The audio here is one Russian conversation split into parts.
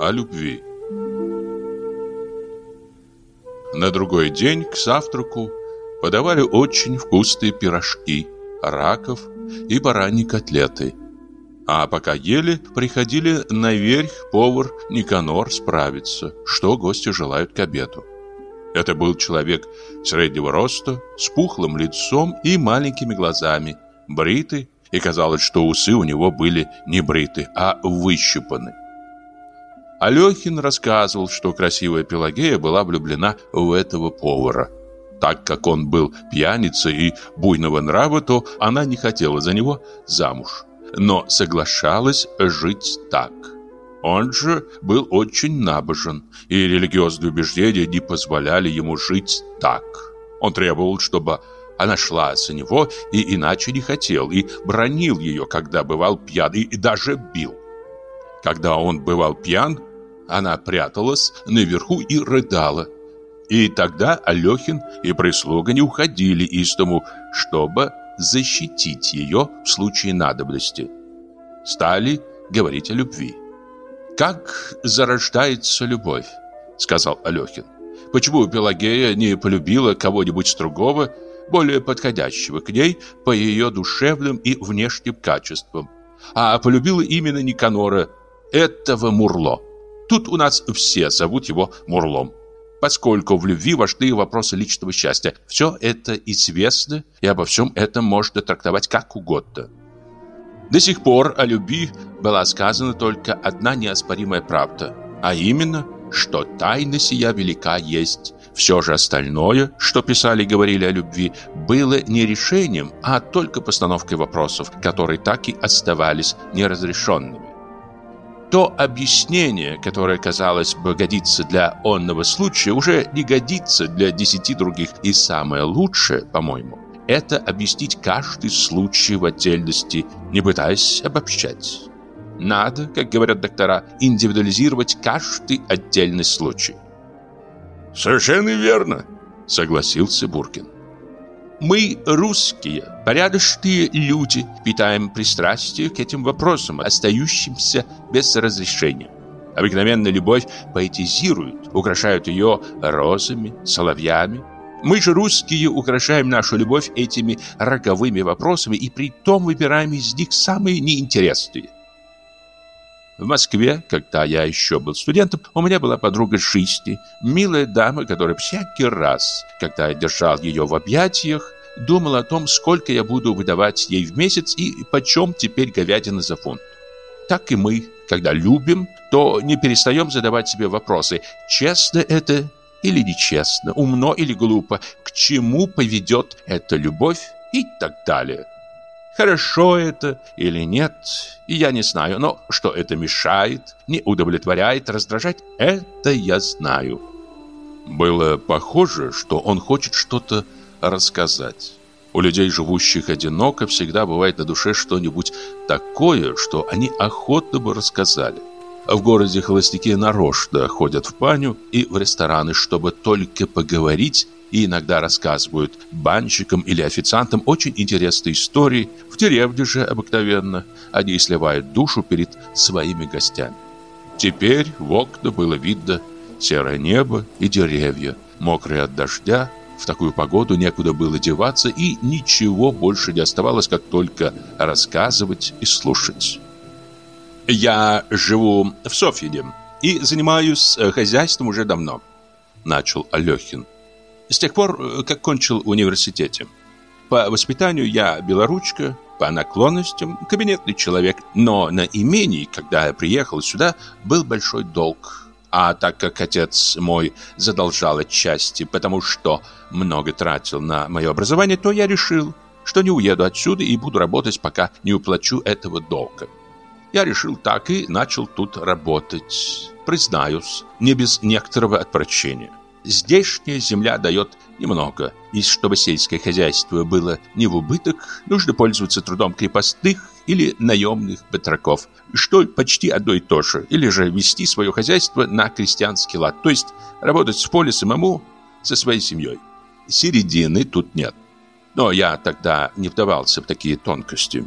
о любви. На другой день к завтраку подавали очень вкусные пирожки, раков и бараньи котлеты. А пока ели, приходили наверх повар Никанор справиться, что гости желают к обеду. Это был человек среднего роста, с пухлым лицом и маленькими глазами, бритый, и казалось, что усы у него были не бриты, а выщипаны. Алехин рассказывал, что красивая Пелагея была влюблена в этого повара. Так как он был пьяницей и буйного нрава, то она не хотела за него замуж, но соглашалась жить так. Он же был очень набожен, и религиозные убеждения не позволяли ему жить так. Он требовал, чтобы она шла за него и иначе не хотел, и бронил ее, когда бывал пьян, и даже бил. Когда он бывал пьян, она пряталась наверху и рыдала. И тогда Алехин и прислуга не уходили из дому, чтобы защитить ее в случае надобности. Стали говорить о любви. «Как зарождается любовь?» — сказал Алехин. «Почему Пелагея не полюбила кого-нибудь другого, более подходящего к ней по ее душевным и внешним качествам, а полюбила именно Никанора, этого Мурло?» Тут у нас все зовут его Мурлом. Поскольку в любви важны вопросы личного счастья, все это известно, и обо всем этом можно трактовать как угодно. До сих пор о любви была сказана только одна неоспоримая правда, а именно, что тайна сия велика есть. Все же остальное, что писали и говорили о любви, было не решением, а только постановкой вопросов, которые так и оставались неразрешенными. То объяснение, которое, казалось бы, годится для онного случая, уже не годится для десяти других. И самое лучшее, по-моему, это объяснить каждый случай в отдельности, не пытаясь обобщать. Надо, как говорят доктора, индивидуализировать каждый отдельный случай. «Совершенно верно», — согласился Буркин. Мы, русские, порядочные люди, питаем пристрастие к этим вопросам, остающимся без разрешения. Обыкновенная любовь поэтизирует, украшают ее розами, соловьями. Мы же, русские, украшаем нашу любовь этими роковыми вопросами и при том выбираем из них самые неинтересные. В Москве, когда я еще был студентом, у меня была подруга жизни, милая дама, которая всякий раз, когда я держал ее в объятиях, думала о том, сколько я буду выдавать ей в месяц и почем теперь говядина за фунт. Так и мы, когда любим, то не перестаем задавать себе вопросы, честно это или нечестно, умно или глупо, к чему поведет эта любовь и так далее. Хорошо это или нет, и я не знаю, но что это мешает, не удовлетворяет, раздражает, это я знаю. Было похоже, что он хочет что-то рассказать. У людей, живущих одиноко, всегда бывает на душе что-нибудь такое, что они охотно бы рассказали. В городе холостяки нарочно ходят в баню и в рестораны, чтобы только поговорить и иногда рассказывают банщикам или официантам очень интересные истории. В деревне же обыкновенно они сливают душу перед своими гостями. Теперь в окна было видно серое небо и деревья, мокрые от дождя. В такую погоду некуда было деваться, и ничего больше не оставалось, как только рассказывать и слушать. «Я живу в Софьине и занимаюсь э, хозяйством уже давно», — начал Алехин. С тех пор, э, как кончил университете. По воспитанию я белоручка, по наклонностям кабинетный человек. Но на имении, когда я приехал сюда, был большой долг. А так как отец мой задолжал отчасти, потому что много тратил на мое образование, то я решил, что не уеду отсюда и буду работать, пока не уплачу этого долга. Я решил так и начал тут работать. Признаюсь, не без некоторого отвращения. Здешняя земля дает немного, и чтобы сельское хозяйство было не в убыток, нужно пользоваться трудом крепостных или наемных батраков, что почти одно и то же, или же вести свое хозяйство на крестьянский лад, то есть работать в поле самому со своей семьей. Середины тут нет. Но я тогда не вдавался в такие тонкости.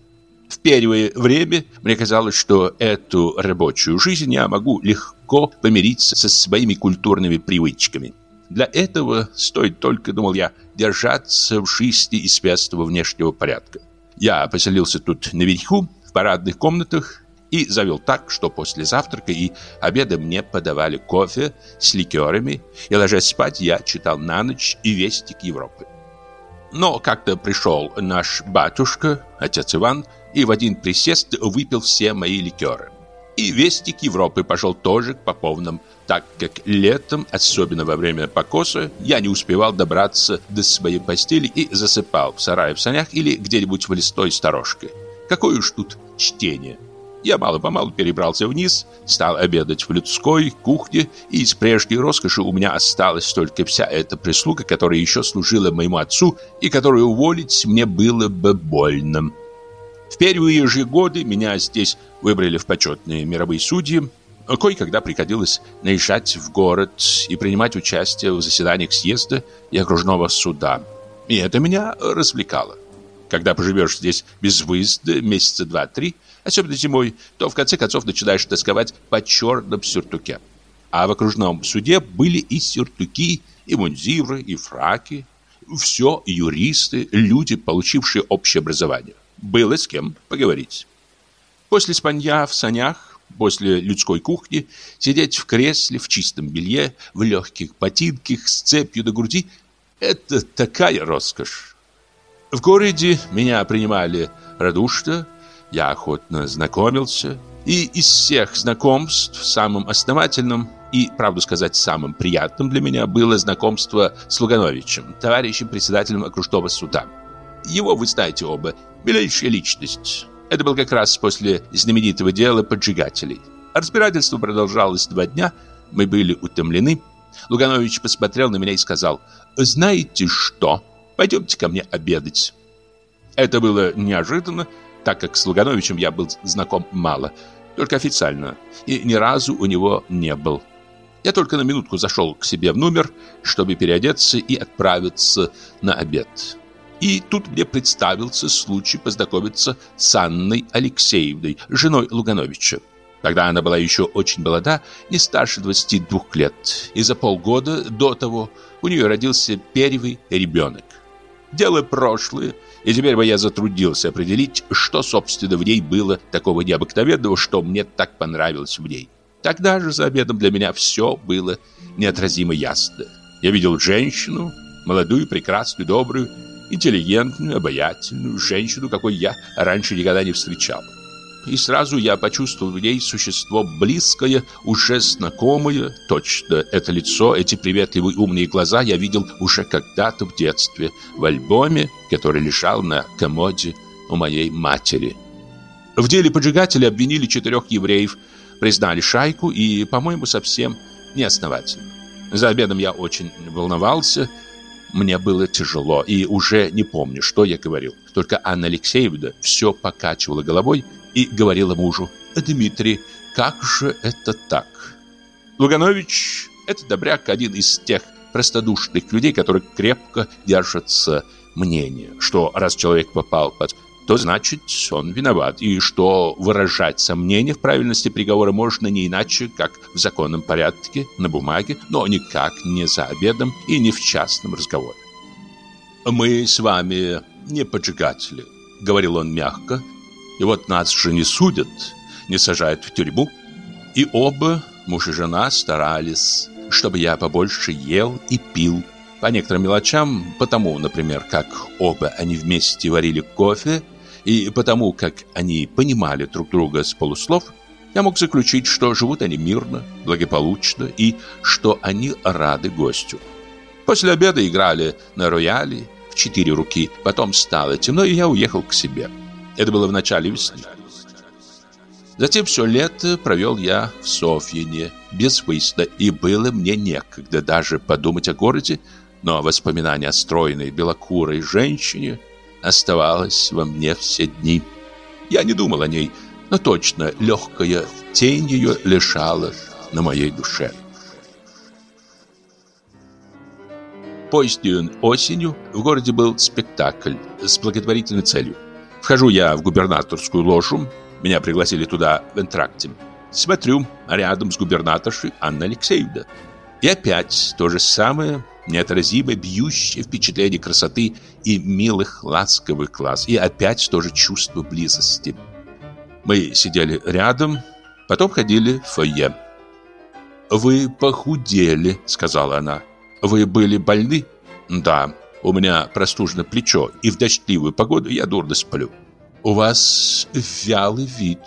В первое время мне казалось, что эту рабочую жизнь я могу легко помириться со своими культурными привычками. Для этого стоит только, думал я, держаться в жизни и связства внешнего порядка. Я поселился тут наверху, в парадных комнатах, и завел так, что после завтрака и обеда мне подавали кофе с ликерами, и, ложась спать, я читал на ночь и вестик Европы. Но как-то пришел наш батюшка, отец Иван, и в один присест выпил все мои ликеры. И вестик Европы пошел тоже к поповным, так как летом, особенно во время покоса, я не успевал добраться до своей постели и засыпал в сарае в санях или где-нибудь в листой сторожке. Какое уж тут чтение. Я мало-помалу перебрался вниз, стал обедать в людской кухне, и из прежней роскоши у меня осталась только вся эта прислуга, которая еще служила моему отцу и которую уволить мне было бы больно. В первые же годы меня здесь выбрали в почетные мировые судьи. Кое-когда приходилось наезжать в город и принимать участие в заседаниях съезда и окружного суда. И это меня развлекало. Когда поживешь здесь без выезда месяца два-три, особенно зимой, то в конце концов начинаешь тосковать по черном сюртуке. А в окружном суде были и сюртуки, и мундиры, и фраки. Все юристы, люди, получившие общее образование было с кем поговорить. После спанья в санях, после людской кухни, сидеть в кресле, в чистом белье, в легких ботинках, с цепью до груди – это такая роскошь. В городе меня принимали радушно, я охотно знакомился, и из всех знакомств самым основательным и, правду сказать, самым приятным для меня было знакомство с Лугановичем, товарищем председателем окружного суда. Его вы знаете оба, Милейшая личность. Это был как раз после знаменитого дела поджигателей. Разбирательство продолжалось два дня. Мы были утомлены. Луганович посмотрел на меня и сказал, «Знаете что? Пойдемте ко мне обедать». Это было неожиданно, так как с Лугановичем я был знаком мало, только официально, и ни разу у него не был. Я только на минутку зашел к себе в номер, чтобы переодеться и отправиться на обед. И тут мне представился случай познакомиться с Анной Алексеевной, женой Лугановича. Тогда она была еще очень молода, не старше 22 лет, и за полгода до того у нее родился первый ребенок. Дело прошлое, и теперь бы я затруднился определить, что, собственно, в ней было такого необыкновенного, что мне так понравилось в ней. Тогда же за обедом для меня все было неотразимо ясно. Я видел женщину, молодую, прекрасную, добрую, интеллигентную, обаятельную женщину, какой я раньше никогда не встречал. И сразу я почувствовал в ней существо близкое, уже знакомое. Точно это лицо, эти приветливые умные глаза я видел уже когда-то в детстве, в альбоме, который лежал на комоде у моей матери. В деле поджигателя обвинили четырех евреев, признали шайку и, по-моему, совсем неосновательно. За обедом я очень волновался, мне было тяжело, и уже не помню, что я говорил. Только Анна Алексеевна все покачивала головой и говорила мужу, «Дмитрий, как же это так?» Луганович – это добряк, один из тех простодушных людей, которые крепко держатся мнения, что раз человек попал под то значит он виноват, и что выражать сомнения в правильности приговора можно не иначе, как в законном порядке, на бумаге, но никак не за обедом и не в частном разговоре. «Мы с вами не поджигатели», — говорил он мягко, «и вот нас же не судят, не сажают в тюрьму». И оба, муж и жена, старались, чтобы я побольше ел и пил, по некоторым мелочам, потому, например, как оба они вместе варили кофе, и потому, как они понимали друг друга с полуслов, я мог заключить, что живут они мирно, благополучно и что они рады гостю. После обеда играли на рояле в четыре руки, потом стало темно, и я уехал к себе. Это было в начале весны. Затем все лето провел я в Софьине, без выезда, и было мне некогда даже подумать о городе, но воспоминание о стройной белокурой женщине оставалось во мне все дни. Я не думал о ней, но точно легкая тень ее лежала на моей душе. Позднюю осенью в городе был спектакль с благотворительной целью. Вхожу я в губернаторскую ложу, меня пригласили туда в энтракте. Смотрю, рядом с губернаторшей Анна Алексеевна. И опять то же самое, неотразимое, бьющее впечатление красоты и милых ласковых глаз. И опять то же чувство близости. Мы сидели рядом, потом ходили в фойе. «Вы похудели», — сказала она. «Вы были больны?» «Да, у меня простужено плечо, и в дождливую погоду я дурно сплю». «У вас вялый вид.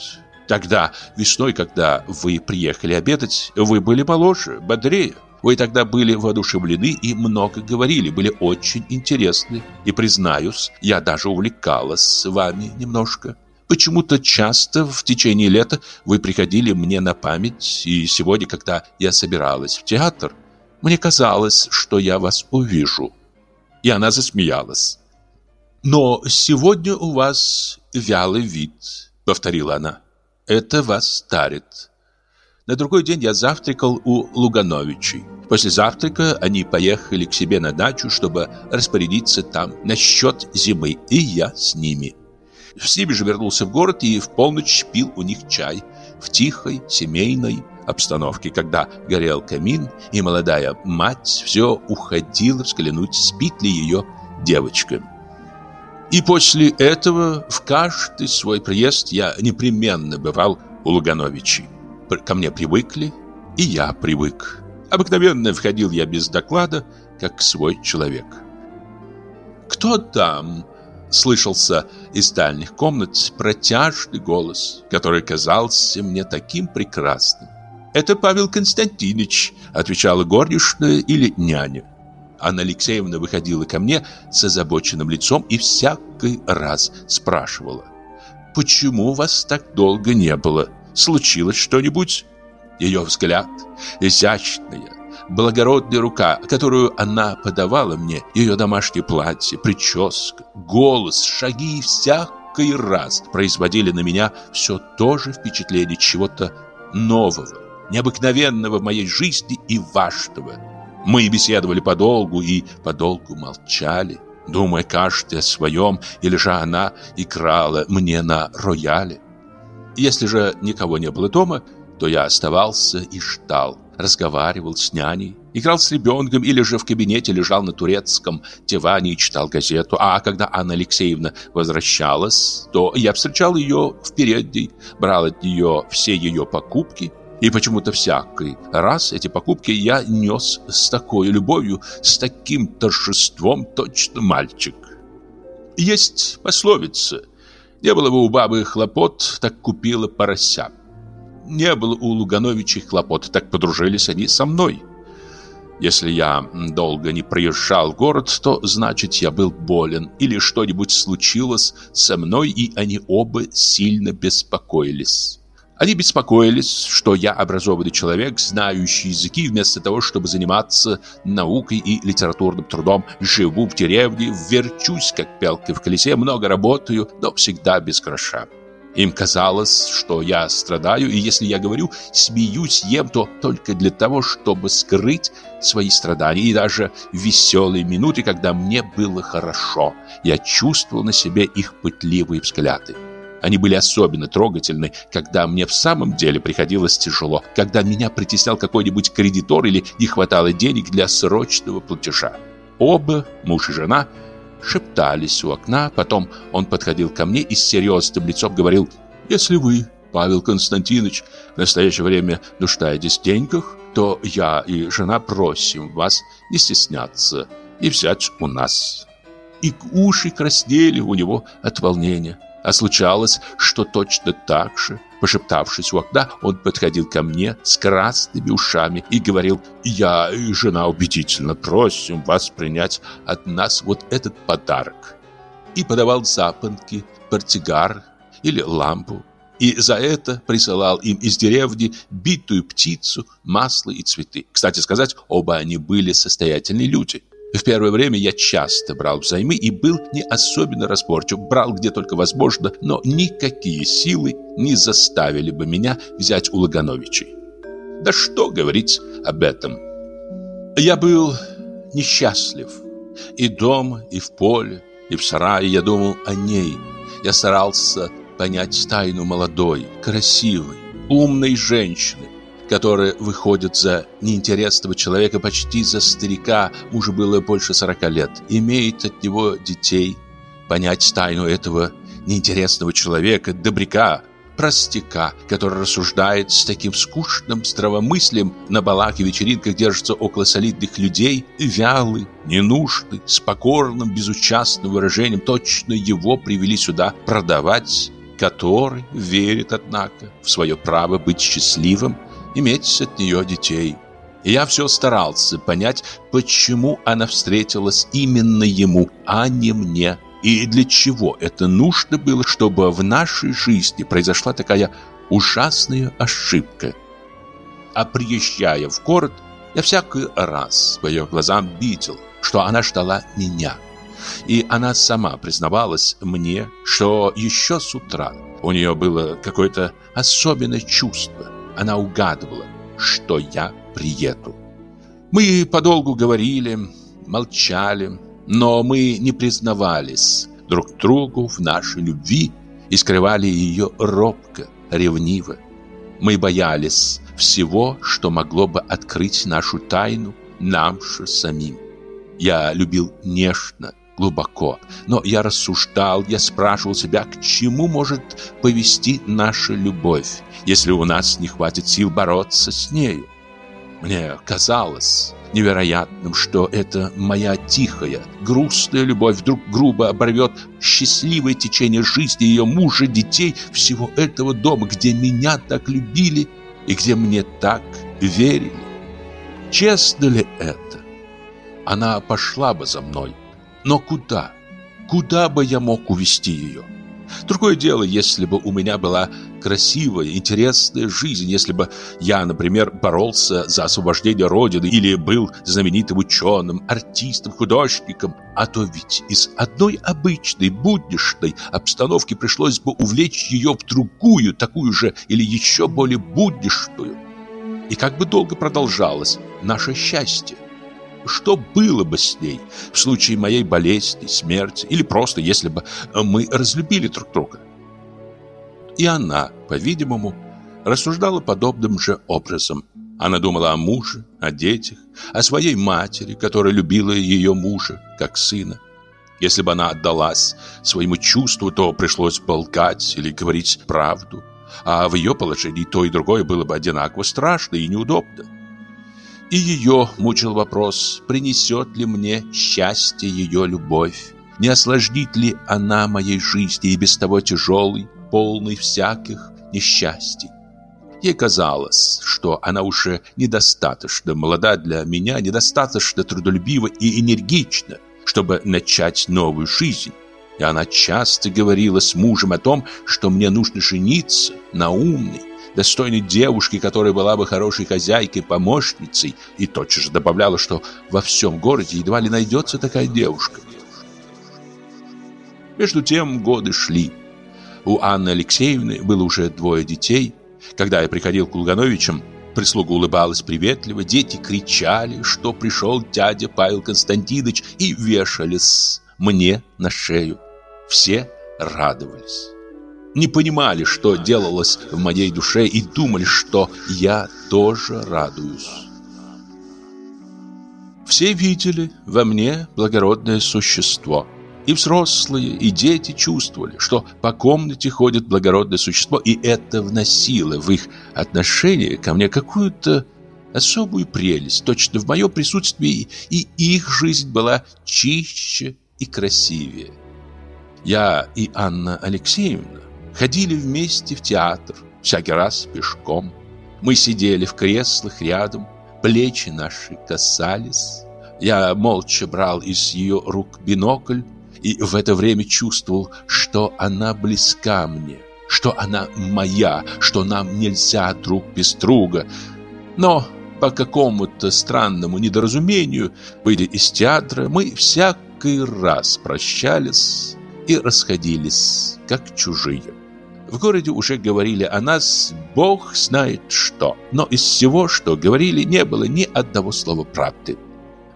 Тогда, весной, когда вы приехали обедать, вы были моложе, бодрее. Вы тогда были воодушевлены и много говорили, были очень интересны. И, признаюсь, я даже увлекалась с вами немножко. Почему-то часто в течение лета вы приходили мне на память, и сегодня, когда я собиралась в театр, мне казалось, что я вас увижу. И она засмеялась. Но сегодня у вас вялый вид, повторила она. Это вас старит. На другой день я завтракал у Лугановичей. После завтрака они поехали к себе на дачу, чтобы распорядиться там насчет зимы, и я с ними. С ними же вернулся в город и в полночь пил у них чай в тихой семейной обстановке, когда горел камин, и молодая мать все уходила взглянуть, спит ли ее девочка. И после этого в каждый свой приезд я непременно бывал у Лугановичей. Ко мне привыкли, и я привык. Обыкновенно входил я без доклада, как свой человек. «Кто там?» слышался из дальних комнат протяжный голос, который казался мне таким прекрасным. «Это Павел Константинович», — отвечала горничная или няня. Анна Алексеевна выходила ко мне с озабоченным лицом и всякий раз спрашивала. «Почему вас так долго не было? Случилось что-нибудь?» Ее взгляд, изящная, благородная рука, которую она подавала мне, ее домашнее платье, прическа, голос, шаги всякий раз производили на меня все то же впечатление чего-то нового, необыкновенного в моей жизни и важного. Мы беседовали подолгу и подолгу молчали, думая каждый о своем, или же она играла мне на рояле. Если же никого не было дома, то я оставался и ждал разговаривал с няней, играл с ребенком или же в кабинете лежал на турецком диване и читал газету. А когда Анна Алексеевна возвращалась, то я встречал ее в передней, брал от нее все ее покупки. И почему-то всякий раз эти покупки я нес с такой любовью, с таким торжеством, точно мальчик. Есть пословица «Не было бы у бабы хлопот, так купила порося». Не было у Лугановичей хлопот, так подружились они со мной. Если я долго не проезжал город, то значит я был болен или что-нибудь случилось со мной, и они оба сильно беспокоились. Они беспокоились, что я образованный человек, знающий языки, вместо того, чтобы заниматься наукой и литературным трудом, живу в деревне, верчусь, как пелка в колесе, много работаю, но всегда без гроша. Им казалось, что я страдаю, и если я говорю «смеюсь, ем», то только для того, чтобы скрыть свои страдания. И даже в веселые минуты, когда мне было хорошо, я чувствовал на себе их пытливые взгляды. Они были особенно трогательны, когда мне в самом деле приходилось тяжело, когда меня притеснял какой-нибудь кредитор или не хватало денег для срочного платежа. Оба, муж и жена, шептались у окна. Потом он подходил ко мне и с серьезным лицом говорил, «Если вы, Павел Константинович, в настоящее время нуждаетесь в деньгах, то я и жена просим вас не стесняться и взять у нас». И уши краснели у него от волнения. А случалось, что точно так же, пошептавшись у окна, он подходил ко мне с красными ушами и говорил «Я и жена убедительно просим вас принять от нас вот этот подарок». И подавал запонки, портсигар или лампу. И за это присылал им из деревни битую птицу, масло и цветы. Кстати сказать, оба они были состоятельные люди. В первое время я часто брал взаймы и был не особенно разборчив. Брал где только возможно, но никакие силы не заставили бы меня взять у Лагановичей. Да что говорить об этом. Я был несчастлив. И дома, и в поле, и в сарае я думал о ней. Я старался понять тайну молодой, красивой, умной женщины, которая выходит за неинтересного человека почти за старика, мужу было больше сорока лет, имеет от него детей. Понять тайну этого неинтересного человека, добряка, простяка, который рассуждает с таким скучным здравомыслием на балах и вечеринках держится около солидных людей, вялый, ненужный, с покорным, безучастным выражением, точно его привели сюда продавать, который верит, однако, в свое право быть счастливым, иметь от нее детей. И я все старался понять, почему она встретилась именно ему, а не мне. И для чего это нужно было, чтобы в нашей жизни произошла такая ужасная ошибка. А приезжая в город, я всякий раз по ее глазам видел, что она ждала меня. И она сама признавалась мне, что еще с утра у нее было какое-то особенное чувство. Она угадывала, что я приеду. Мы подолгу говорили, молчали, но мы не признавались друг другу в нашей любви и скрывали ее робко, ревниво. Мы боялись всего, что могло бы открыть нашу тайну нам же самим. Я любил нежно, глубоко, но я рассуждал, я спрашивал себя, к чему может повести наша любовь, если у нас не хватит сил бороться с нею. Мне казалось, невероятным, что эта моя тихая, грустная любовь вдруг грубо оборвет счастливое течение жизни ее мужа, детей, всего этого дома, где меня так любили и где мне так верили. Честно ли это? Она пошла бы за мной, но куда? Куда бы я мог увести ее? Другое дело, если бы у меня была красивая, интересная жизнь, если бы я, например, боролся за освобождение Родины или был знаменитым ученым, артистом, художником, а то ведь из одной обычной, будничной обстановки пришлось бы увлечь ее в другую, такую же или еще более будничную. И как бы долго продолжалось наше счастье? Что было бы с ней в случае моей болезни, смерти или просто если бы мы разлюбили друг друга? И она, по-видимому, рассуждала подобным же образом. Она думала о муже, о детях, о своей матери, которая любила ее мужа, как сына. Если бы она отдалась своему чувству, то пришлось бы лгать или говорить правду. А в ее положении то и другое было бы одинаково страшно и неудобно. И ее мучил вопрос, принесет ли мне счастье ее любовь. Не осложнит ли она моей жизни и без того тяжелой, полной всяких несчастий? Ей казалось, что она уже недостаточно молода для меня, недостаточно трудолюбива и энергична, чтобы начать новую жизнь. И она часто говорила с мужем о том, что мне нужно жениться на умной, достойной девушке, которая была бы хорошей хозяйкой, помощницей, и тотчас же добавляла, что во всем городе едва ли найдется такая девушка. Между тем годы шли. У Анны Алексеевны было уже двое детей. Когда я приходил к Лугановичам, прислуга улыбалась приветливо, дети кричали, что пришел дядя Павел Константинович и вешались мне на шею. Все радовались не понимали, что делалось в моей душе, и думали, что я тоже радуюсь. Все видели во мне благородное существо. И взрослые, и дети чувствовали, что по комнате ходит благородное существо, и это вносило в их отношение ко мне какую-то особую прелесть. Точно в моем присутствии и их жизнь была чище и красивее. Я и Анна Алексеевна Ходили вместе в театр, всякий раз пешком. Мы сидели в креслах рядом, плечи наши касались. Я молча брал из ее рук бинокль и в это время чувствовал, что она близка мне, что она моя, что нам нельзя друг без друга. Но по какому-то странному недоразумению, выйдя из театра, мы всякий раз прощались и расходились, как чужие. В городе уже говорили о нас бог знает что, но из всего, что говорили, не было ни одного слова правды.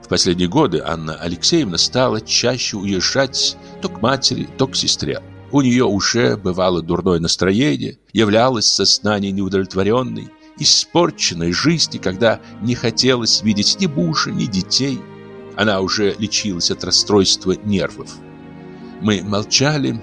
В последние годы Анна Алексеевна стала чаще уезжать то к матери, то к сестре. У нее уже бывало дурное настроение, являлось сознание неудовлетворенной, испорченной жизни, когда не хотелось видеть ни мужа, ни детей. Она уже лечилась от расстройства нервов. Мы молчали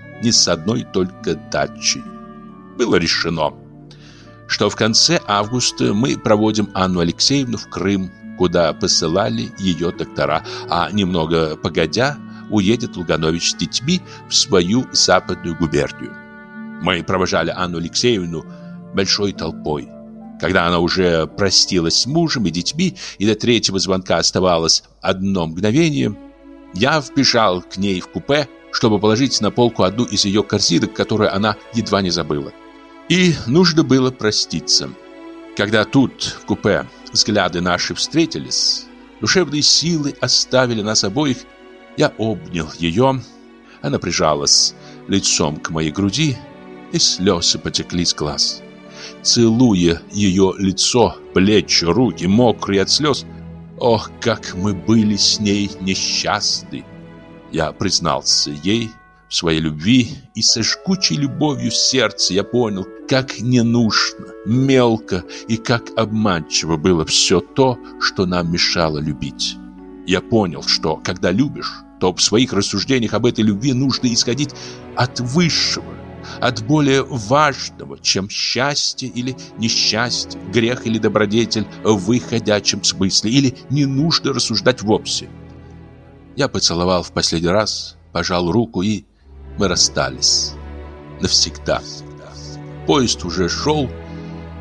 не с одной только дачей. Было решено – что в конце августа мы проводим Анну Алексеевну в Крым, куда посылали ее доктора, а немного погодя уедет Луганович с детьми в свою западную губернию. Мы провожали Анну Алексеевну большой толпой. Когда она уже простилась с мужем и детьми, и до третьего звонка оставалось одно мгновение, я вбежал к ней в купе, чтобы положить на полку одну из ее корзинок, которую она едва не забыла. И нужно было проститься. Когда тут, в купе, взгляды наши встретились, душевные силы оставили нас обоих, я обнял ее, она прижалась лицом к моей груди, и слезы потекли с глаз. Целуя ее лицо, плечи, руки, мокрые от слез, ох, как мы были с ней несчастны! Я признался ей, в своей любви и со жгучей любовью в сердце я понял, как ненужно, мелко и как обманчиво было все то, что нам мешало любить. Я понял, что когда любишь, то в своих рассуждениях об этой любви нужно исходить от высшего, от более важного, чем счастье или несчастье, грех или добродетель в выходящем смысле, или не нужно рассуждать вовсе. Я поцеловал в последний раз, пожал руку и мы расстались. Навсегда. Поезд уже шел.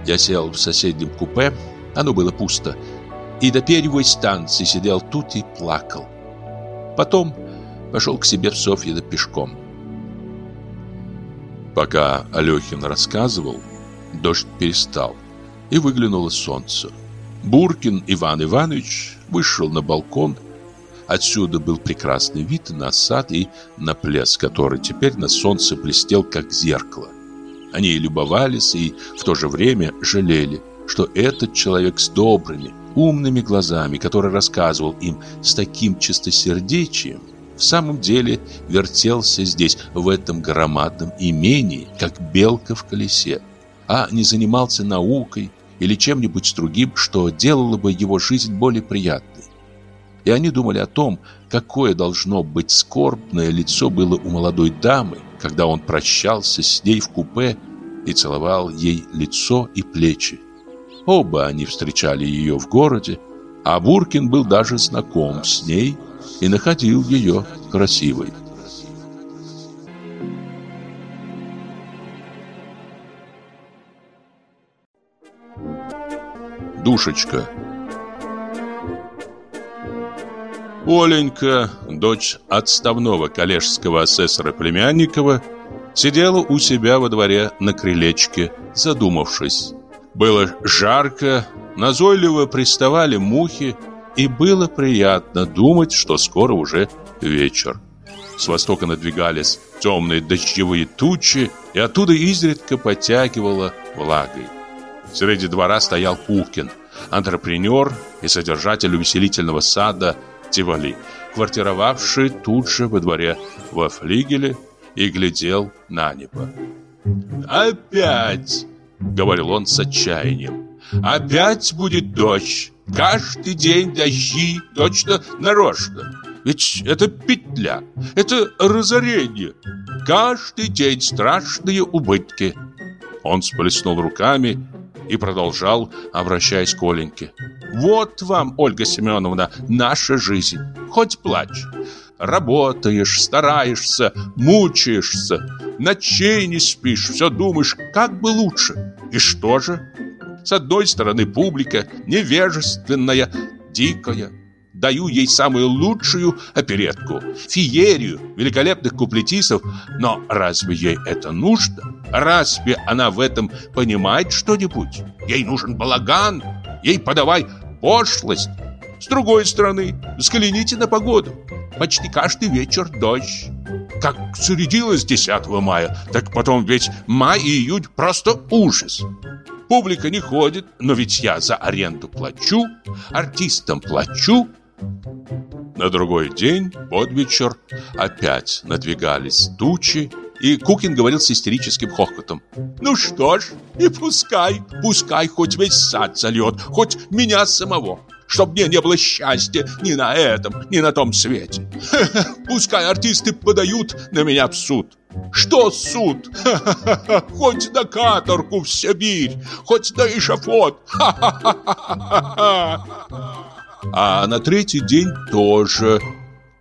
Я сел в соседнем купе. Оно было пусто. И до первой станции сидел тут и плакал. Потом пошел к себе в Софьино пешком. Пока Алехин рассказывал, дождь перестал, и выглянуло солнце. Буркин Иван Иванович вышел на балкон Отсюда был прекрасный вид на сад и на пляс, который теперь на солнце блестел, как зеркало. Они любовались и в то же время жалели, что этот человек с добрыми, умными глазами, который рассказывал им с таким чистосердечием, в самом деле вертелся здесь, в этом громадном имении, как белка в колесе, а не занимался наукой или чем-нибудь другим, что делало бы его жизнь более приятной. И они думали о том, какое должно быть скорбное лицо было у молодой дамы, когда он прощался с ней в купе и целовал ей лицо и плечи. Оба они встречали ее в городе, а Буркин был даже знаком с ней и находил ее красивой. Душечка Оленька, дочь отставного коллежского асессора Племянникова, сидела у себя во дворе на крылечке, задумавшись. Было жарко, назойливо приставали мухи, и было приятно думать, что скоро уже вечер. С востока надвигались темные дождевые тучи, и оттуда изредка подтягивало влагой. Среди двора стоял Кукин, антрепренер и содержатель увеселительного сада Тивали, квартировавший тут же во дворе во флигеле и глядел на небо. «Опять!» — говорил он с отчаянием. «Опять будет дождь! Каждый день дожди, точно нарочно! Ведь это петля, это разорение! Каждый день страшные убытки!» Он сплеснул руками и продолжал, обращаясь к Оленьке. «Вот вам, Ольга Семеновна, наша жизнь. Хоть плачь. Работаешь, стараешься, мучаешься, ночей не спишь, все думаешь, как бы лучше. И что же? С одной стороны публика невежественная, дикая. Даю ей самую лучшую оперетку, феерию, великолепных куплетистов, но разве ей это нужно? Разве она в этом понимает что-нибудь? Ей нужен балаган, ей подавай пошлость. С другой стороны, взгляните на погоду. Почти каждый вечер дождь. Как зарядилось 10 мая, так потом ведь май и июнь просто ужас. Публика не ходит, но ведь я за аренду плачу, артистам плачу. На другой день, под вечер, опять надвигались тучи, и Кукин говорил с истерическим хохотом. «Ну что ж, и пускай, пускай хоть весь сад зальет, хоть меня самого чтоб мне не было счастья ни на этом, ни на том свете. Пускай артисты подают на меня в суд. Что суд? Хоть на каторгу в Сибирь, хоть на эшафот. А на третий день тоже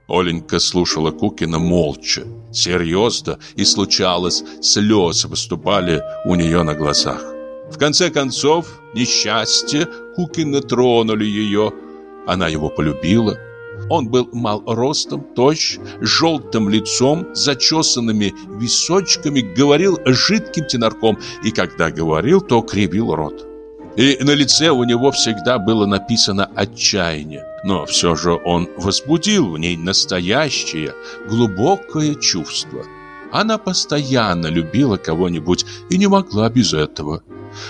Оленька слушала Кукина молча, серьезно, и случалось, слезы выступали у нее на глазах. В конце концов, несчастье Кукина тронули ее. Она его полюбила. Он был мал ростом, тощ, желтым лицом, зачесанными височками, говорил жидким тенорком, и когда говорил, то кривил рот. И на лице у него всегда было написано отчаяние. Но все же он возбудил в ней настоящее, глубокое чувство. Она постоянно любила кого-нибудь и не могла без этого.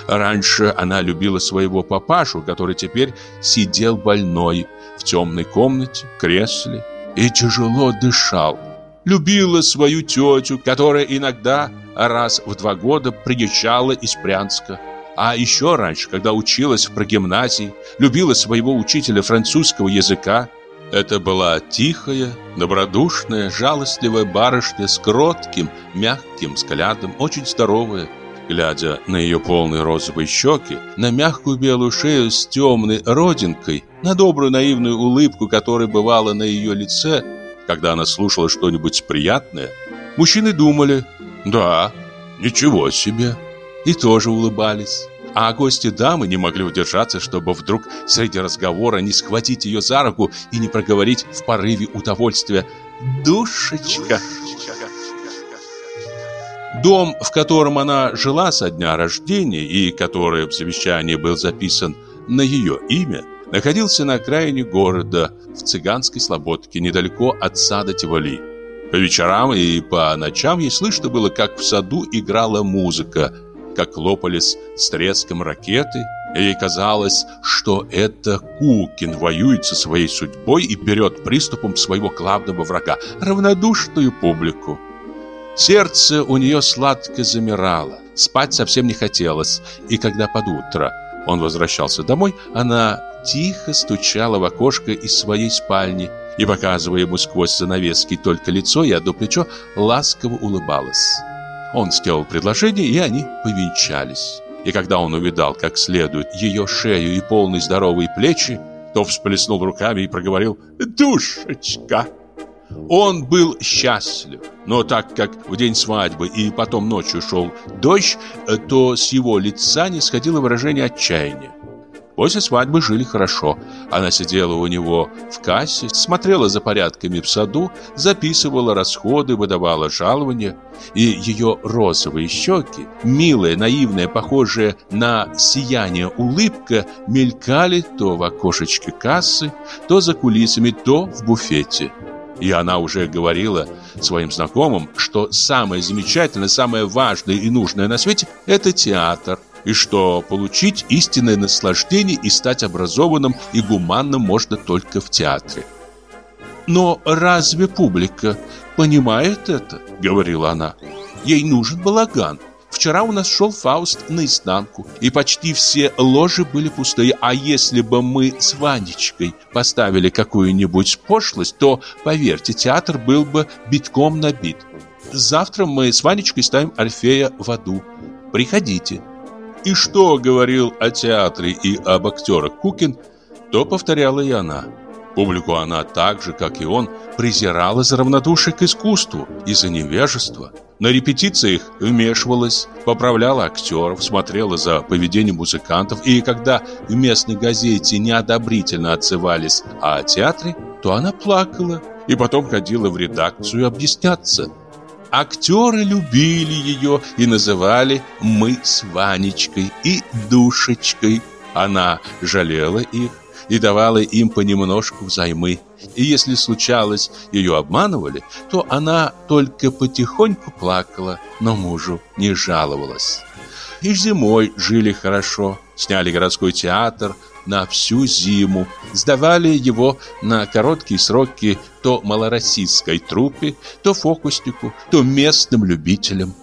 Раньше она любила своего папашу, который теперь сидел больной в темной комнате, кресле и тяжело дышал. Любила свою тетю, которая иногда раз в два года приезжала из Брянска. А еще раньше, когда училась в прогимназии, любила своего учителя французского языка. Это была тихая, добродушная, жалостливая барышня с кротким, мягким взглядом, очень здоровая. Глядя на ее полные розовые щеки, на мягкую белую шею с темной родинкой, на добрую наивную улыбку, которая бывала на ее лице, когда она слушала что-нибудь приятное, мужчины думали «Да, ничего себе!» и тоже улыбались. А гости дамы не могли удержаться, чтобы вдруг среди разговора не схватить ее за руку и не проговорить в порыве удовольствия «Душечка!». Дом, в котором она жила со дня рождения и который в завещании был записан на ее имя, находился на окраине города, в цыганской слободке, недалеко от сада Тиволи. По вечерам и по ночам ей слышно было, как в саду играла музыка – как лопались с треском ракеты, ей казалось, что это Кукин воюет со своей судьбой и берет приступом своего главного врага, равнодушную публику. Сердце у нее сладко замирало, спать совсем не хотелось, и когда под утро он возвращался домой, она тихо стучала в окошко из своей спальни и, показывая ему сквозь занавески только лицо и одно плечо, ласково улыбалась. Он сделал предложение, и они повенчались. И когда он увидал как следует ее шею и полные здоровые плечи, то всплеснул руками и проговорил «Душечка!». Он был счастлив, но так как в день свадьбы и потом ночью шел дождь, то с его лица не сходило выражение отчаяния. После свадьбы жили хорошо. Она сидела у него в кассе, смотрела за порядками в саду, записывала расходы, выдавала жалования. И ее розовые щеки, милая, наивная, похожая на сияние улыбка, мелькали то в окошечке кассы, то за кулисами, то в буфете. И она уже говорила своим знакомым, что самое замечательное, самое важное и нужное на свете – это театр. И что получить истинное наслаждение и стать образованным и гуманным можно только в театре. «Но разве публика понимает это?» – говорила она. «Ей нужен балаган. Вчера у нас шел Фауст наизнанку, и почти все ложи были пустые. А если бы мы с Ванечкой поставили какую-нибудь пошлость, то, поверьте, театр был бы битком набит. Завтра мы с Ванечкой ставим Орфея в аду. Приходите. И что говорил о театре и об актерах Кукин, то повторяла и она. Публику она так же, как и он, презирала за равнодушие к искусству и за невежество. На репетициях вмешивалась, поправляла актеров, смотрела за поведением музыкантов, и когда в местной газете неодобрительно отзывались о театре, то она плакала и потом ходила в редакцию объясняться. Актеры любили ее и называли «мы с Ванечкой» и «душечкой». Она жалела их, и давала им понемножку взаймы. И если случалось, ее обманывали, то она только потихоньку плакала, но мужу не жаловалась. И зимой жили хорошо, сняли городской театр на всю зиму, сдавали его на короткие сроки то малороссийской труппе, то фокуснику, то местным любителям.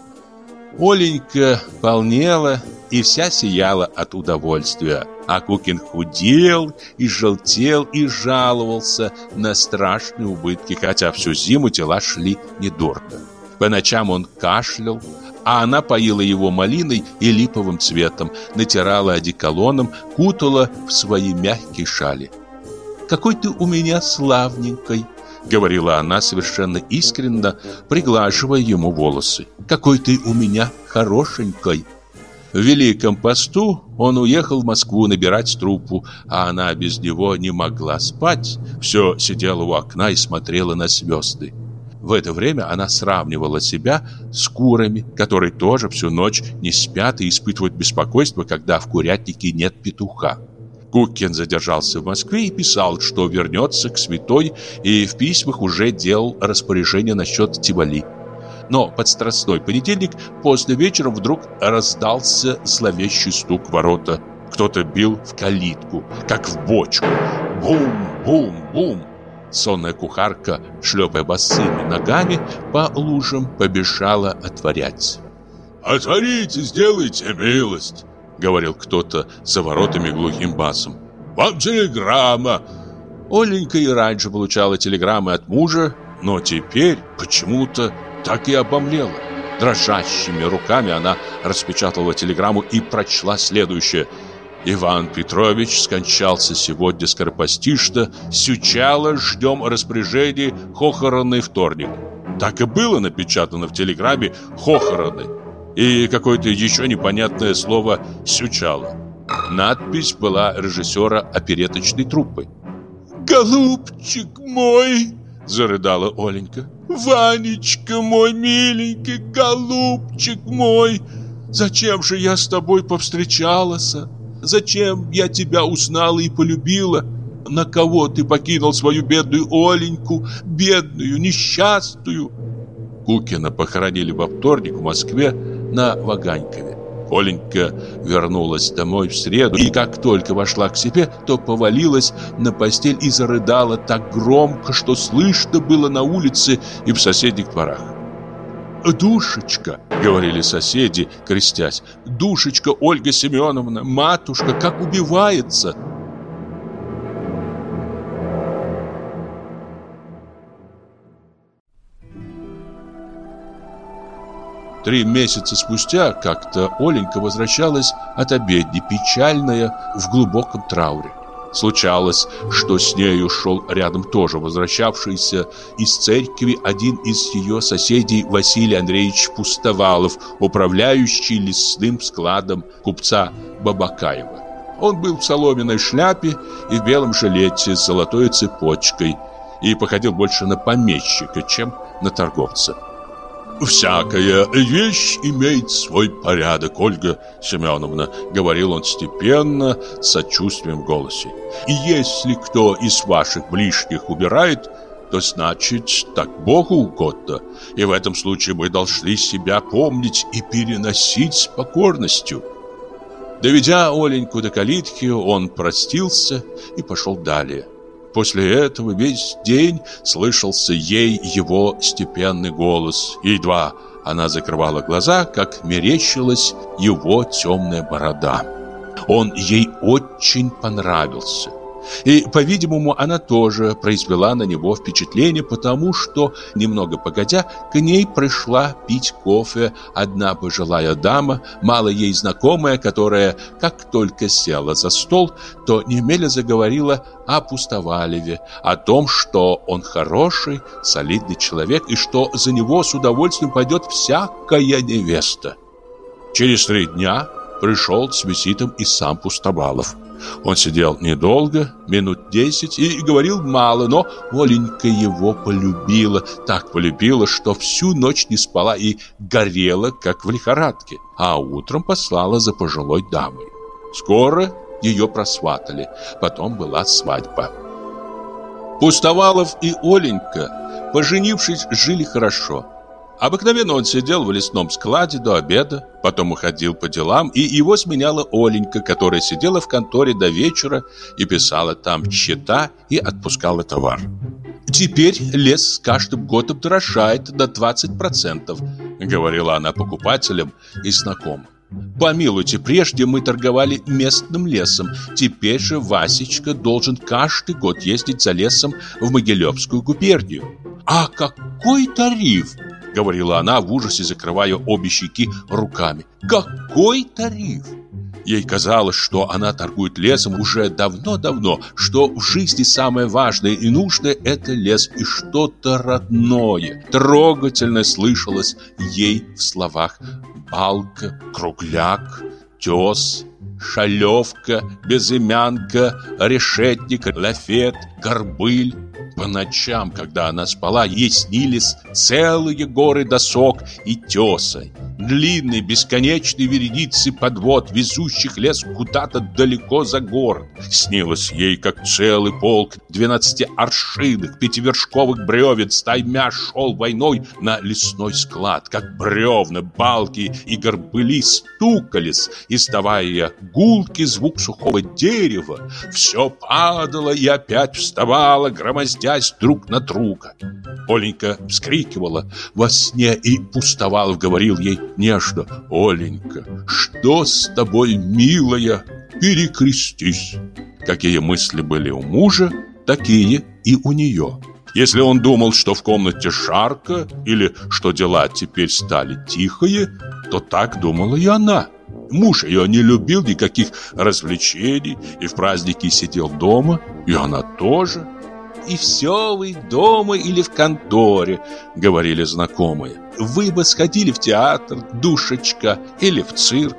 Оленька полнела и вся сияла от удовольствия. А Кукин худел и желтел и жаловался на страшные убытки, хотя всю зиму дела шли недурно. По ночам он кашлял, а она поила его малиной и липовым цветом, натирала одеколоном, кутала в свои мягкие шали. «Какой ты у меня славненький!» — говорила она совершенно искренно, приглаживая ему волосы. «Какой ты у меня хорошенький!» В Великом посту он уехал в Москву набирать труппу, а она без него не могла спать. Все сидела у окна и смотрела на звезды. В это время она сравнивала себя с курами, которые тоже всю ночь не спят и испытывают беспокойство, когда в курятнике нет петуха. Кукин задержался в Москве и писал, что вернется к святой, и в письмах уже делал распоряжение насчет Тивали. Но под страстной понедельник после вечера вдруг раздался зловещий стук ворота. Кто-то бил в калитку, как в бочку. Бум-бум-бум! Сонная кухарка, шлепая босыми ногами, по лужам побежала отворять. «Отворите, сделайте милость!» — говорил кто-то за воротами глухим басом. «Вам телеграмма!» Оленька и раньше получала телеграммы от мужа, но теперь почему-то так и обомлела. Дрожащими руками она распечатала телеграмму и прочла следующее. «Иван Петрович скончался сегодня скоропостижно. Сючало, ждем распоряжений, хохоронный вторник». Так и было напечатано в телеграмме «хохороны» и какое-то еще непонятное слово «сючало». Надпись была режиссера опереточной труппы. «Голубчик мой!» – зарыдала Оленька. Ванечка мой миленький, голубчик мой, зачем же я с тобой повстречалась? Зачем я тебя узнала и полюбила? На кого ты покинул свою бедную Оленьку, бедную, несчастную? Кукина похоронили во вторник в Москве на Ваганькове. Оленька вернулась домой в среду и как только вошла к себе, то повалилась на постель и зарыдала так громко, что слышно было на улице и в соседних дворах. «Душечка!» — говорили соседи, крестясь. «Душечка Ольга Семеновна, матушка, как убивается!» Три месяца спустя как-то Оленька возвращалась от обедни, печальная, в глубоком трауре. Случалось, что с нею шел рядом тоже возвращавшийся из церкви один из ее соседей Василий Андреевич Пустовалов, управляющий лесным складом купца Бабакаева. Он был в соломенной шляпе и в белом жилете с золотой цепочкой и походил больше на помещика, чем на торговца. «Всякая вещь имеет свой порядок, Ольга Семеновна», — говорил он степенно, с сочувствием в голосе. «И если кто из ваших ближних убирает, то значит, так Богу угодно. И в этом случае мы должны себя помнить и переносить с покорностью. Доведя Оленьку до калитки, он простился и пошел далее. После этого весь день слышался ей его степенный голос. Едва она закрывала глаза, как мерещилась его темная борода. Он ей очень понравился. И, по-видимому, она тоже произвела на него впечатление, потому что, немного погодя, к ней пришла пить кофе одна пожилая дама, мало ей знакомая, которая, как только села за стол, то немедленно заговорила о Пустовалеве, о том, что он хороший, солидный человек и что за него с удовольствием пойдет всякая невеста. Через три дня пришел с визитом и сам Пустовалов. Он сидел недолго, минут десять, и говорил мало, но Оленька его полюбила, так полюбила, что всю ночь не спала и горела, как в лихорадке, а утром послала за пожилой дамой. Скоро ее просватали, потом была свадьба. Пустовалов и Оленька, поженившись, жили хорошо – Обыкновенно он сидел в лесном складе до обеда, потом уходил по делам, и его сменяла Оленька, которая сидела в конторе до вечера и писала там счета и отпускала товар. «Теперь лес с каждым годом дорожает на 20%, говорила она покупателям и знакомым. Помилуйте, прежде мы торговали местным лесом. Теперь же Васечка должен каждый год ездить за лесом в Могилевскую губернию. А какой тариф? Говорила она в ужасе, закрывая обе щеки руками. Какой тариф? Ей казалось, что она торгует лесом уже давно-давно, что в жизни самое важное и нужное – это лес, и что-то родное, трогательно слышалось ей в словах «балка», «кругляк», «тес», «шалевка», «безымянка», «решетник», «лафет», «горбыль». По ночам, когда она спала, ей снились целые горы досок и теса, длинные бесконечные вереницы подвод, везущих лес куда-то далеко за город. Снилось ей, как целый полк двенадцатиаршинных пятивершковых бревен стаймя шел войной на лесной склад, как бревна, балки и горбыли стукались, издавая гулкий звук сухого дерева. Все падало и опять вставало, громоздясь друг на друга. Оленька вскрикивала во сне и Пустовалов говорил ей нежно «Оленька, что с тобой, милая? Перекрестись!» Какие мысли были у мужа, такие и у нее. Если он думал, что в комнате жарко или что дела теперь стали тихие, то так думала и она. Муж ее не любил никаких развлечений и в праздники сидел дома, и она тоже и все вы дома или в конторе», — говорили знакомые. «Вы бы сходили в театр, душечка, или в цирк».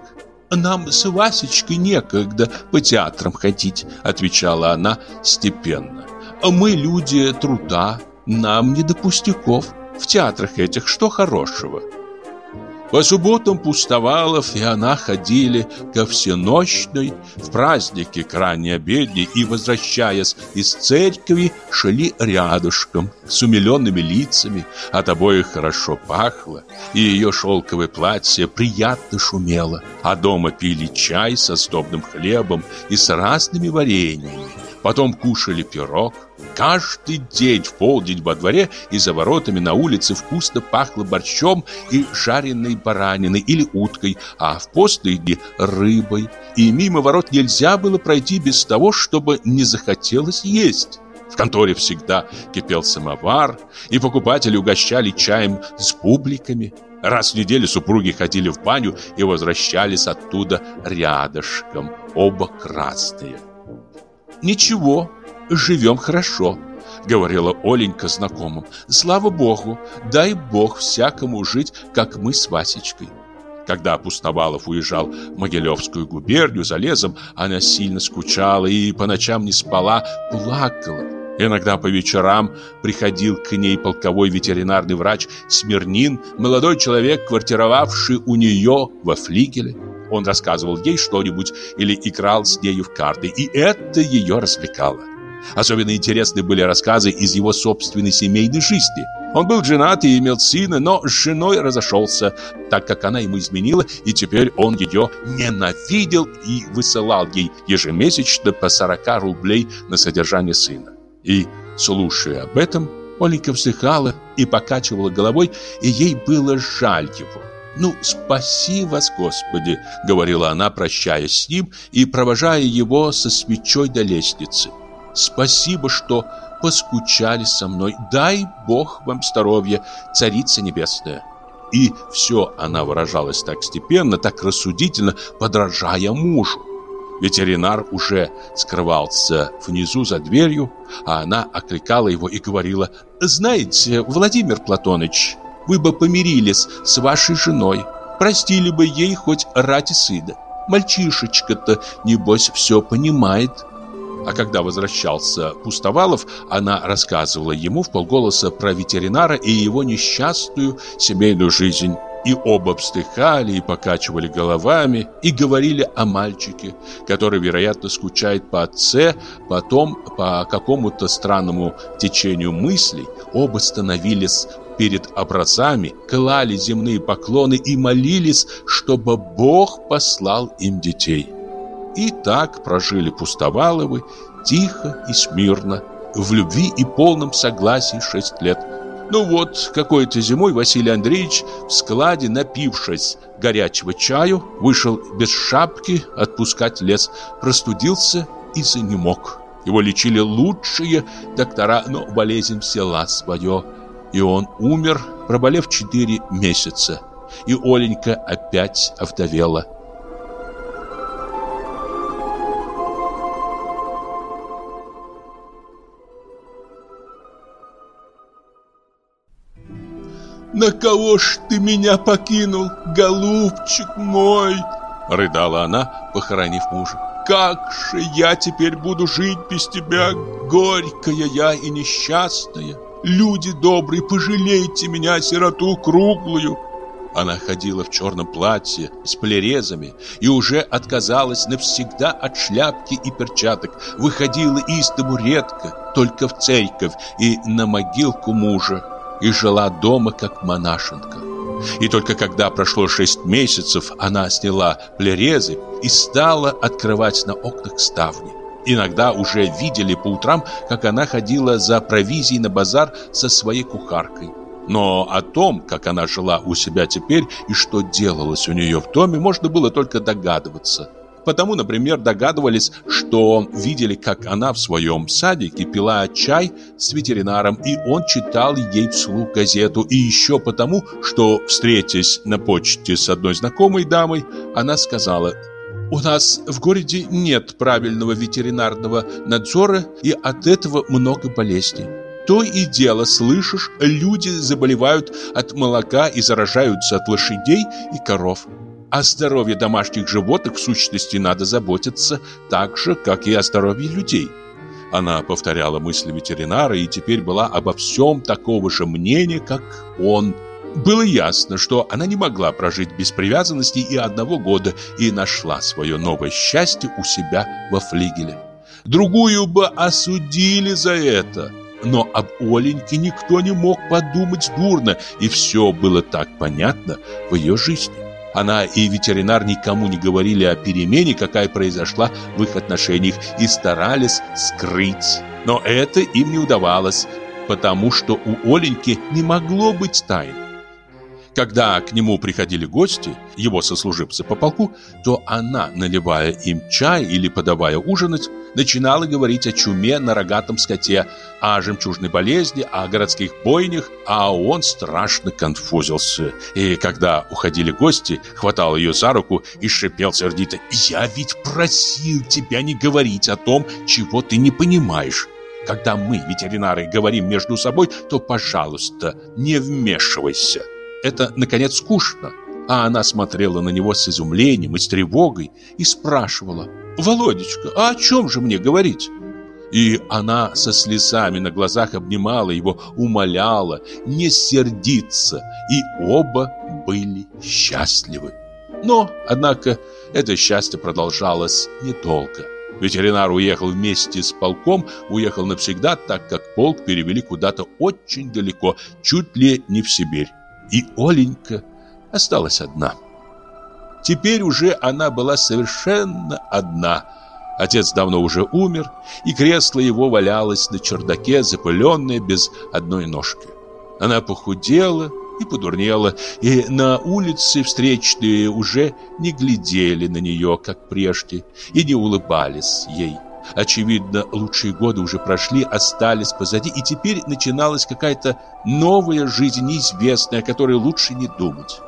«Нам с Васечкой некогда по театрам ходить», — отвечала она степенно. «Мы люди труда, нам не до пустяков. В театрах этих что хорошего?» По субботам Пустовалов и она ходили ко всеночной, в праздники к ранней обедне и, возвращаясь из церкви, шли рядышком, с умиленными лицами, от обоих хорошо пахло, и ее шелковое платье приятно шумело, а дома пили чай со сдобным хлебом и с разными вареньями. Потом кушали пирог, Каждый день в полдень во дворе и за воротами на улице вкусно пахло борщом и жареной бараниной или уткой, а в постные дни – рыбой. И мимо ворот нельзя было пройти без того, чтобы не захотелось есть. В конторе всегда кипел самовар, и покупатели угощали чаем с бубликами. Раз в неделю супруги ходили в баню и возвращались оттуда рядышком, оба красные. Ничего, живем хорошо», — говорила Оленька знакомым. «Слава Богу, дай Бог всякому жить, как мы с Васечкой». Когда Пустовалов уезжал в Могилевскую губернию за лесом, она сильно скучала и по ночам не спала, плакала. Иногда по вечерам приходил к ней полковой ветеринарный врач Смирнин, молодой человек, квартировавший у нее во флигеле. Он рассказывал ей что-нибудь или играл с нею в карты, и это ее развлекало. Особенно интересны были рассказы из его собственной семейной жизни. Он был женат и имел сына, но с женой разошелся, так как она ему изменила, и теперь он ее ненавидел и высылал ей ежемесячно по 40 рублей на содержание сына. И, слушая об этом, Оленька вздыхала и покачивала головой, и ей было жаль его. «Ну, спаси вас, Господи!» — говорила она, прощаясь с ним и провожая его со свечой до лестницы. «Спасибо, что поскучали со мной. Дай Бог вам здоровья, Царица Небесная!» И все она выражалась так степенно, так рассудительно, подражая мужу. Ветеринар уже скрывался внизу за дверью, а она окликала его и говорила «Знаете, Владимир Платоныч, вы бы помирились с вашей женой, простили бы ей хоть ради сына. Мальчишечка-то, небось, все понимает». А когда возвращался Пустовалов, она рассказывала ему в полголоса про ветеринара и его несчастную семейную жизнь. И оба вздыхали и покачивали головами и говорили о мальчике, который, вероятно, скучает по отце, потом по какому-то странному течению мыслей оба становились перед образами, клали земные поклоны и молились, чтобы Бог послал им детей. И так прожили Пустоваловы тихо и смирно, в любви и полном согласии шесть лет – ну вот, какой-то зимой Василий Андреевич в складе, напившись горячего чаю, вышел без шапки отпускать лес, простудился и занемог. Его лечили лучшие доктора, но болезнь взяла свое, и он умер, проболев четыре месяца. И Оленька опять овдовела. «На кого ж ты меня покинул, голубчик мой?» Рыдала она, похоронив мужа. «Как же я теперь буду жить без тебя, горькая я и несчастная? Люди добрые, пожалейте меня, сироту круглую!» Она ходила в черном платье с плерезами и уже отказалась навсегда от шляпки и перчаток. Выходила из дому редко, только в церковь и на могилку мужа и жила дома как монашенка. И только когда прошло шесть месяцев, она сняла плерезы и стала открывать на окнах ставни. Иногда уже видели по утрам, как она ходила за провизией на базар со своей кухаркой. Но о том, как она жила у себя теперь и что делалось у нее в доме, можно было только догадываться. Потому, например, догадывались, что видели, как она в своем садике пила чай с ветеринаром, и он читал ей вслух газету. И еще потому, что, встретясь на почте с одной знакомой дамой, она сказала «У нас в городе нет правильного ветеринарного надзора, и от этого много болезней». То и дело, слышишь, люди заболевают от молока и заражаются от лошадей и коров. О здоровье домашних животных в сущности надо заботиться так же, как и о здоровье людей. Она повторяла мысли ветеринара и теперь была обо всем такого же мнения, как он. Было ясно, что она не могла прожить без привязанности и одного года и нашла свое новое счастье у себя во флигеле. Другую бы осудили за это, но об Оленьке никто не мог подумать дурно, и все было так понятно в ее жизни. Она и ветеринар никому не говорили о перемене, какая произошла в их отношениях, и старались скрыть. Но это им не удавалось, потому что у Оленьки не могло быть тайн. Когда к нему приходили гости, его сослуживцы по полку, то она, наливая им чай или подавая ужинать, начинала говорить о чуме на рогатом скоте, о жемчужной болезни, о городских бойнях, а он страшно конфузился. И когда уходили гости, хватал ее за руку и шипел сердито «Я ведь просил тебя не говорить о том, чего ты не понимаешь». Когда мы, ветеринары, говорим между собой, то, пожалуйста, не вмешивайся. Это, наконец, скучно. А она смотрела на него с изумлением и с тревогой и спрашивала, «Володечка, а о чем же мне говорить?» И она со слезами на глазах обнимала его, умоляла не сердиться, и оба были счастливы. Но, однако, это счастье продолжалось недолго. Ветеринар уехал вместе с полком, уехал навсегда, так как полк перевели куда-то очень далеко, чуть ли не в Сибирь. И Оленька осталась одна. Теперь уже она была совершенно одна. Отец давно уже умер, и кресло его валялось на чердаке, запыленное без одной ножки. Она похудела и подурнела, и на улице встречные уже не глядели на нее, как прежде, и не улыбались ей. Очевидно, лучшие годы уже прошли, остались позади, и теперь начиналась какая-то новая жизнь, неизвестная, о которой лучше не думать.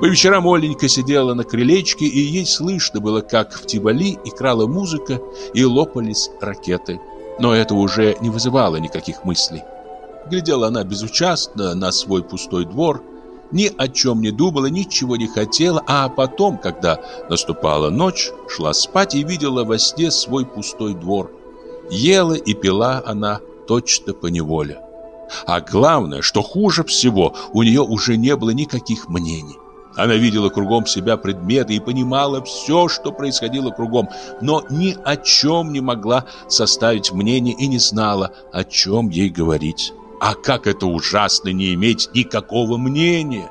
По вечерам Оленька сидела на крылечке, и ей слышно было, как в Тивали играла музыка и лопались ракеты. Но это уже не вызывало никаких мыслей. Глядела она безучастно на свой пустой двор, ни о чем не думала, ничего не хотела, а потом, когда наступала ночь, шла спать и видела во сне свой пустой двор. Ела и пила она точно по неволе. А главное, что хуже всего, у нее уже не было никаких мнений. Она видела кругом себя предметы и понимала все, что происходило кругом, но ни о чем не могла составить мнение и не знала, о чем ей говорить. А как это ужасно не иметь никакого мнения.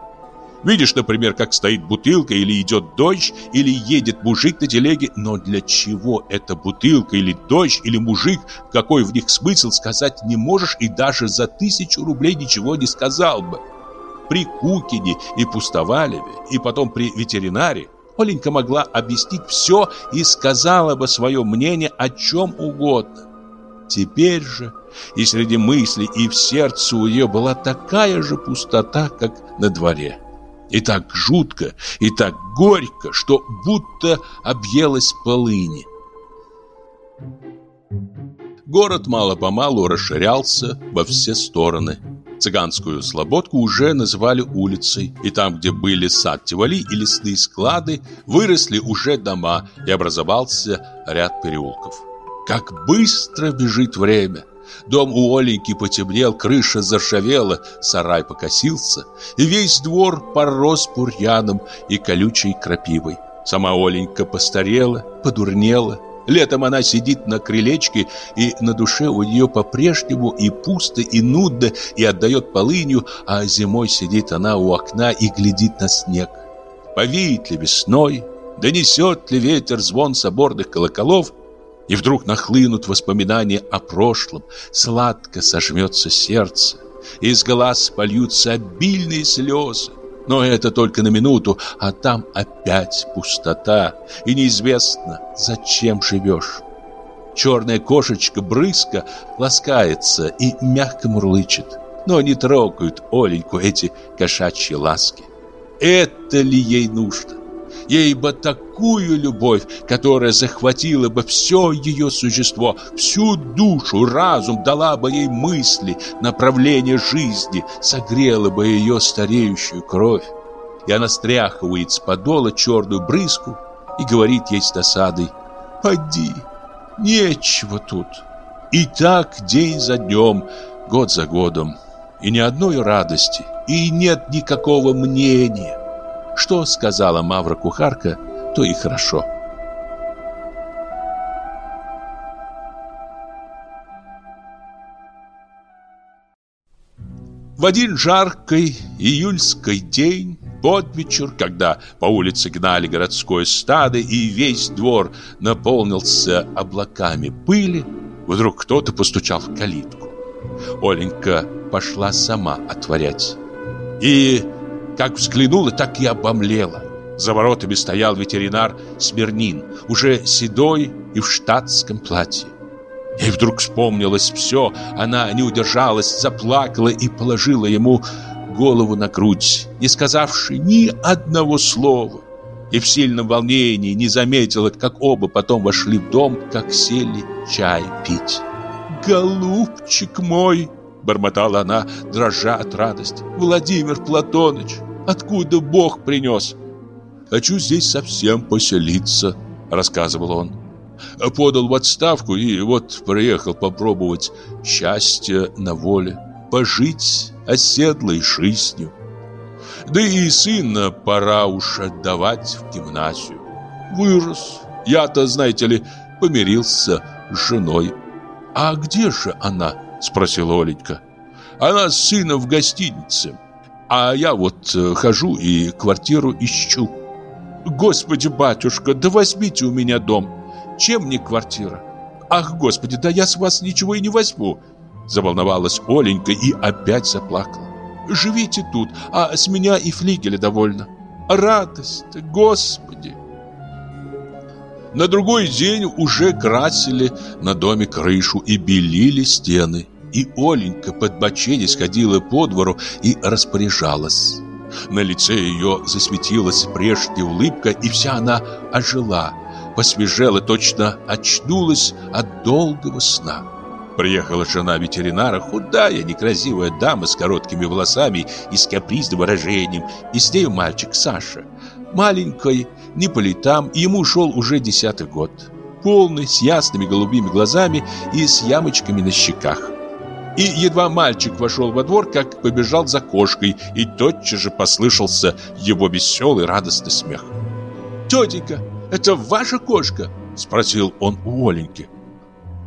Видишь, например, как стоит бутылка, или идет дождь, или едет мужик на телеге. Но для чего эта бутылка, или дождь, или мужик, какой в них смысл, сказать не можешь и даже за тысячу рублей ничего не сказал бы. При Кукине и Пустовалеве, и потом при ветеринаре Оленька могла объяснить все и сказала бы свое мнение о чем угодно. Теперь же и среди мыслей, и в сердце у нее была такая же пустота, как на дворе. И так жутко, и так горько, что будто объелась полыни. Город мало-помалу расширялся во все стороны. Цыганскую слободку уже называли улицей, и там, где были сад Тивали и лесные склады, выросли уже дома, и образовался ряд переулков. Как быстро бежит время! Дом у Оленьки потемнел, крыша заржавела, сарай покосился, и весь двор порос бурьяном и колючей крапивой. Сама Оленька постарела, подурнела. Летом она сидит на крылечке, и на душе у нее по-прежнему и пусто, и нудно, и отдает полынью, а зимой сидит она у окна и глядит на снег. Повеет ли весной, донесет ли ветер звон соборных колоколов, и вдруг нахлынут воспоминания о прошлом, сладко сожмется сердце, из глаз польются обильные слезы. Но это только на минуту, а там опять пустота, и неизвестно, зачем живешь. Черная кошечка брызка ласкается и мягко мурлычет, но не трогают Оленьку эти кошачьи ласки. Это ли ей нужно? Ей бы такую любовь, которая захватила бы все ее существо, всю душу, разум, дала бы ей мысли, направление жизни, согрела бы ее стареющую кровь. И она стряхивает с подола черную брызку и говорит ей с досадой «Поди, нечего тут». И так день за днем, год за годом, и ни одной радости, и нет никакого мнения. Что сказала Мавра-кухарка, то и хорошо. В один жаркий июльский день, под вечер, когда по улице гнали городское стадо и весь двор наполнился облаками пыли, вдруг кто-то постучал в калитку. Оленька пошла сама отворять. И как взглянула, так и обомлела. За воротами стоял ветеринар Смирнин, уже седой и в штатском платье. И вдруг вспомнилось все, она не удержалась, заплакала и положила ему голову на грудь, не сказавши ни одного слова. И в сильном волнении не заметила, как оба потом вошли в дом, как сели чай пить. «Голубчик мой!» Бормотала она, дрожа от радости. «Владимир Платоныч, откуда Бог принес?» «Хочу здесь совсем поселиться», — рассказывал он. Подал в отставку и вот приехал попробовать счастье на воле, пожить оседлой жизнью. Да и сына пора уж отдавать в гимназию. Вырос. Я-то, знаете ли, помирился с женой. «А где же она?» – спросила Оленька. «Она с сыном в гостинице, а я вот э, хожу и квартиру ищу». «Господи, батюшка, да возьмите у меня дом. Чем мне квартира?» «Ах, господи, да я с вас ничего и не возьму!» Заволновалась Оленька и опять заплакала. «Живите тут, а с меня и флигеля довольно. Радость, господи!» На другой день уже красили на доме крышу и белили стены. И Оленька под боченец ходила по двору и распоряжалась. На лице ее засветилась прежняя улыбка, и вся она ожила, посвежела, точно очнулась от долгого сна. Приехала жена ветеринара, худая, некрасивая дама с короткими волосами и с капризным выражением, и с нею мальчик Саша. Маленький, не по летам, ему шел уже десятый год. Полный, с ясными голубыми глазами и с ямочками на щеках. И едва мальчик вошел во двор, как побежал за кошкой, и тотчас же послышался его веселый радостный смех. «Тетенька, это ваша кошка?» – спросил он у Оленьки.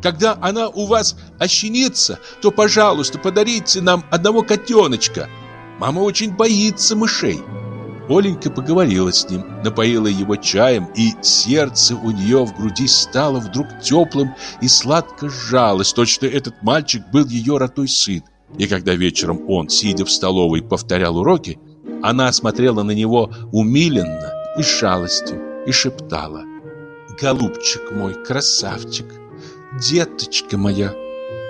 «Когда она у вас ощенится, то, пожалуйста, подарите нам одного котеночка. Мама очень боится мышей». Оленька поговорила с ним, напоила его чаем, и сердце у нее в груди стало вдруг теплым и сладко сжалось. Точно этот мальчик был ее родной сын. И когда вечером он, сидя в столовой, повторял уроки, она смотрела на него умиленно и с жалостью и шептала «Голубчик мой, красавчик, деточка моя,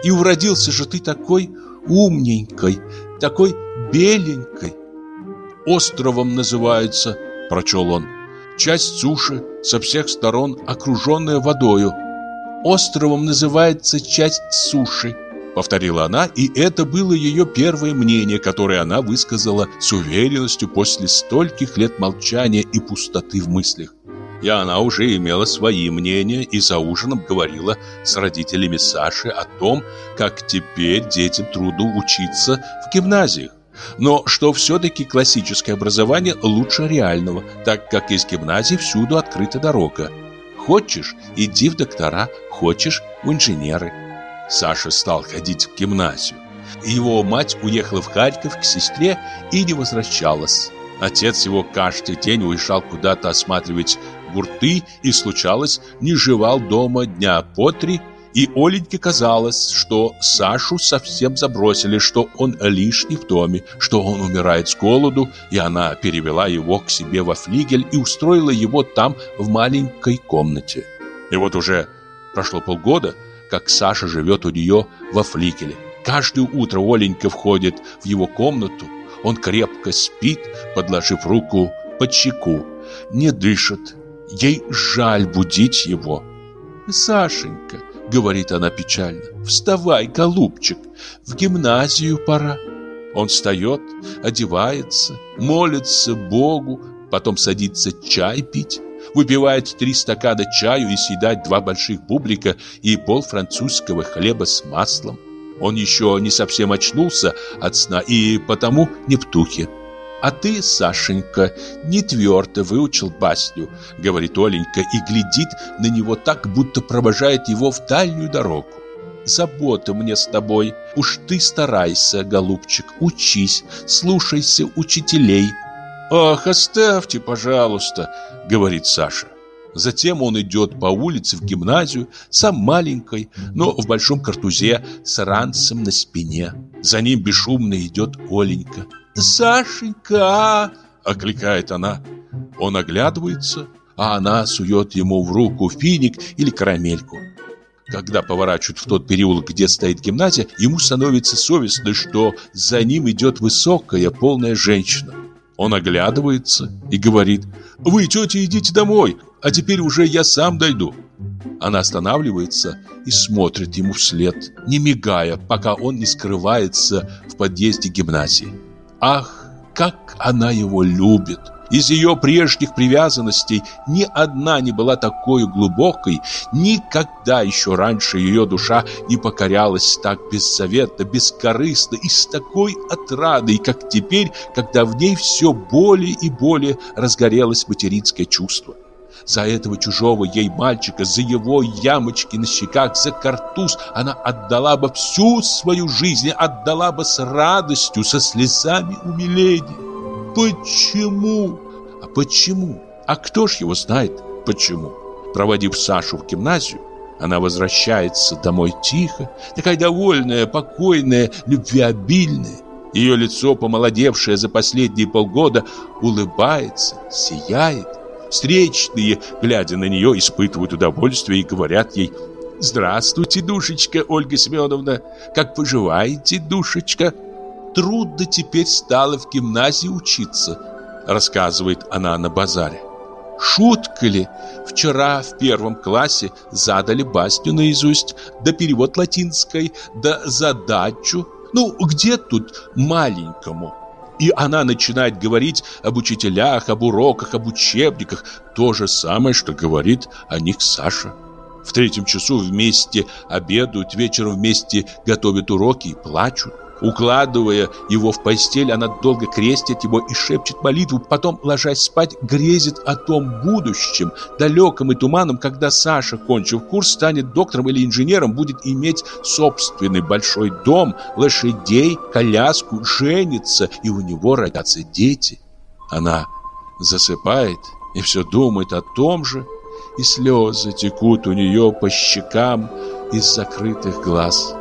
и уродился же ты такой умненькой, такой беленькой». «Островом называется», – прочел он. «Часть суши со всех сторон окруженная водою». «Островом называется часть суши», – повторила она, и это было ее первое мнение, которое она высказала с уверенностью после стольких лет молчания и пустоты в мыслях. И она уже имела свои мнения и за ужином говорила с родителями Саши о том, как теперь детям трудно учиться в гимназиях но что все-таки классическое образование лучше реального, так как из гимназии всюду открыта дорога. Хочешь – иди в доктора, хочешь – в инженеры. Саша стал ходить в гимназию. Его мать уехала в Харьков к сестре и не возвращалась. Отец его каждый день уезжал куда-то осматривать гурты и, случалось, не жевал дома дня по три и Оленьке казалось, что Сашу совсем забросили, что он лишний в доме, что он умирает с голоду, и она перевела его к себе во флигель и устроила его там в маленькой комнате. И вот уже прошло полгода, как Саша живет у нее во флигеле. Каждое утро Оленька входит в его комнату, он крепко спит, подложив руку под щеку, не дышит. Ей жаль будить его. «Сашенька, — говорит она печально. «Вставай, голубчик, в гимназию пора». Он встает, одевается, молится Богу, потом садится чай пить, выпивает три стакана чаю и съедает два больших бублика и пол французского хлеба с маслом. Он еще не совсем очнулся от сна и потому не в тухе. А ты, Сашенька, не твердо выучил басню, говорит Оленька и глядит на него так, будто провожает его в дальнюю дорогу. Забота мне с тобой. Уж ты старайся, голубчик, учись, слушайся учителей. Ах, оставьте, пожалуйста, говорит Саша. Затем он идет по улице в гимназию, сам маленькой, но в большом картузе с ранцем на спине. За ним бесшумно идет Оленька. «Сашенька!» — окликает она. Он оглядывается, а она сует ему в руку финик или карамельку. Когда поворачивают в тот переулок, где стоит гимназия, ему становится совестно, что за ним идет высокая, полная женщина. Он оглядывается и говорит, «Вы, тетя, идите домой, а теперь уже я сам дойду». Она останавливается и смотрит ему вслед, не мигая, пока он не скрывается в подъезде гимназии. Ах, как она его любит! Из ее прежних привязанностей ни одна не была такой глубокой, никогда еще раньше ее душа не покорялась так беззаветно, бескорыстно и с такой отрадой, как теперь, когда в ней все более и более разгорелось материнское чувство. За этого чужого ей мальчика, за его ямочки на щеках, за картуз она отдала бы всю свою жизнь, отдала бы с радостью, со слезами умиления. Почему? А почему? А кто ж его знает, почему? Проводив Сашу в гимназию, она возвращается домой тихо, такая довольная, покойная, любвеобильная. Ее лицо, помолодевшее за последние полгода, улыбается, сияет. Встречные, глядя на нее, испытывают удовольствие и говорят ей «Здравствуйте, душечка Ольга Семеновна! Как поживаете, душечка?» «Трудно теперь стало в гимназии учиться», рассказывает она на базаре. Шутка ли? Вчера в первом классе задали басню наизусть, да перевод латинской, да задачу. Ну, где тут маленькому? И она начинает говорить об учителях, об уроках, об учебниках. То же самое, что говорит о них Саша. В третьем часу вместе обедают, вечером вместе готовят уроки и плачут. Укладывая его в постель, она долго крестит его и шепчет молитву, потом, ложась спать, грезит о том будущем, далеком и туманном, когда Саша, кончив курс, станет доктором или инженером, будет иметь собственный большой дом, лошадей, коляску, женится, и у него родятся дети. Она засыпает и все думает о том же, и слезы текут у нее по щекам из закрытых глаз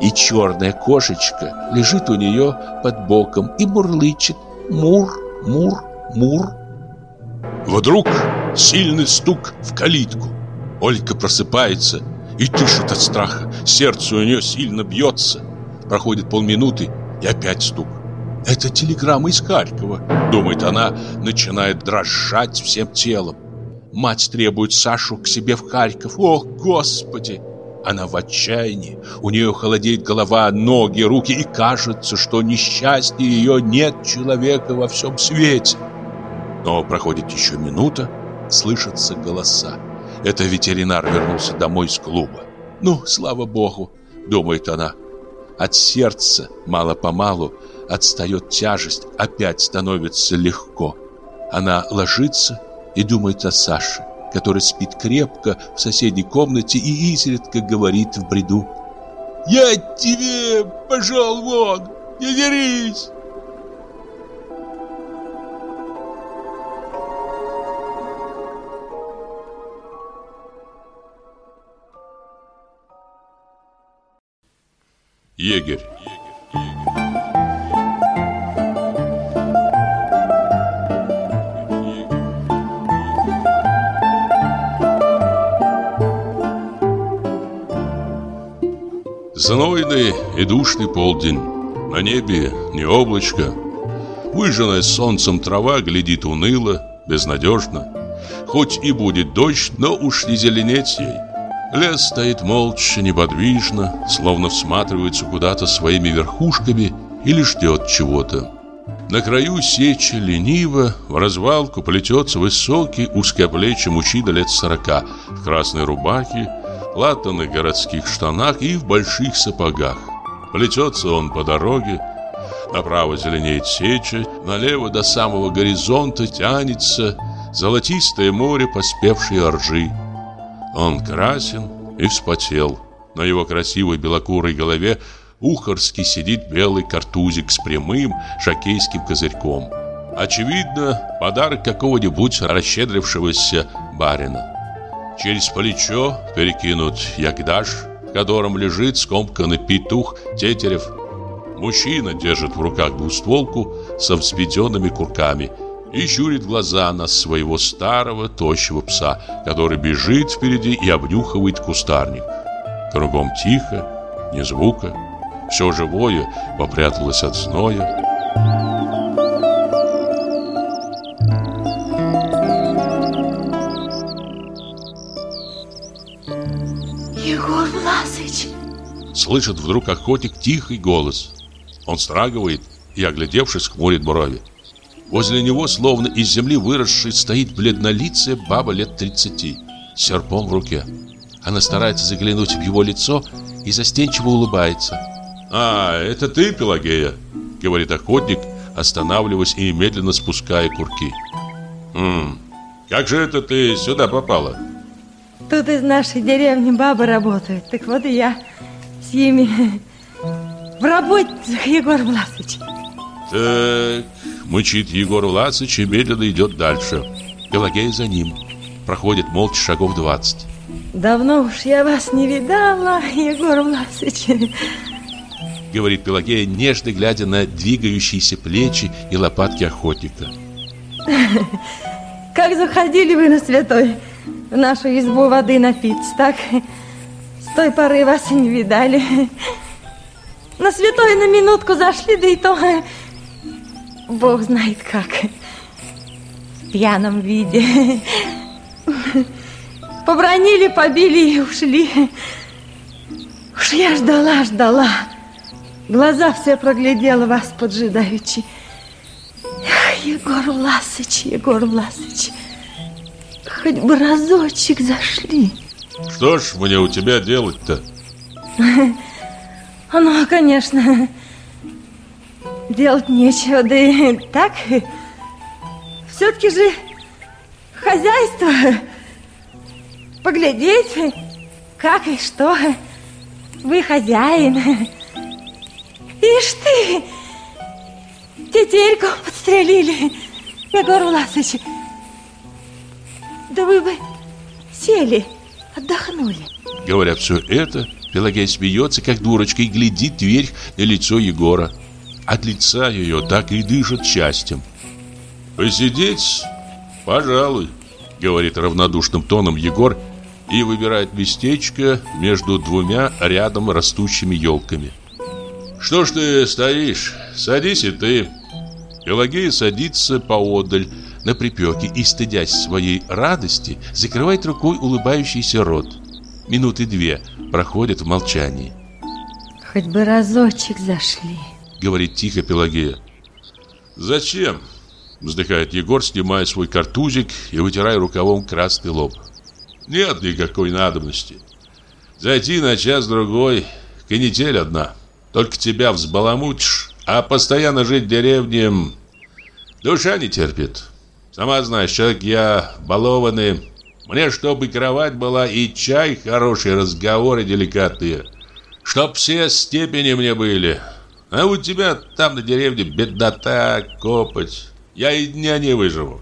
и черная кошечка лежит у нее под боком и мурлычет «Мур, мур, мур». Вдруг сильный стук в калитку. Ольга просыпается и дышит от страха. Сердце у нее сильно бьется. Проходит полминуты и опять стук. «Это телеграмма из Харькова», — думает она, начинает дрожать всем телом. Мать требует Сашу к себе в Харьков. «О, Господи!» Она в отчаянии, у нее холодеет голова, ноги, руки, и кажется, что несчастье ее нет человека во всем свете. Но проходит еще минута, слышатся голоса. Это ветеринар вернулся домой из клуба. «Ну, слава богу», — думает она. От сердца мало-помалу отстает тяжесть, опять становится легко. Она ложится и думает о Саше который спит крепко в соседней комнате и изредка говорит в бреду. «Я тебе пошел вон, не дерись!» Егерь Знойный и душный полдень. На небе не облачко. Выжженная солнцем трава глядит уныло, безнадежно. Хоть и будет дождь, но уж не зеленеть ей. Лес стоит молча, неподвижно, словно всматривается куда-то своими верхушками или ждет чего-то. На краю сечи лениво в развалку плетется высокий узкоплечий мужчина лет сорока в красной рубахе, латаных городских штанах и в больших сапогах. Плетется он по дороге, направо зеленеет сеча, налево до самого горизонта тянется золотистое море поспевшей ржи. Он красен и вспотел. На его красивой белокурой голове ухорски сидит белый картузик с прямым шокейским козырьком. Очевидно, подарок какого-нибудь расщедрившегося барина. Через плечо перекинут ягдаш, в котором лежит скомканный петух тетерев. Мужчина держит в руках двустволку со взведенными курками и щурит глаза на своего старого тощего пса, который бежит впереди и обнюхивает кустарник. Кругом тихо, ни звука. Все живое попряталось от зноя. Слышит вдруг охотник тихий голос. Он страгивает и, оглядевшись, хмурит брови. Возле него, словно из земли выросший, стоит бледнолицая баба лет 30, с серпом в руке. Она старается заглянуть в его лицо и застенчиво улыбается. «А, это ты, Пелагея?» — говорит охотник, останавливаясь и медленно спуская курки. «Хм, Как же это ты сюда попала? Тут из нашей деревни бабы работают. Так вот и я с ними в работе, Егор Власович. Так, мучит Егор Власович и медленно идет дальше. Пелагея за ним. Проходит молча шагов двадцать. Давно уж я вас не видала, Егор Власович. Говорит Пелагея, нежно глядя на двигающиеся плечи и лопатки охотника. Как заходили вы на святой в нашу избу воды напиться, так? Той поры вас и не видали. На святой на минутку зашли, да и то Бог знает как. В пьяном виде. Побронили, побили и ушли. Уж я ждала, ждала. Глаза все проглядела вас поджидаючи. Егор Власыч, Егор Власыч, хоть бы разочек зашли. Что ж мне у тебя делать-то? Ну, конечно, делать нечего, да и так. Все-таки же хозяйство. Поглядеть, как и что. Вы хозяин. Ишь ты, тетельку подстрелили, Егор Власович. Да вы бы сели, отдохнули. Говоря все это, Пелагея смеется, как дурочка, и глядит вверх на лицо Егора. От лица ее так и дышит счастьем. «Посидеть? Пожалуй», — говорит равнодушным тоном Егор и выбирает местечко между двумя рядом растущими елками. «Что ж ты стоишь? Садись и ты». Пелагея садится поодаль на припеке и, стыдясь своей радости, закрывает рукой улыбающийся рот. Минуты две проходят в молчании. Хоть бы разочек зашли, говорит тихо Пелагея. Зачем? Вздыхает Егор, снимая свой картузик и вытирая рукавом красный лоб. Нет никакой надобности. Зайти на час-другой, канитель одна. Только тебя взбаламутишь, а постоянно жить в деревне душа не терпит. Сама знаешь, человек я балованный. Мне, чтобы кровать была и чай, хорошие разговоры деликатные. Чтоб все степени мне были. А у тебя там на деревне беднота, копоть. Я и дня не выживу.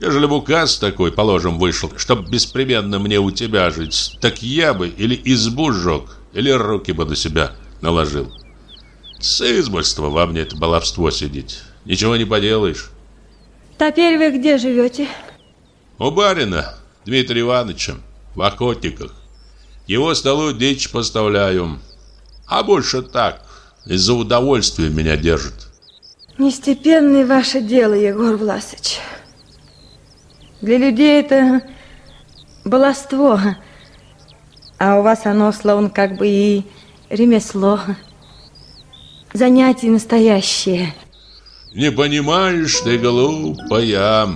Ежели бы указ такой, положим, вышел, чтоб беспременно мне у тебя жить, так я бы или избу сжег, или руки бы на себя наложил. С избольства во мне это баловство сидеть. Ничего не поделаешь. Теперь вы где живете? У барина Дмитрия Ивановича в охотниках. Его столу дичь поставляю. А больше так, из-за удовольствия меня держит. Нестепенное ваше дело, Егор Власович. Для людей это баловство, а у вас оно словно как бы и ремесло. Занятие настоящее. Не понимаешь ты, глупая,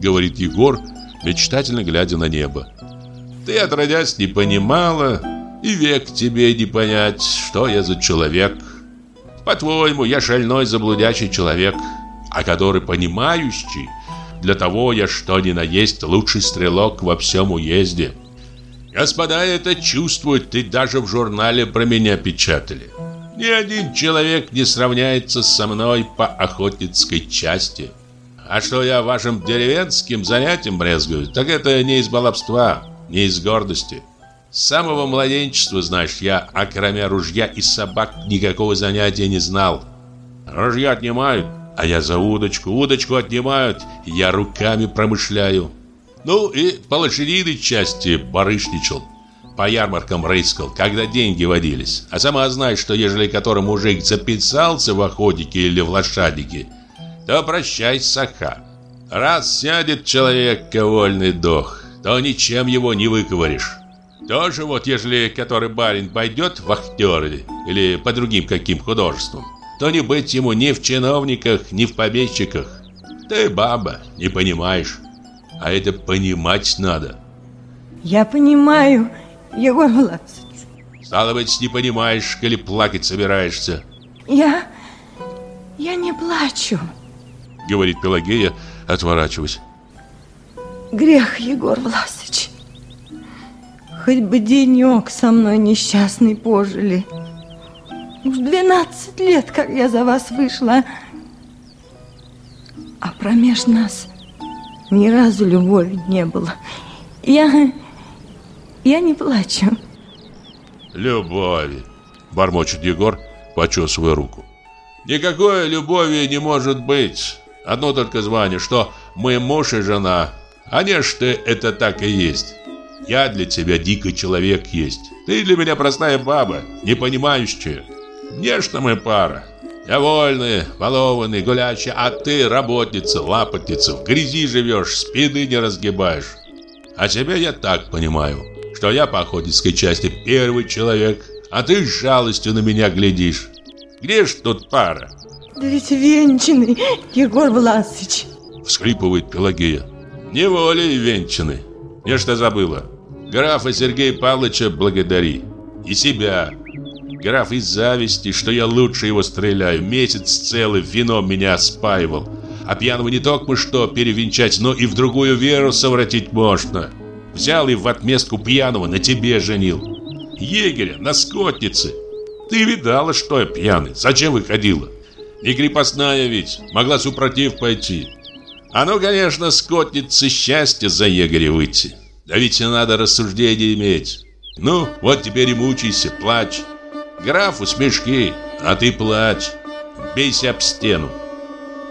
говорит Егор, мечтательно глядя на небо. Ты отродясь не понимала, и век тебе не понять, что я за человек. По-твоему, я шальной заблудящий человек, а который понимающий, для того я что ни на есть лучший стрелок во всем уезде. Господа это чувствуют, ты даже в журнале про меня печатали. Ни один человек не сравняется со мной по охотницкой части. А что я вашим деревенским занятием брезгую, так это не из баловства, не из гордости. С самого младенчества, знаешь, я, окромя ружья и собак, никакого занятия не знал. Ружья отнимают, а я за удочку, удочку отнимают, я руками промышляю. Ну и по лошадиной части барышничал по ярмаркам рыскал, когда деньги водились. А сама знаешь, что ежели который мужик записался в охотнике или в лошадике, то прощай, саха. Раз сядет человек вольный дох, то ничем его не выговоришь. Тоже вот, ежели который барин пойдет в актеры или по другим каким художествам, то не быть ему ни в чиновниках, ни в помещиках. Ты баба, не понимаешь. А это понимать надо. Я понимаю, Егор Власович. Стало быть, не понимаешь, или плакать собираешься. Я... я не плачу. Говорит Пелагея, отворачиваясь. Грех, Егор Власович. Хоть бы денек со мной несчастный пожили. Уж двенадцать лет, как я за вас вышла. А промеж нас ни разу любови не было. Я... я не плачу. Любови, бормочет Егор, почесывая руку. Никакой любови не может быть. Одно только звание, что мы муж и жена. А не что это так и есть. Я для тебя дикий человек есть. Ты для меня простая баба, не понимающая. Не что мы пара. Я вольный, балованный, гулячий, а ты работница, лапотница, в грязи живешь, спины не разгибаешь. А тебя я так понимаю, что я по охотницкой части первый человек, а ты с жалостью на меня глядишь. Где ж тут пара? Да ведь венчанный, Егор Власович. Всхлипывает Пелагея. Неволей венчаны. Я что забыла? Графа Сергея Павловича благодари. И себя. Граф из зависти, что я лучше его стреляю. Месяц целый вином меня спаивал. А пьяного не только что перевенчать, но и в другую веру совратить можно. Взял и в отместку пьяного на тебе женил. Егеря на скотнице. Ты видала, что я пьяный. Зачем выходила? Не крепостная ведь. Могла супротив пойти. Оно, конечно, скотнице счастье за егеря выйти. Да ведь надо рассуждение иметь. Ну, вот теперь и мучайся, плачь. Графу смешки, а ты плачь. Бейся об стену.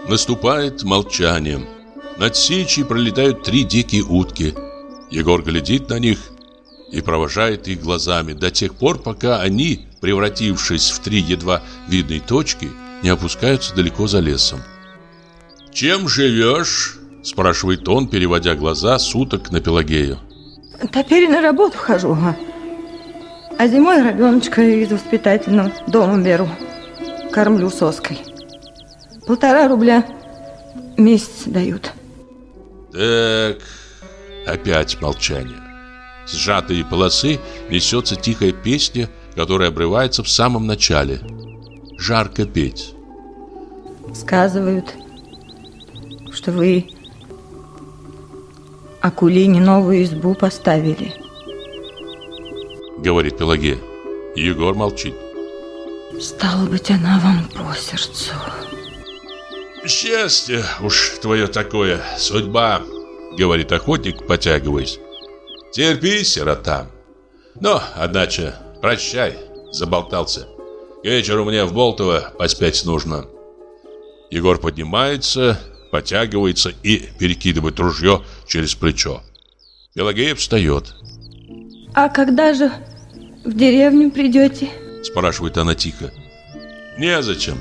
Наступает молчание. Над сечей пролетают три дикие утки. Егор глядит на них и провожает их глазами до тех пор, пока они, превратившись в три едва видные точки, не опускаются далеко за лесом. «Чем живешь?» – спрашивает он, переводя глаза суток на Пелагею. Теперь на работу хожу, а зимой ребеночка из воспитательного дома беру. Кормлю соской. Полтора рубля месяц дают. Так, опять молчание. С сжатой полосы несется тихая песня, которая обрывается в самом начале. Жарко петь. Сказывают, что вы Акулине новую избу поставили. Говорит Пелагея. Егор молчит. Стало быть, она вам по сердцу. Счастье уж твое такое, судьба, говорит охотник, потягиваясь. Терпи, сирота. Но, одначе, прощай, заболтался. К вечеру мне в Болтово поспять нужно. Егор поднимается, потягивается и перекидывает ружье через плечо. Пелагея встает. «А когда же в деревню придете?» Спрашивает она тихо. «Незачем.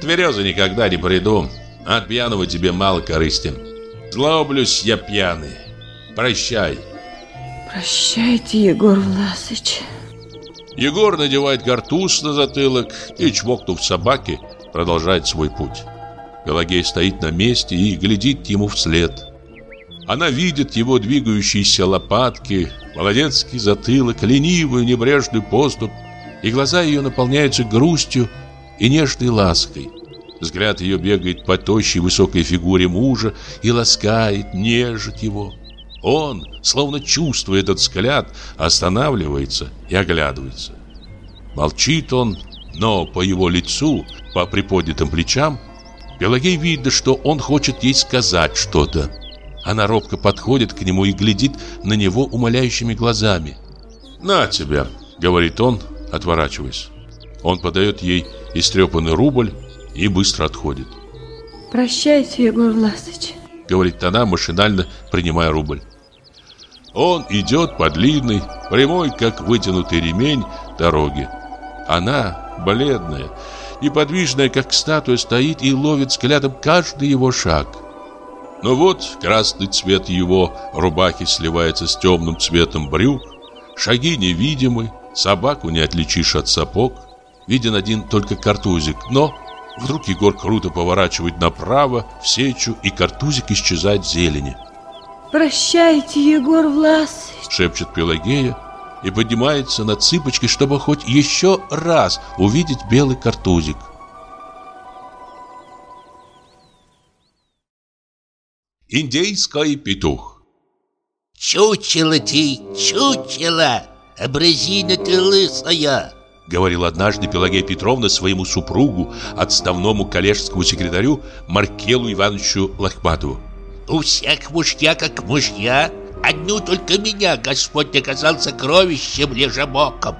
Тверезо никогда не приду. От пьяного тебе мало корысти. Злоблюсь я пьяный. Прощай». «Прощайте, Егор Власыч». Егор надевает картуз на затылок и, чмокнув собаки, продолжает свой путь. Пелагея стоит на месте и глядит ему вслед. Она видит его двигающиеся лопатки, молодецкий затылок, ленивую небрежную поступ, и глаза ее наполняются грустью и нежной лаской. Взгляд ее бегает по тощей высокой фигуре мужа и ласкает, нежит его. Он, словно чувствуя этот взгляд, останавливается и оглядывается. Молчит он, но по его лицу, по приподнятым плечам Пелагей видно, что он хочет ей сказать что-то. Она робко подходит к нему и глядит на него умоляющими глазами. «На тебя», — говорит он, отворачиваясь. Он подает ей истрепанный рубль и быстро отходит. «Прощайте, Егор Власович», — говорит она, машинально принимая рубль. Он идет по длинной, прямой, как вытянутый ремень, дороги. Она, бледная, неподвижная, как статуя, стоит и ловит взглядом каждый его шаг. Но вот красный цвет его рубахи сливается с темным цветом брюк, шаги невидимы, собаку не отличишь от сапог, виден один только картузик, но вдруг Егор круто поворачивает направо в сечу, и картузик исчезает в зелени. «Прощайте, Егор Власович!» — шепчет Пелагея, и поднимается на цыпочки, чтобы хоть еще раз увидеть белый картузик. Индейский петух Чучело ты, чучело! Образина ты лысая!» Говорил однажды Пелагея Петровна своему супругу, отставному коллежскому секретарю Маркелу Ивановичу Лохматову. «У всех мужья как мужья, одну только меня Господь наказал сокровищем лежебоком.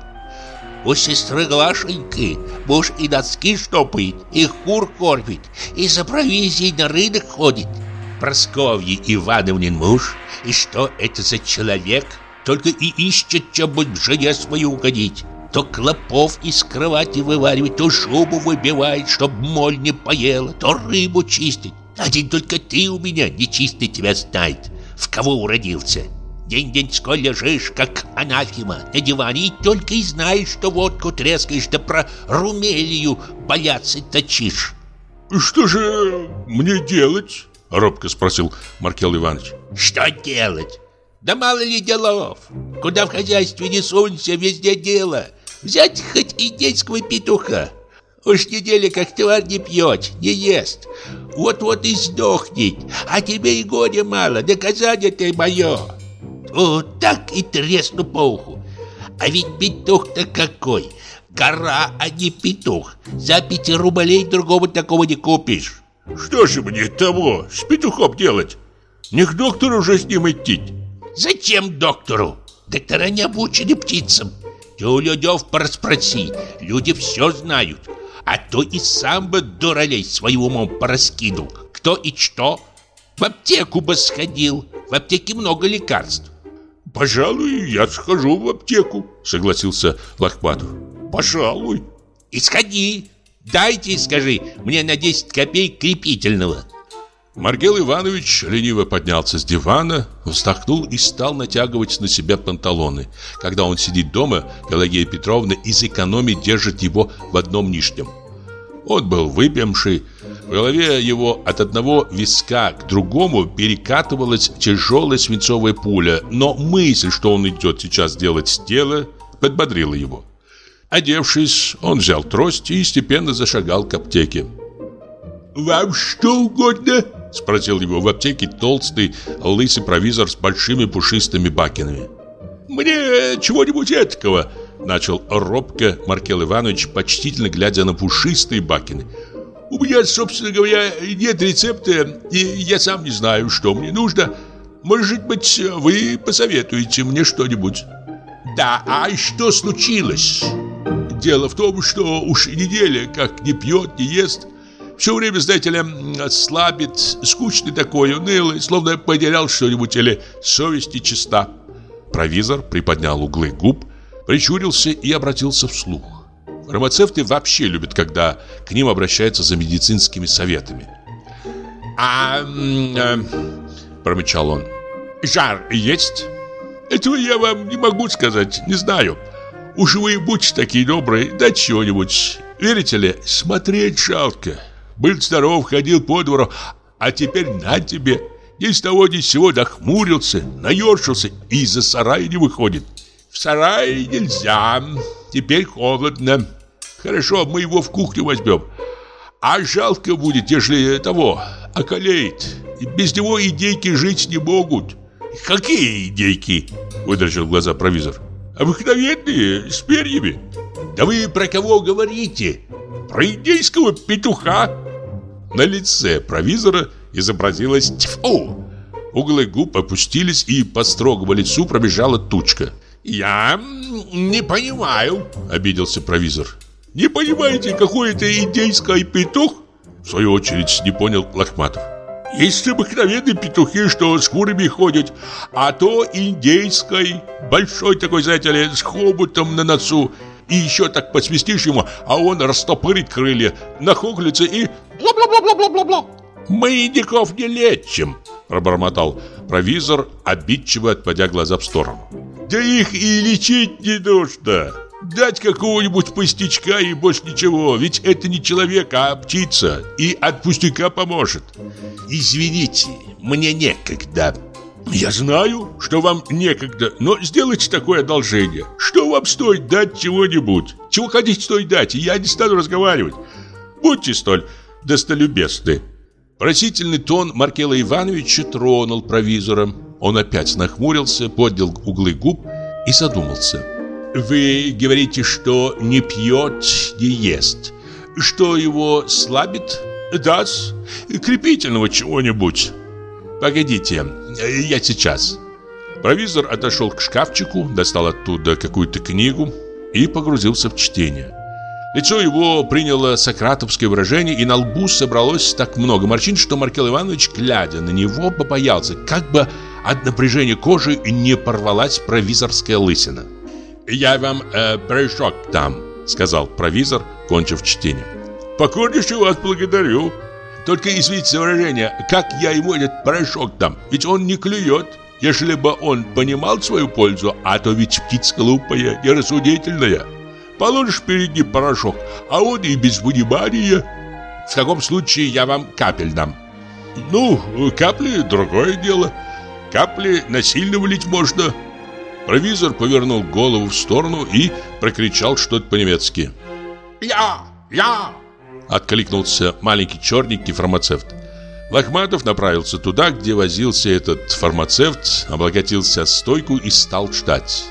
У сестры Глашеньки муж и носки штопает, и кур кормит, и за провизией на рынок ходит. Просковье Ивановнин муж, и что это за человек, только и ищет, чем бы жене свою угодить. То клопов из кровати вываривает, то шубу выбивает, чтоб моль не поела, то рыбу чистит. Один только ты у меня нечистый тебя знает, в кого уродился. День-деньской лежишь, как анафима, на диване, и только и знаешь, что водку трескаешь, да про румелию боляться точишь. «Что же мне делать?» — робко спросил Маркел Иванович. «Что делать? Да мало ли делов. Куда в хозяйстве не сунься, везде дело. Взять хоть индейского петуха. Уж неделя как тварь не пьет, не ест. Вот-вот и сдохнет. А тебе и горе мало, доказание ты мое. О, так и тресну по уху. А ведь петух-то какой. Гора, а не петух. За пяти рублей другого такого не купишь. Что же мне того с петухом делать? Не к доктору уже с ним идти. Зачем доктору? Доктора не обучены птицам. Ты у людей пораспроси, люди все знают. А то и сам бы дуралей своим умом пораскинул. Кто и что. В аптеку бы сходил. В аптеке много лекарств. Пожалуй, я схожу в аптеку, согласился Лохматов. Пожалуй. И сходи. Дайте, скажи, мне на 10 копеек крепительного. Маргел Иванович лениво поднялся с дивана, вздохнул и стал натягивать на себя панталоны. Когда он сидит дома, Пелагея Петровна из экономии держит его в одном нижнем. Он был выпьемший, в голове его от одного виска к другому перекатывалась тяжелая свинцовая пуля, но мысль, что он идет сейчас делать дело, подбодрила его. Одевшись, он взял трость и степенно зашагал к аптеке. «Вам что угодно?» Спросил его в аптеке толстый, лысый провизор с большими пушистыми бакинами. «Мне чего-нибудь этакого!» Начал робко Маркел Иванович, почтительно глядя на пушистые бакины. «У меня, собственно говоря, нет рецепта, и я сам не знаю, что мне нужно. Может быть, вы посоветуете мне что-нибудь?» «Да, а что случилось?» «Дело в том, что уж неделя как не пьет, не ест, все время, знаете ли, слабит, скучный такой, унылый, словно потерял что-нибудь или совесть чиста. Провизор приподнял углы губ, прищурился и обратился вслух. Фармацевты вообще любят, когда к ним обращаются за медицинскими советами. «А...», э, промычал он. «Жар есть?» «Этого я вам не могу сказать, не знаю. Уж вы будьте такие добрые, дать чего-нибудь. Верите ли, смотреть жалко. Был здоров, ходил по двору, а теперь на тебе. Ни с того ни с сего дохмурился, наершился и из-за сарая не выходит. В сарае нельзя, теперь холодно. Хорошо, мы его в кухню возьмем. А жалко будет, если того околеет. Без него идейки жить не могут. Какие идейки? Выдрачил глаза провизор. Обыкновенные, с перьями. Да вы про кого говорите? Про индейского петуха. На лице провизора изобразилось «тьфу». Углы губ опустились, и по строгому лицу пробежала тучка. «Я не понимаю», — обиделся провизор. «Не понимаете, какой это индейский петух?» В свою очередь не понял Лохматов. Есть обыкновенные петухи, что с курами ходят, а то индейской, большой такой, знаете ли, с хоботом на носу, и еще так посвистишь ему, а он растопырит крылья, нахохлится и бла-бла-бла-бла-бла-бла. Мы индиков не лечим, пробормотал провизор, обидчиво отводя глаза в сторону. Да их и лечить не нужно. Дать какого-нибудь пустячка и больше ничего, ведь это не человек, а птица, и от пустяка поможет. Извините, мне некогда. Я знаю, что вам некогда, но сделайте такое одолжение. Что вам стоит дать чего-нибудь? Чего хотите стоит дать, я не стану разговаривать. Будьте столь достолюбезны. Просительный тон Маркела Ивановича тронул провизора. Он опять нахмурился, поднял углы губ и задумался. «Вы говорите, что не пьет, не ест. Что его слабит?» да крепительного чего-нибудь». «Погодите, я сейчас». Провизор отошел к шкафчику, достал оттуда какую-то книгу и погрузился в чтение. Лицо его приняло сократовское выражение, и на лбу собралось так много морщин, что Маркел Иванович, глядя на него, побоялся, как бы от напряжения кожи не порвалась провизорская лысина. «Я вам э, порошок дам», — сказал провизор, кончив чтение. «Покорнейше вас благодарю. Только извините выражение, как я ему этот порошок дам, ведь он не клюет». Если бы он понимал свою пользу, а то ведь птица глупая и рассудительная. Положишь перед ним порошок, а он и без внимания. В таком случае я вам капель дам. Ну, капли – другое дело. Капли насильно влить можно. Провизор повернул голову в сторону и прокричал что-то по-немецки. «Я! Я!» Откликнулся маленький черненький фармацевт. Лохматов направился туда, где возился этот фармацевт, облокотился о стойку и стал ждать.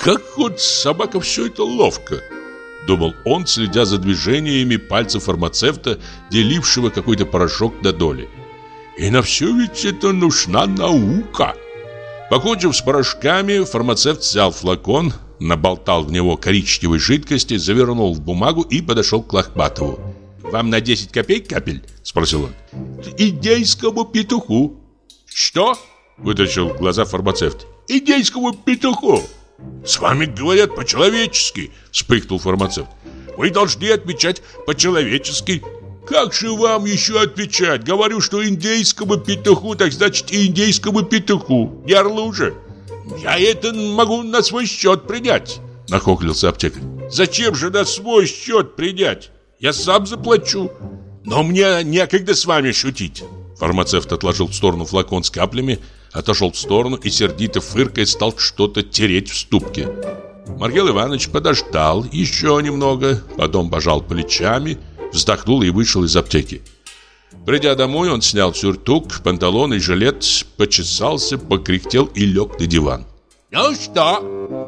«Как вот собака все это ловко!» Думал он, следя за движениями пальцев фармацевта, делившего какой-то порошок до доли. «И на все ведь это нужна наука!» Покончив с порошками, фармацевт взял флакон, наболтал в него коричневой жидкости, завернул в бумагу и подошел к Лохматову. «Вам на 10 копеек капель?» – спросил он. «Индейскому петуху». «Что?» – вытащил глаза фармацевт. «Индейскому петуху». «С вами говорят по-человечески», – вспыхнул фармацевт. «Вы должны отвечать по-человечески». «Как же вам еще отвечать? Говорю, что индейскому петуху, так значит и индейскому петуху. Не орлу же. Я это могу на свой счет принять», – нахохлился аптекарь. «Зачем же на свой счет принять?» Я сам заплачу. Но мне некогда с вами шутить. Фармацевт отложил в сторону флакон с каплями, отошел в сторону и сердито фыркая стал что-то тереть в ступке. Маргел Иванович подождал еще немного, потом пожал плечами, вздохнул и вышел из аптеки. Придя домой, он снял сюртук, панталон и жилет, почесался, покряхтел и лег на диван. «Ну что,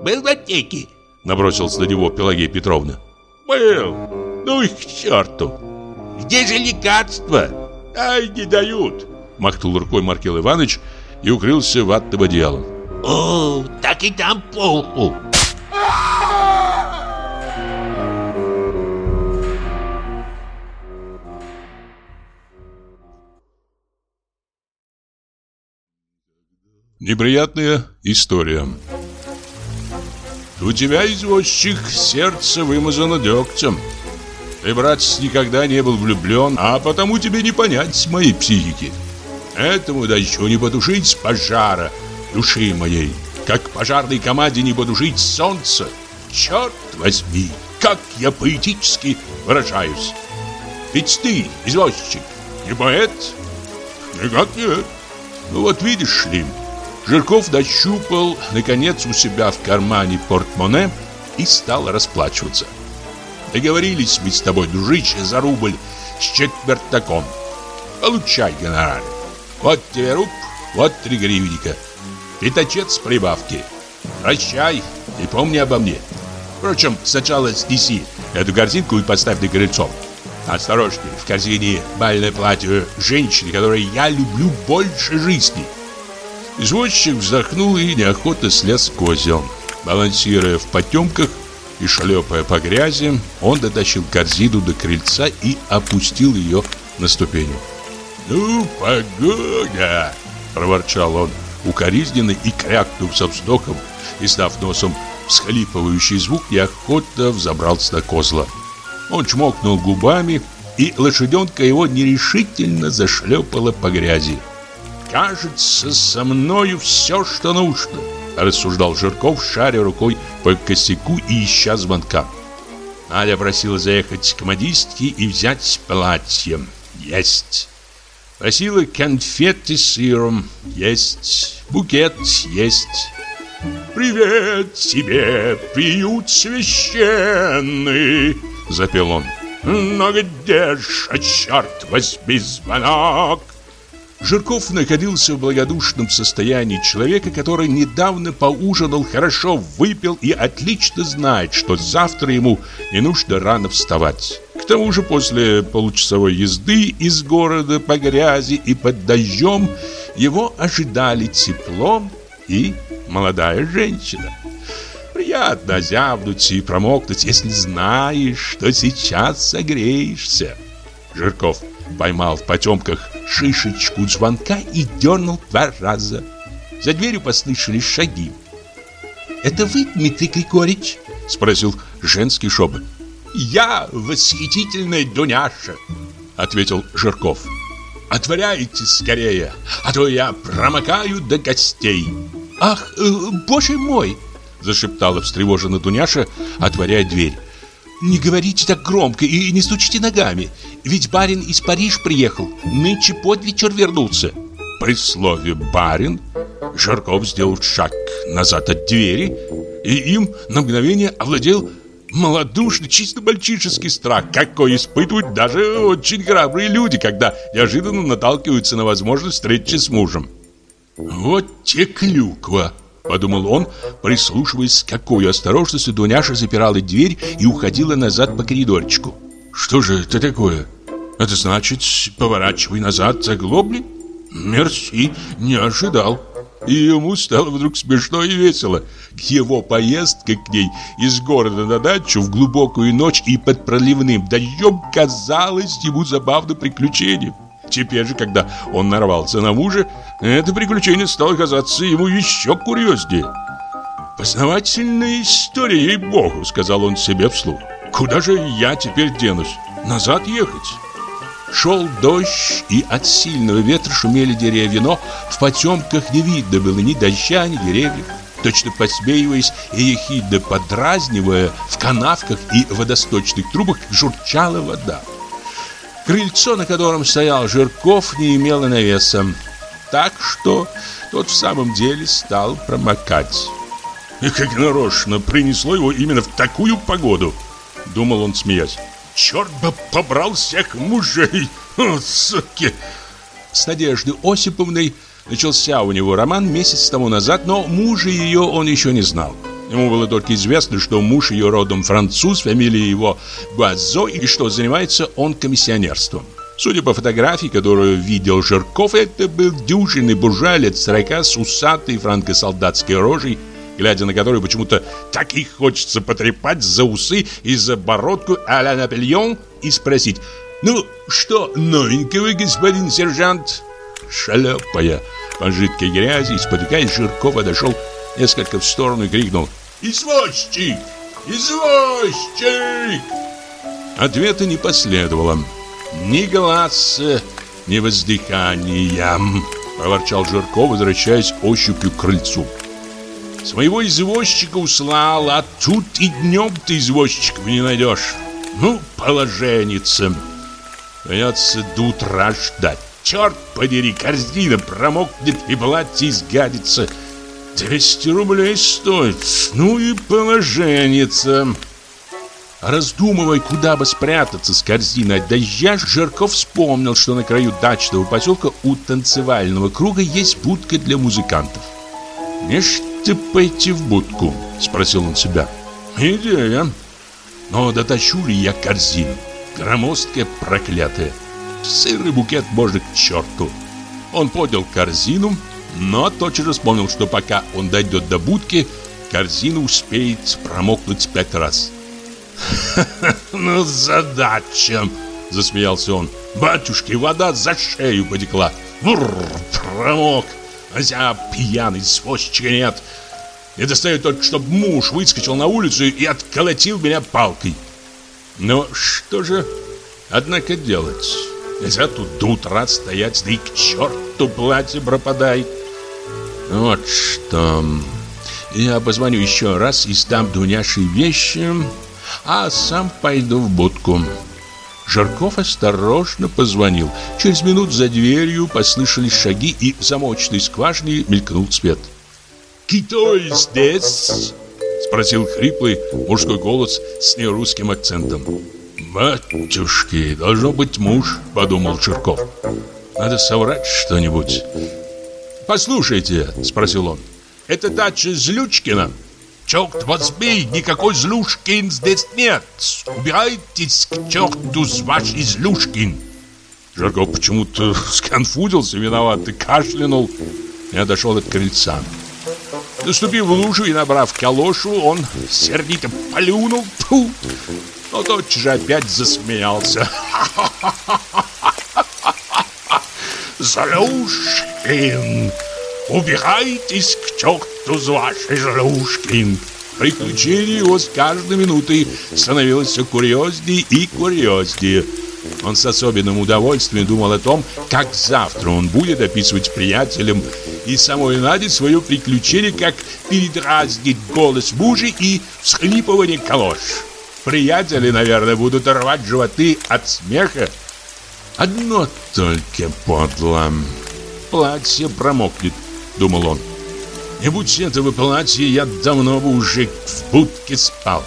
был в аптеке?» Набросился на него Пелагея Петровна. «Был. Ну их к черту! Где же лекарства? Ай, не дают! Махнул рукой Маркел Иванович и укрылся ватным одеялом. О, так и там полку. Неприятная история. У тебя, извозчик, сердце вымазано дегтем. Ты, братец, никогда не был влюблен, а потому тебе не понять моей психики. Этому да еще не потушить пожара души моей, как пожарной команде не потушить солнце. Черт возьми, как я поэтически выражаюсь. Ведь ты, извозчик, не поэт? Никак нет. Ну вот видишь ли, Жирков дощупал, наконец, у себя в кармане портмоне и стал расплачиваться. Договорились мы с тобой, дружище, за рубль с четвертаком. Получай гонорар. Вот тебе руб, вот три гривенника. Пятачет с прибавки. Прощай и помни обо мне. Впрочем, сначала снеси эту корзинку и поставь на крыльцо. Осторожней, в корзине бальное платье женщины, которой я люблю больше жизни. Извозчик вздохнул и неохотно слез с козел. Балансируя в потемках, и шлепая по грязи, он дотащил корзину до крыльца и опустил ее на ступени. «Ну, погода!» – проворчал он, укоризненно и крякнув со вздохом, и став носом всхлипывающий звук, неохотно взобрался на козла. Он чмокнул губами, и лошаденка его нерешительно зашлепала по грязи. «Кажется, со мною все, что нужно», рассуждал Жирков, шаря рукой по косяку и ища звонка. Надя просила заехать к модистке и взять платье. Есть. Просила конфеты с сыром. Есть. Букет есть. «Привет тебе, приют священный!» — запел он. «Но где ж, черт возьми, звонок?» Жирков находился в благодушном состоянии человека, который недавно поужинал, хорошо выпил и отлично знает, что завтра ему не нужно рано вставать. К тому же после получасовой езды из города по грязи и под дождем его ожидали тепло и молодая женщина. Приятно зябнуть и промокнуть, если знаешь, что сейчас согреешься. Жирков поймал в потемках шишечку звонка и дернул два раза. За дверью послышались шаги. «Это вы, Дмитрий Григорьевич?» — спросил женский шепот. «Я восхитительная Дуняша», — ответил Жирков. «Отворяйте скорее, а то я промокаю до гостей». «Ах, э, боже мой!» — зашептала встревоженно Дуняша, отворяя дверь. Не говорите так громко и не стучите ногами. Ведь барин из Париж приехал. Нынче под вечер вернулся. При слове «барин» Жарков сделал шаг назад от двери, и им на мгновение овладел малодушный, чисто мальчишеский страх, какой испытывают даже очень храбрые люди, когда неожиданно наталкиваются на возможность встречи с мужем. «Вот те клюква!» Подумал он, прислушиваясь, с какой осторожностью Дуняша запирала дверь и уходила назад по коридорчику. Что же это такое? Это значит, поворачивай назад за глобли? Мерси, не ожидал. И ему стало вдруг смешно и весело. Его поездка к ней из города на дачу в глубокую ночь и под проливным дождем казалась ему забавным приключением. Теперь же, когда он нарвался на мужа, это приключение стало казаться ему еще курьезнее. «Познавательная история, ей-богу», — сказал он себе вслух. «Куда же я теперь денусь? Назад ехать?» Шел дождь, и от сильного ветра шумели деревья, но в потемках не видно было ни дождя, ни деревьев. Точно посмеиваясь и ехидно подразнивая, в канавках и водосточных трубах журчала вода. Крыльцо, на котором стоял Жирков, не имело навеса, так что тот в самом деле стал промокать. И как нарочно принесло его именно в такую погоду, думал он, смеясь. Черт бы побрал всех мужей, О, суки! С Надеждой Осиповной начался у него роман месяц тому назад, но мужа ее он еще не знал. Ему было только известно, что муж ее родом француз, фамилия его Гуазо, и что занимается он комиссионерством. Судя по фотографии, которую видел Жирков, это был дюжинный буржуа лет 40 с усатой франко-солдатской рожей, глядя на которую почему-то так и хочется потрепать за усы и за бородку а-ля Наполеон и спросить «Ну, что новенького, господин сержант?» Шаляпая по жидкой грязи, спотыкаясь, Жирков отошел несколько в сторону и крикнул «Извозчик! Извозчик!» Ответа не последовало. Ни глаза, ни воздыхания, проворчал Жирков, возвращаясь ощупью к крыльцу. Своего извозчика услал, а тут и днем ты извозчиков не найдешь. Ну, положенница. Придется до утра ждать. Черт подери, корзина промокнет и платье изгадится. 200 рублей стоит. Ну и положенница. Раздумывая, куда бы спрятаться с корзиной от дождя, Жирков вспомнил, что на краю дачного поселка у танцевального круга есть будка для музыкантов. «Не ты пойти в будку?» – спросил он себя. «Идея. Но дотащу ли я корзину? Громоздкая проклятая. Сырый букет можно к черту». Он поднял корзину, но тотчас же вспомнил, что пока он дойдет до будки, корзина успеет промокнуть пять раз. ну задача!» – засмеялся он. «Батюшки, вода за шею потекла. Бррр, промок. Хотя пьяный свозчика нет. Не достает только, чтобы муж выскочил на улицу и отколотил меня палкой. Но что же, однако, делать? Нельзя тут до утра стоять, да и к черту платье пропадает. Вот что... Я позвоню еще раз и сдам Дуняши вещи а сам пойду в будку. Жарков осторожно позвонил. Через минут за дверью послышались шаги, и в замочной скважине мелькнул свет. «Кто здесь?» — спросил хриплый мужской голос с нерусским акцентом. «Батюшки, должно быть муж», — подумал Чирков. Надо соврать что-нибудь. «Послушайте», — спросил он, — «это дача Злючкина?» Черт возьми, никакой Злюшкин здесь нет. Убирайтесь к черту с вашей Злюшкин. Жарков почему-то сконфузился, виноват и кашлянул и отошел от крыльца. Наступив в лужу и набрав калошу, он сердито полюнул, фу, но тотчас же опять засмеялся. Злюшкин, убирайтесь к черту с вашей Злюшкин. Приключение его с каждой минутой становилось все курьезнее и курьезнее. Он с особенным удовольствием думал о том, как завтра он будет описывать приятелям и самой Наде свое приключение, как передразнить голос мужа и всхлипывание калош. Приятели, наверное, будут рвать животы от смеха. Одно только подло. Платье промокнет, думал он. Не будь этого платья, я давно бы уже в будке спал.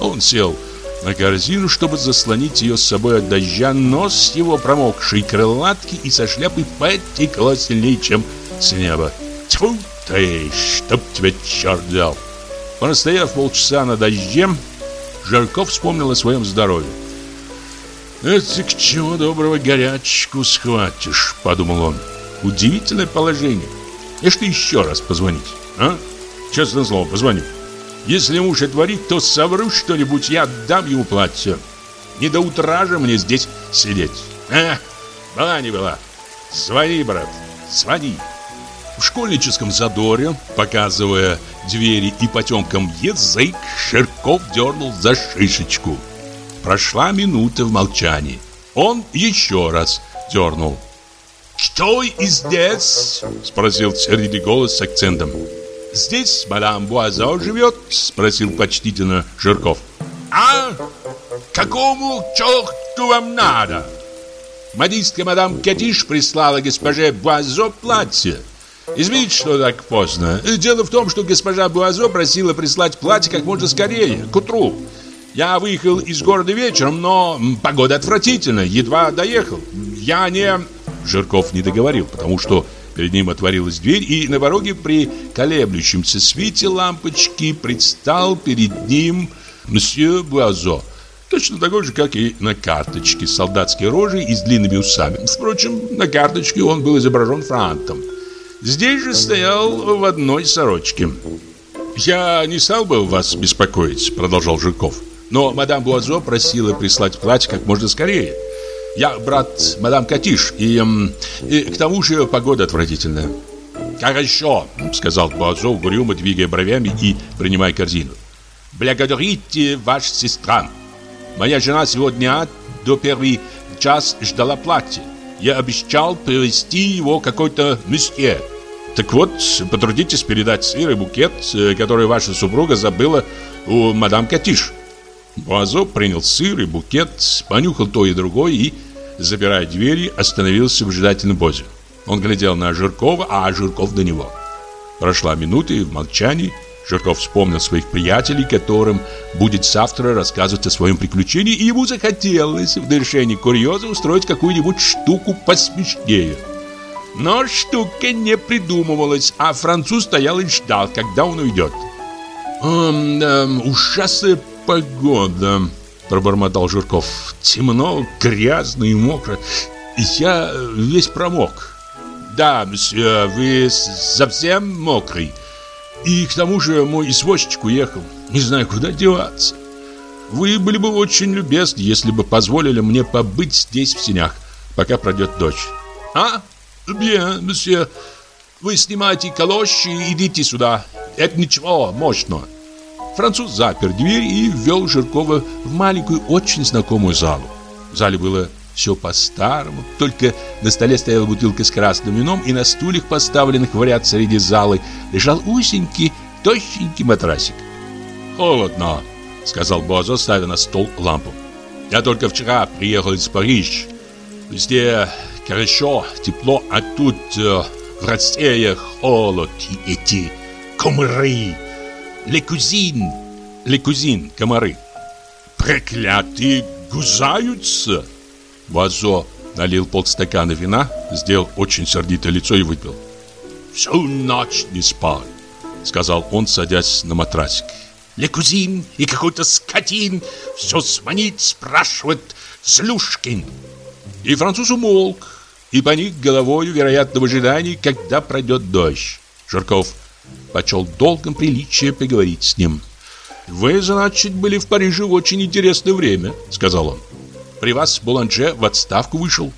Он сел на корзину, чтобы заслонить ее с собой от дождя, но с его промокшей крылатки и со шляпы потекло сильнее, чем с неба. Тьфу ты, чтоб тебя черт взял. Простояв полчаса на дожде, Жарков вспомнил о своем здоровье. «Это к чему доброго горячку схватишь», — подумал он. «Удивительное положение. Я что еще раз позвонить, а? Честное слово, позвоню. Если муж отворит, то совру что-нибудь, я отдам ему платье. Не до утра же мне здесь сидеть. А, была не была. Звони, брат, звони. В школьническом задоре, показывая двери и потемкам язык, Ширков дернул за шишечку. Прошла минута в молчании. Он еще раз дернул. «Кто здесь?» – спросил сердитый голос с акцентом. «Здесь мадам Буазо живет?» – спросил почтительно Жирков. «А? Какому черту вам надо?» Модистка мадам Катиш прислала госпоже Буазо платье. Извините, что так поздно. Дело в том, что госпожа Буазо просила прислать платье как можно скорее, к утру. Я выехал из города вечером, но погода отвратительная, едва доехал. Я не... Жирков не договорил, потому что перед ним отворилась дверь, и на пороге при колеблющемся свете лампочки предстал перед ним мсье Буазо. Точно такой же, как и на карточке, с солдатской рожей и с длинными усами. Впрочем, на карточке он был изображен франтом. Здесь же стоял в одной сорочке. «Я не стал бы вас беспокоить», — продолжал Жирков. «Но мадам Буазо просила прислать платье как можно скорее». Я брат мадам Катиш, и, и к тому же погода отвратительная. «Хорошо», — сказал Буазо, угрюмо двигая бровями и принимая корзину. «Благодарите ваша сестра. Моя жена сегодня до первый час ждала платья. Я обещал привезти его какой-то месье. Так вот, потрудитесь передать сыр и букет, э, который ваша супруга забыла у мадам Катиш». Буазо принял сыр и букет, понюхал то и другое и запирая двери, остановился в ожидательном позе. Он глядел на Жиркова, а Жирков на него. Прошла минута, и в молчании Жирков вспомнил своих приятелей, которым будет завтра рассказывать о своем приключении, и ему захотелось в довершении курьеза устроить какую-нибудь штуку посмешнее. Но штука не придумывалась, а француз стоял и ждал, когда он уйдет. «Эм, эм, ужасная погода», Пробормотал Жирков. Темно, грязно и мокро. Я весь промок. Да, мсье, вы совсем мокрый. И к тому же мой извозчик уехал. Не знаю, куда деваться. Вы были бы очень любезны, если бы позволили мне побыть здесь в сенях, пока пройдет дождь. А? Bien, мсье. Вы снимаете калоши и идите сюда. Это ничего, мощного. Француз запер дверь и ввел Жиркова в маленькую, очень знакомую залу. В зале было все по-старому, только на столе стояла бутылка с красным вином, и на стульях, поставленных в ряд среди залы, лежал узенький, тощенький матрасик. «Холодно», — сказал Бозо, ставя на стол лампу. «Я только вчера приехал из Парижа. Везде хорошо, тепло, а тут э, в России холод и эти комары». Лекузин. Лекузин, комары. Проклятые гузаются. Вазо налил полстакана вина, сделал очень сердитое лицо и выпил. «Всю ночь не спал», — сказал он, садясь на матрасик. «Лекузин и какой-то скотин все звонит, спрашивает Злюшкин». И француз умолк, и поник головою, вероятно, в ожидании, когда пройдет дождь. Жирков почел долгом приличие поговорить с ним. «Вы, значит, были в Париже в очень интересное время», — сказал он. «При вас Буланже в отставку вышел».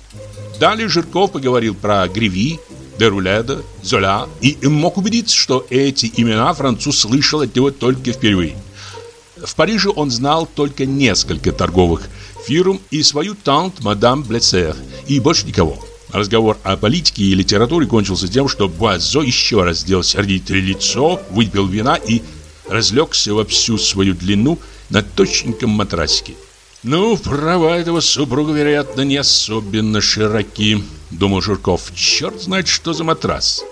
Далее Жирков поговорил про Греви, Деруледа, Золя и мог убедиться, что эти имена француз слышал от него только впервые. В Париже он знал только несколько торговых фирм и свою тант мадам Блессер, и больше никого. Разговор о политике и литературе кончился тем, что Буазо еще раз сделал сердитое лицо, выпил вина и разлегся во всю свою длину на точненьком матрасике. «Ну, права этого супруга, вероятно, не особенно широки», — думал Журков. «Черт знает, что за матрас».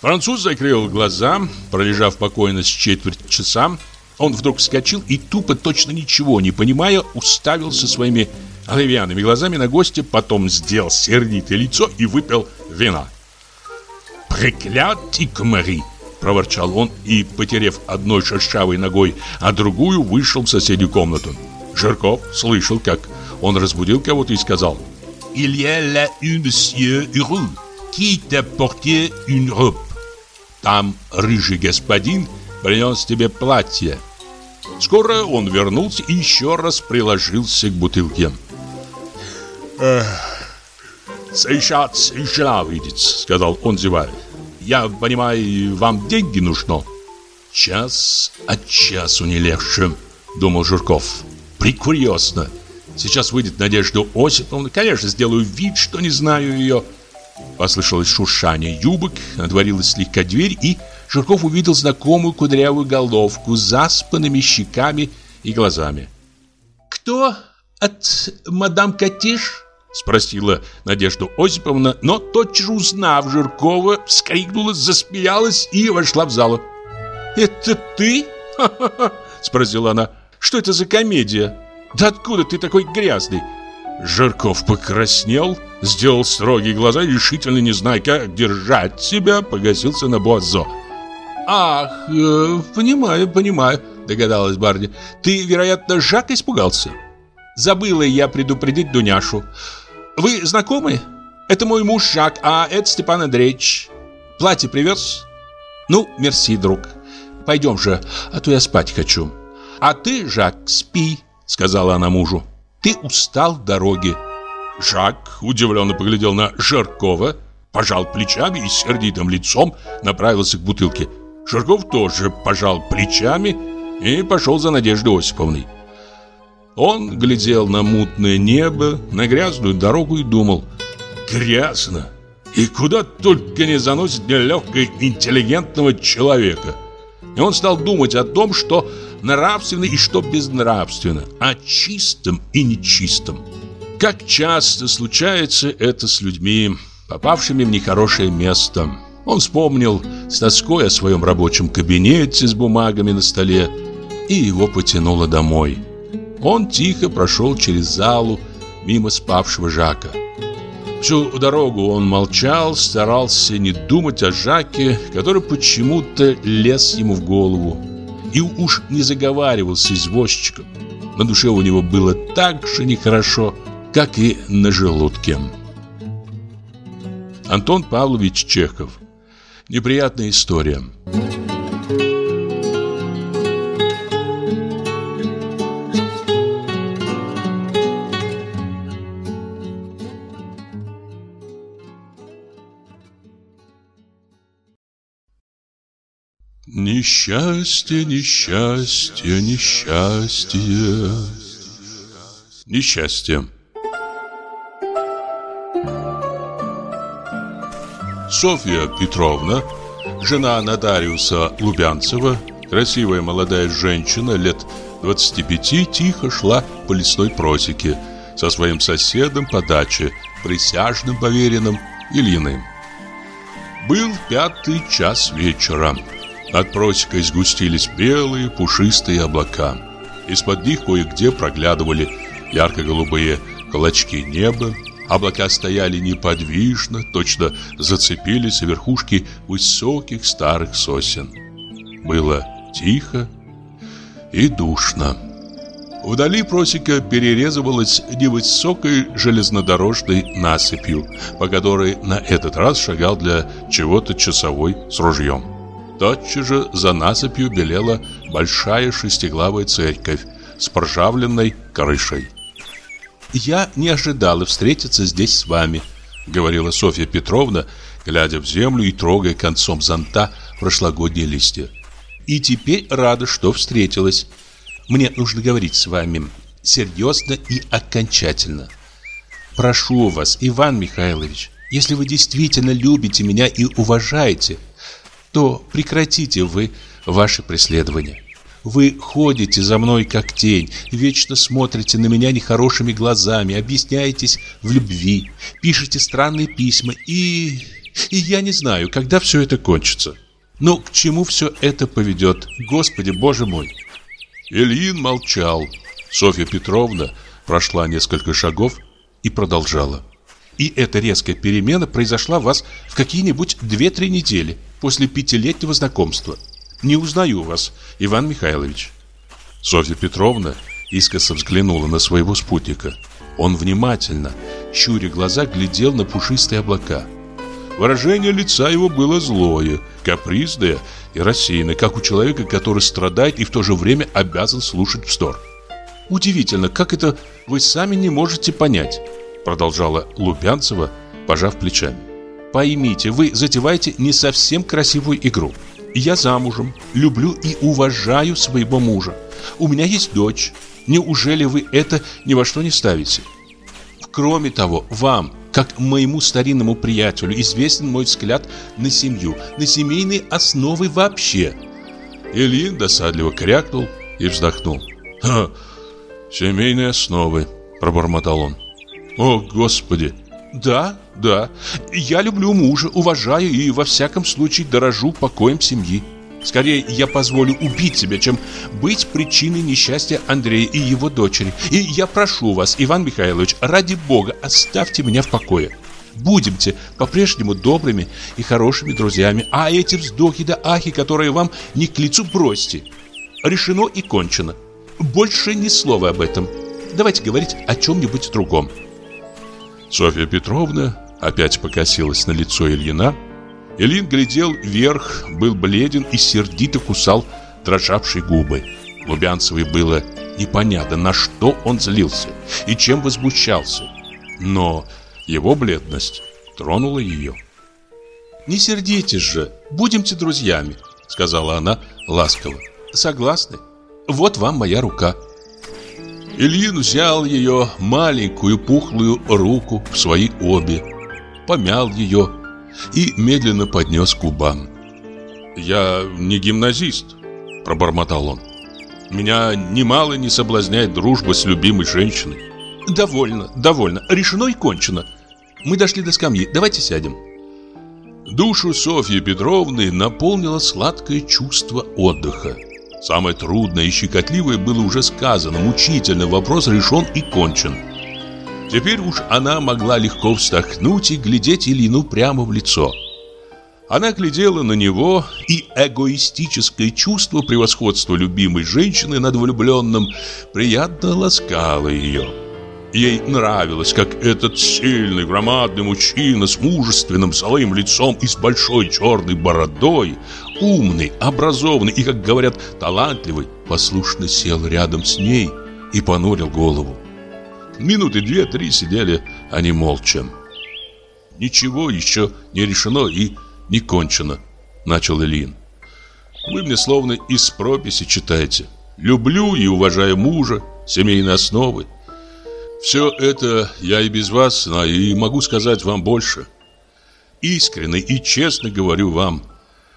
Француз закрыл глаза, пролежав покойно с четверть часа. Он вдруг вскочил и, тупо, точно ничего не понимая, уставился своими оливьяными глазами на гостя, потом сделал сердитое лицо и выпил вина. «Проклятый комари!» – проворчал он и, потерев одной шершавой ногой, а другую вышел в соседнюю комнату. Жирков слышал, как он разбудил кого-то и сказал «Il y a là un monsieur heureux qui t'a porté une robe». «Там рыжий господин принес тебе платье». Скоро он вернулся и еще раз приложился к бутылке. «Сейчас жена выйдет», — сказал он, зевая. «Я понимаю, вам деньги нужно?» «Час от часу не легче», — думал Журков. «Прикурьезно. Сейчас выйдет Надежда Осиповна. Конечно, сделаю вид, что не знаю ее». Послышалось шуршание юбок, отворилась слегка дверь, и Журков увидел знакомую кудрявую головку с заспанными щеками и глазами. «Кто от мадам Катиш?» Спросила Надежда Осиповна, но тотчас узнав Жиркова, вскрикнула, засмеялась и вошла в залу. «Это ты?» – спросила она. «Что это за комедия? Да откуда ты такой грязный?» Жирков покраснел, сделал строгие глаза, решительно не зная, как держать себя, погасился на Буазо. «Ах, э, понимаю, понимаю», – догадалась Барни. «Ты, вероятно, Жак испугался?» «Забыла я предупредить Дуняшу. Вы знакомы? Это мой муж Жак, а это Степан Андреевич. Платье привез? Ну, мерси, друг. Пойдем же, а то я спать хочу. А ты, Жак, спи, сказала она мужу. Ты устал в дороге. Жак удивленно поглядел на Жаркова, пожал плечами и сердитым лицом направился к бутылке. Жарков тоже пожал плечами и пошел за Надеждой Осиповной. Он глядел на мутное небо, на грязную дорогу и думал «Грязно! И куда только не заносит нелегкого интеллигентного человека!» И он стал думать о том, что нравственно и что безнравственно, о чистом и нечистом. Как часто случается это с людьми, попавшими в нехорошее место. Он вспомнил с тоской о своем рабочем кабинете с бумагами на столе, и его потянуло домой. Он тихо прошел через залу мимо спавшего Жака. Всю дорогу он молчал, старался не думать о Жаке, который почему-то лез ему в голову. И уж не заговаривал с извозчиком. На душе у него было так же нехорошо, как и на желудке. Антон Павлович Чехов. Неприятная история. Несчастье, несчастье, несчастье. Несчастье. Софья Петровна, жена нотариуса Лубянцева, красивая молодая женщина лет 25, тихо шла по лесной просеке со своим соседом по даче, присяжным поверенным Ильиным. Был пятый час вечера. Над просекой сгустились белые пушистые облака. Из-под них кое-где проглядывали ярко-голубые клочки неба. Облака стояли неподвижно, точно зацепились за верхушки высоких старых сосен. Было тихо и душно. Вдали просека перерезывалась невысокой железнодорожной насыпью, по которой на этот раз шагал для чего-то часовой с ружьем. Тотчас же за насыпью белела большая шестиглавая церковь с пржавленной крышей. «Я не ожидала встретиться здесь с вами», — говорила Софья Петровна, глядя в землю и трогая концом зонта прошлогодние листья. «И теперь рада, что встретилась. Мне нужно говорить с вами серьезно и окончательно. Прошу вас, Иван Михайлович, если вы действительно любите меня и уважаете, то прекратите вы ваши преследования. Вы ходите за мной как тень, вечно смотрите на меня нехорошими глазами, объясняетесь в любви, пишете странные письма и... И я не знаю, когда все это кончится. Но к чему все это поведет, Господи Боже мой? Ильин молчал. Софья Петровна прошла несколько шагов и продолжала. И эта резкая перемена произошла у вас в какие-нибудь две-три недели после пятилетнего знакомства. Не узнаю вас, Иван Михайлович. Софья Петровна искоса взглянула на своего спутника. Он внимательно, щуря глаза, глядел на пушистые облака. Выражение лица его было злое, капризное и рассеянное, как у человека, который страдает и в то же время обязан слушать вздор. «Удивительно, как это вы сами не можете понять», продолжала Лубянцева, пожав плечами. «Поймите, вы затеваете не совсем красивую игру. Я замужем, люблю и уважаю своего мужа. У меня есть дочь. Неужели вы это ни во что не ставите? Кроме того, вам, как моему старинному приятелю, известен мой взгляд на семью, на семейные основы вообще. Ильин досадливо крякнул и вздохнул. «Ха, семейные основы», — пробормотал он. «О, Господи!» «Да, да, я люблю мужа, уважаю и во всяком случае дорожу покоем семьи. Скорее, я позволю убить себя, чем быть причиной несчастья Андрея и его дочери. И я прошу вас, Иван Михайлович, ради бога, оставьте меня в покое. Будемте по-прежнему добрыми и хорошими друзьями, а эти вздохи да ахи, которые вам не к лицу, бросьте. Решено и кончено. Больше ни слова об этом. Давайте говорить о чем-нибудь другом. Софья Петровна опять покосилась на лицо Ильина, Ильин глядел вверх, был бледен и сердито кусал дрожавшие губы. Лубянцевой было непонятно, на что он злился и чем возмущался. Но его бледность тронула ее. «Не сердитесь же, будемте друзьями», — сказала она ласково. «Согласны? Вот вам моя рука». Ильин взял ее маленькую пухлую руку в свои обе, помял ее и медленно поднес к губам. «Я не гимназист», – пробормотал он. «Меня немало не соблазняет дружба с любимой женщиной». «Довольно, довольно. Решено и кончено. Мы дошли до скамьи. Давайте сядем». Душу Софьи Петровны наполнило сладкое чувство отдыха. Самое трудное и щекотливое было уже сказано, мучительный вопрос решен и кончен. Теперь уж она могла легко вздохнуть и глядеть Ильину прямо в лицо. Она глядела на него, и эгоистическое чувство превосходства любимой женщины над влюбленным приятно ласкало ее. Ей нравилось, как этот сильный, громадный мужчина с мужественным злым лицом и с большой черной бородой, умный, образованный и, как говорят, талантливый, послушно сел рядом с ней и понурил голову. Минуты две-три сидели они молча. «Ничего еще не решено и не кончено», — начал Ильин. «Вы мне словно из прописи читаете. Люблю и уважаю мужа, семейные основы. Все это я и без вас знаю, и могу сказать вам больше. Искренне и честно говорю вам,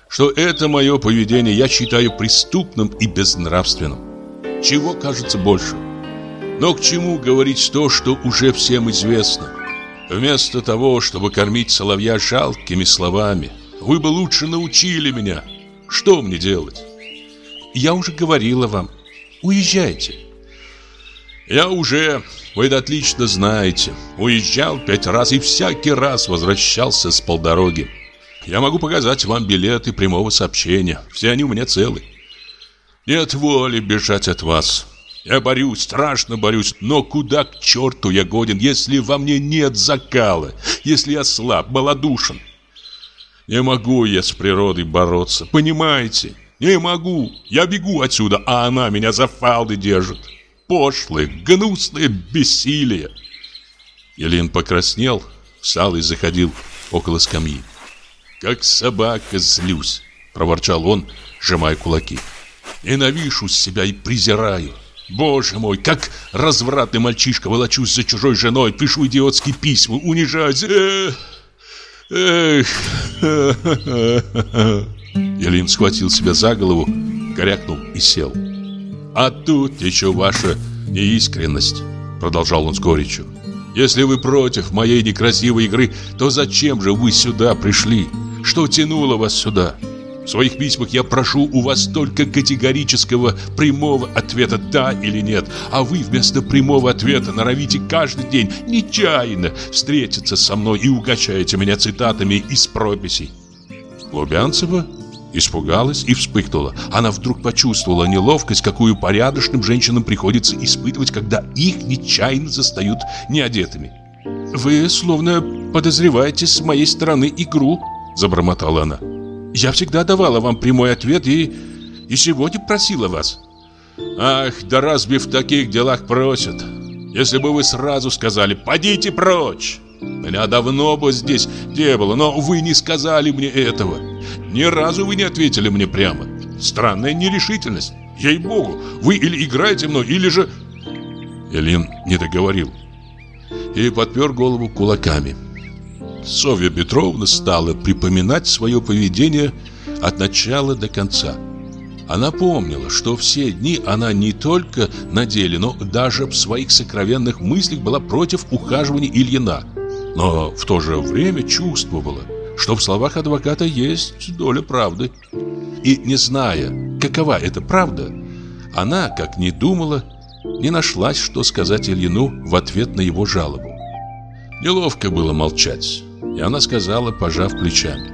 что это мое поведение я считаю преступным и безнравственным. Чего кажется больше?» Но к чему говорить то, что уже всем известно? Вместо того, чтобы кормить соловья жалкими словами, вы бы лучше научили меня. Что мне делать? Я уже говорила вам. Уезжайте. Я уже, вы это отлично знаете, уезжал пять раз и всякий раз возвращался с полдороги. Я могу показать вам билеты прямого сообщения. Все они у меня целы. Нет воли бежать от вас. Я борюсь, страшно борюсь, но куда к черту я годен, если во мне нет закала, если я слаб, малодушен? Не могу я с природой бороться, понимаете? Не могу. Я бегу отсюда, а она меня за фалды держит. Пошлое, гнусное бессилие. Елин покраснел, встал и заходил около скамьи. «Как собака злюсь», — проворчал он, сжимая кулаки. «Ненавижу себя и презираю. Боже мой, как развратный мальчишка волочусь за чужой женой, пишу идиотские письма, унижаюсь. Эх, эх, Елин схватил себя за голову, корякнул и сел. «А тут еще ваша неискренность», — продолжал он с горечью. «Если вы против моей некрасивой игры, то зачем же вы сюда пришли? Что тянуло вас сюда? В своих письмах я прошу у вас только категорического прямого ответа «да» или «нет», а вы вместо прямого ответа норовите каждый день нечаянно встретиться со мной и угощаете меня цитатами из прописей. Лубянцева испугалась и вспыхнула. Она вдруг почувствовала неловкость, какую порядочным женщинам приходится испытывать, когда их нечаянно застают неодетыми. «Вы словно подозреваете с моей стороны игру», – забормотала она. «Я всегда давала вам прямой ответ и, и сегодня просила вас». «Ах, да разве в таких делах просят? Если бы вы сразу сказали «Подите прочь!» Меня давно бы здесь не было, но вы не сказали мне этого. Ни разу вы не ответили мне прямо. Странная нерешительность. Ей-богу, вы или играете мной, или же... Элин не договорил и подпер голову кулаками. Софья Петровна стала припоминать свое поведение от начала до конца. Она помнила, что все дни она не только на деле, но даже в своих сокровенных мыслях была против ухаживания Ильина – но в то же время чувствовала, что в словах адвоката есть доля правды. И не зная, какова эта правда, она, как ни думала, не нашлась, что сказать Ильину в ответ на его жалобу. Неловко было молчать, и она сказала, пожав плечами.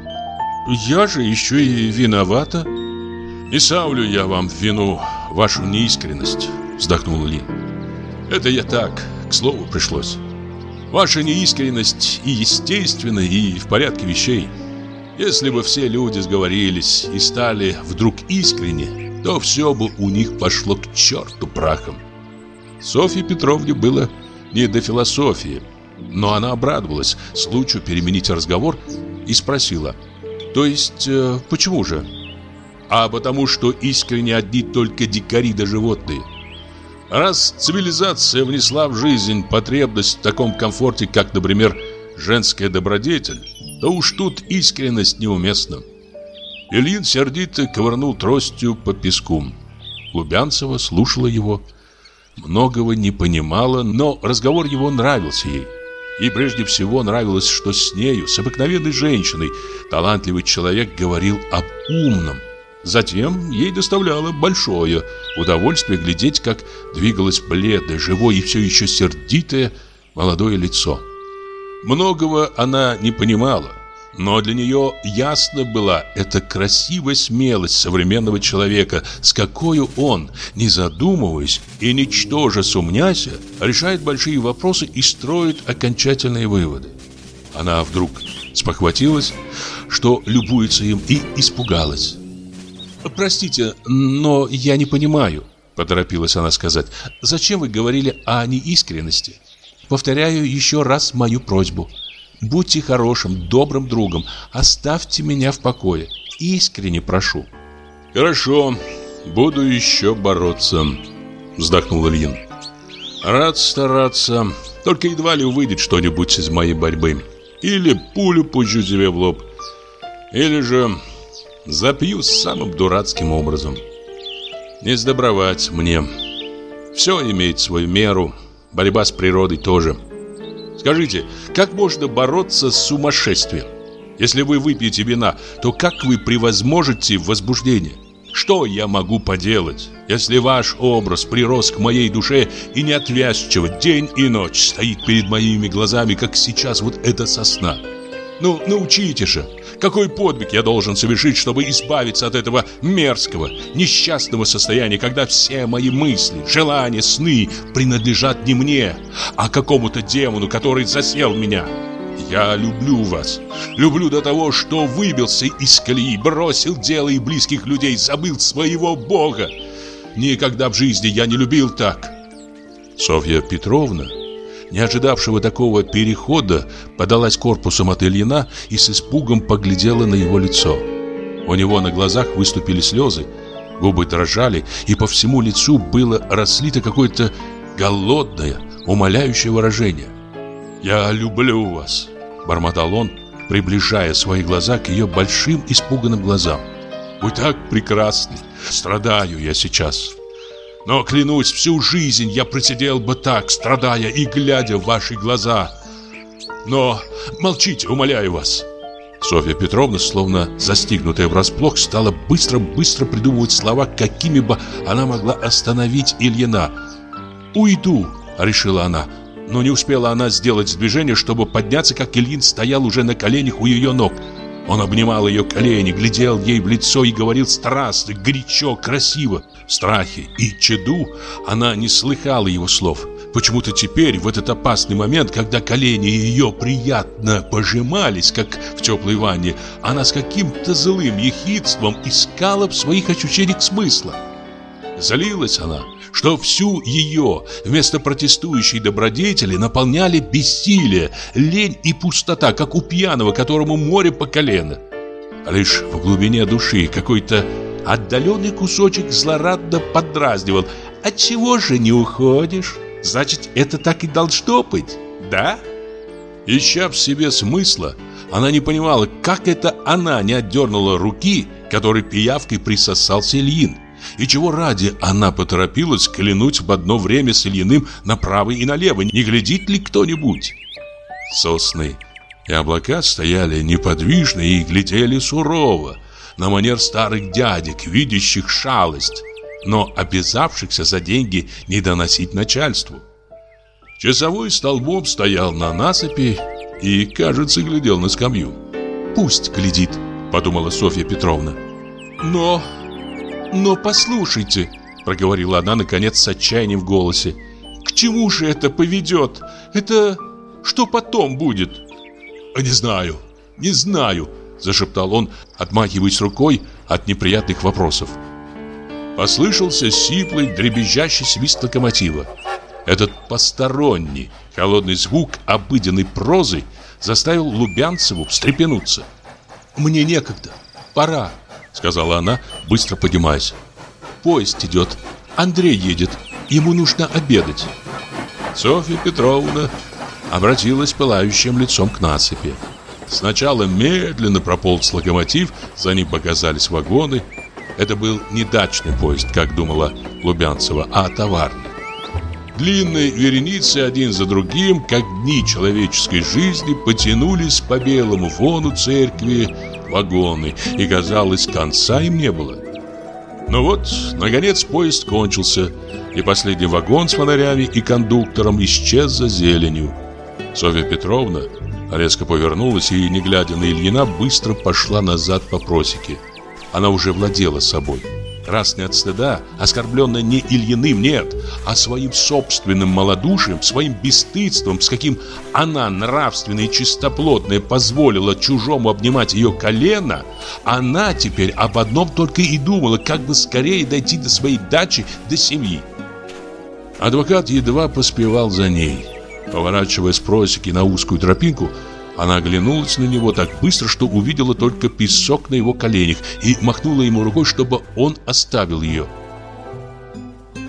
«Я же еще и виновата». «Не ставлю я вам в вину вашу неискренность», — вздохнул Лин. «Это я так, к слову пришлось». Ваша неискренность и естественна, и в порядке вещей. Если бы все люди сговорились и стали вдруг искренне, то все бы у них пошло к черту прахом. Софье Петровне было не до философии, но она обрадовалась случаю переменить разговор и спросила, «То есть, э, почему же?» «А потому что искренне одни только дикари да животные». Раз цивилизация внесла в жизнь потребность в таком комфорте, как, например, женская добродетель, то уж тут искренность неуместна. Ильин сердито ковырнул тростью по песку. Лубянцева слушала его, многого не понимала, но разговор его нравился ей. И прежде всего нравилось, что с нею, с обыкновенной женщиной, талантливый человек говорил об умном, Затем ей доставляло большое удовольствие глядеть, как двигалось бледное, живое и все еще сердитое молодое лицо. Многого она не понимала, но для нее ясно была эта красивая смелость современного человека, с какой он, не задумываясь и ничтоже сумняся, решает большие вопросы и строит окончательные выводы. Она вдруг спохватилась, что любуется им, и испугалась. «Простите, но я не понимаю», — поторопилась она сказать. «Зачем вы говорили о неискренности? Повторяю еще раз мою просьбу. Будьте хорошим, добрым другом. Оставьте меня в покое. Искренне прошу». «Хорошо, буду еще бороться», — вздохнул Ильин. «Рад стараться, только едва ли выйдет что-нибудь из моей борьбы. Или пулю пущу тебе в лоб, или же Запью самым дурацким образом. Не сдобровать мне. Все имеет свою меру. Борьба с природой тоже. Скажите, как можно бороться с сумасшествием? Если вы выпьете вина, то как вы превозможете возбуждение? Что я могу поделать, если ваш образ прирос к моей душе и неотвязчиво день и ночь стоит перед моими глазами, как сейчас вот эта сосна? Ну, научите же, какой подвиг я должен совершить, чтобы избавиться от этого мерзкого, несчастного состояния, когда все мои мысли, желания, сны принадлежат не мне, а какому-то демону, который засел меня? Я люблю вас. Люблю до того, что выбился из колеи, бросил дело и близких людей, забыл своего Бога. Никогда в жизни я не любил так. Софья Петровна, не ожидавшего такого перехода, подалась корпусом от Ильина и с испугом поглядела на его лицо. У него на глазах выступили слезы, губы дрожали, и по всему лицу было раслито какое-то голодное, умоляющее выражение. «Я люблю вас», Бормотал он, приближая свои глаза к ее большим испуганным глазам. «Вы так прекрасны! Страдаю я сейчас!» Но, клянусь, всю жизнь я просидел бы так, страдая и глядя в ваши глаза. Но молчите, умоляю вас. Софья Петровна, словно застигнутая врасплох, стала быстро-быстро придумывать слова, какими бы она могла остановить Ильина. «Уйду», — решила она, — но не успела она сделать движение, чтобы подняться, как Ильин стоял уже на коленях у ее ног. Он обнимал ее колени, глядел ей в лицо и говорил страстно, горячо, красиво. В страхе и чаду она не слыхала его слов. Почему-то теперь, в этот опасный момент, когда колени ее приятно пожимались, как в теплой ванне, она с каким-то злым ехидством искала в своих ощущениях смысла. Залилась она, что всю ее вместо протестующей добродетели наполняли бессилие, лень и пустота, как у пьяного, которому море по колено. Лишь в глубине души какой-то отдаленный кусочек злорадно подразнивал. «Отчего же не уходишь? Значит, это так и должно быть, да?» Ища в себе смысла, она не понимала, как это она не отдернула руки, которой пиявкой присосался Ильин. И чего ради она поторопилась клянуть в одно время с Ильиным направо и налево, не глядит ли кто-нибудь? Сосны и облака стояли неподвижно и глядели сурово, на манер старых дядек, видящих шалость, но обязавшихся за деньги не доносить начальству. Часовой столбом стоял на насыпи и, кажется, глядел на скамью. «Пусть глядит», — подумала Софья Петровна. «Но «Но послушайте», — проговорила она, наконец, с отчаянием в голосе, «к чему же это поведет? Это что потом будет?» «Не знаю, не знаю», — зашептал он, отмахиваясь рукой от неприятных вопросов. Послышался сиплый, дребезжащий свист локомотива. Этот посторонний, холодный звук обыденной прозы заставил Лубянцеву встрепенуться. «Мне некогда, пора», Сказала она, быстро поднимаясь. Поезд идет, Андрей едет. Ему нужно обедать. Софья Петровна обратилась пылающим лицом к насыпи. Сначала медленно прополз локомотив, за ним показались вагоны. Это был не дачный поезд, как думала Лубянцева, а товарный. Длинные вереницы один за другим, как дни человеческой жизни, потянулись по белому фону церкви вагоны, и, казалось, конца им не было. Но вот, наконец, поезд кончился, и последний вагон с фонарями и кондуктором исчез за зеленью. Софья Петровна резко повернулась и, не глядя на Ильина, быстро пошла назад по просеке. Она уже владела собой красный от стыда, оскорбленная не Ильиным, нет, а своим собственным малодушием, своим бесстыдством, с каким она, нравственная и чистоплотная, позволила чужому обнимать ее колено, она теперь об одном только и думала, как бы скорее дойти до своей дачи, до семьи. Адвокат едва поспевал за ней. Поворачивая с просеки на узкую тропинку, она оглянулась на него так быстро, что увидела только песок на его коленях и махнула ему рукой, чтобы он оставил ее.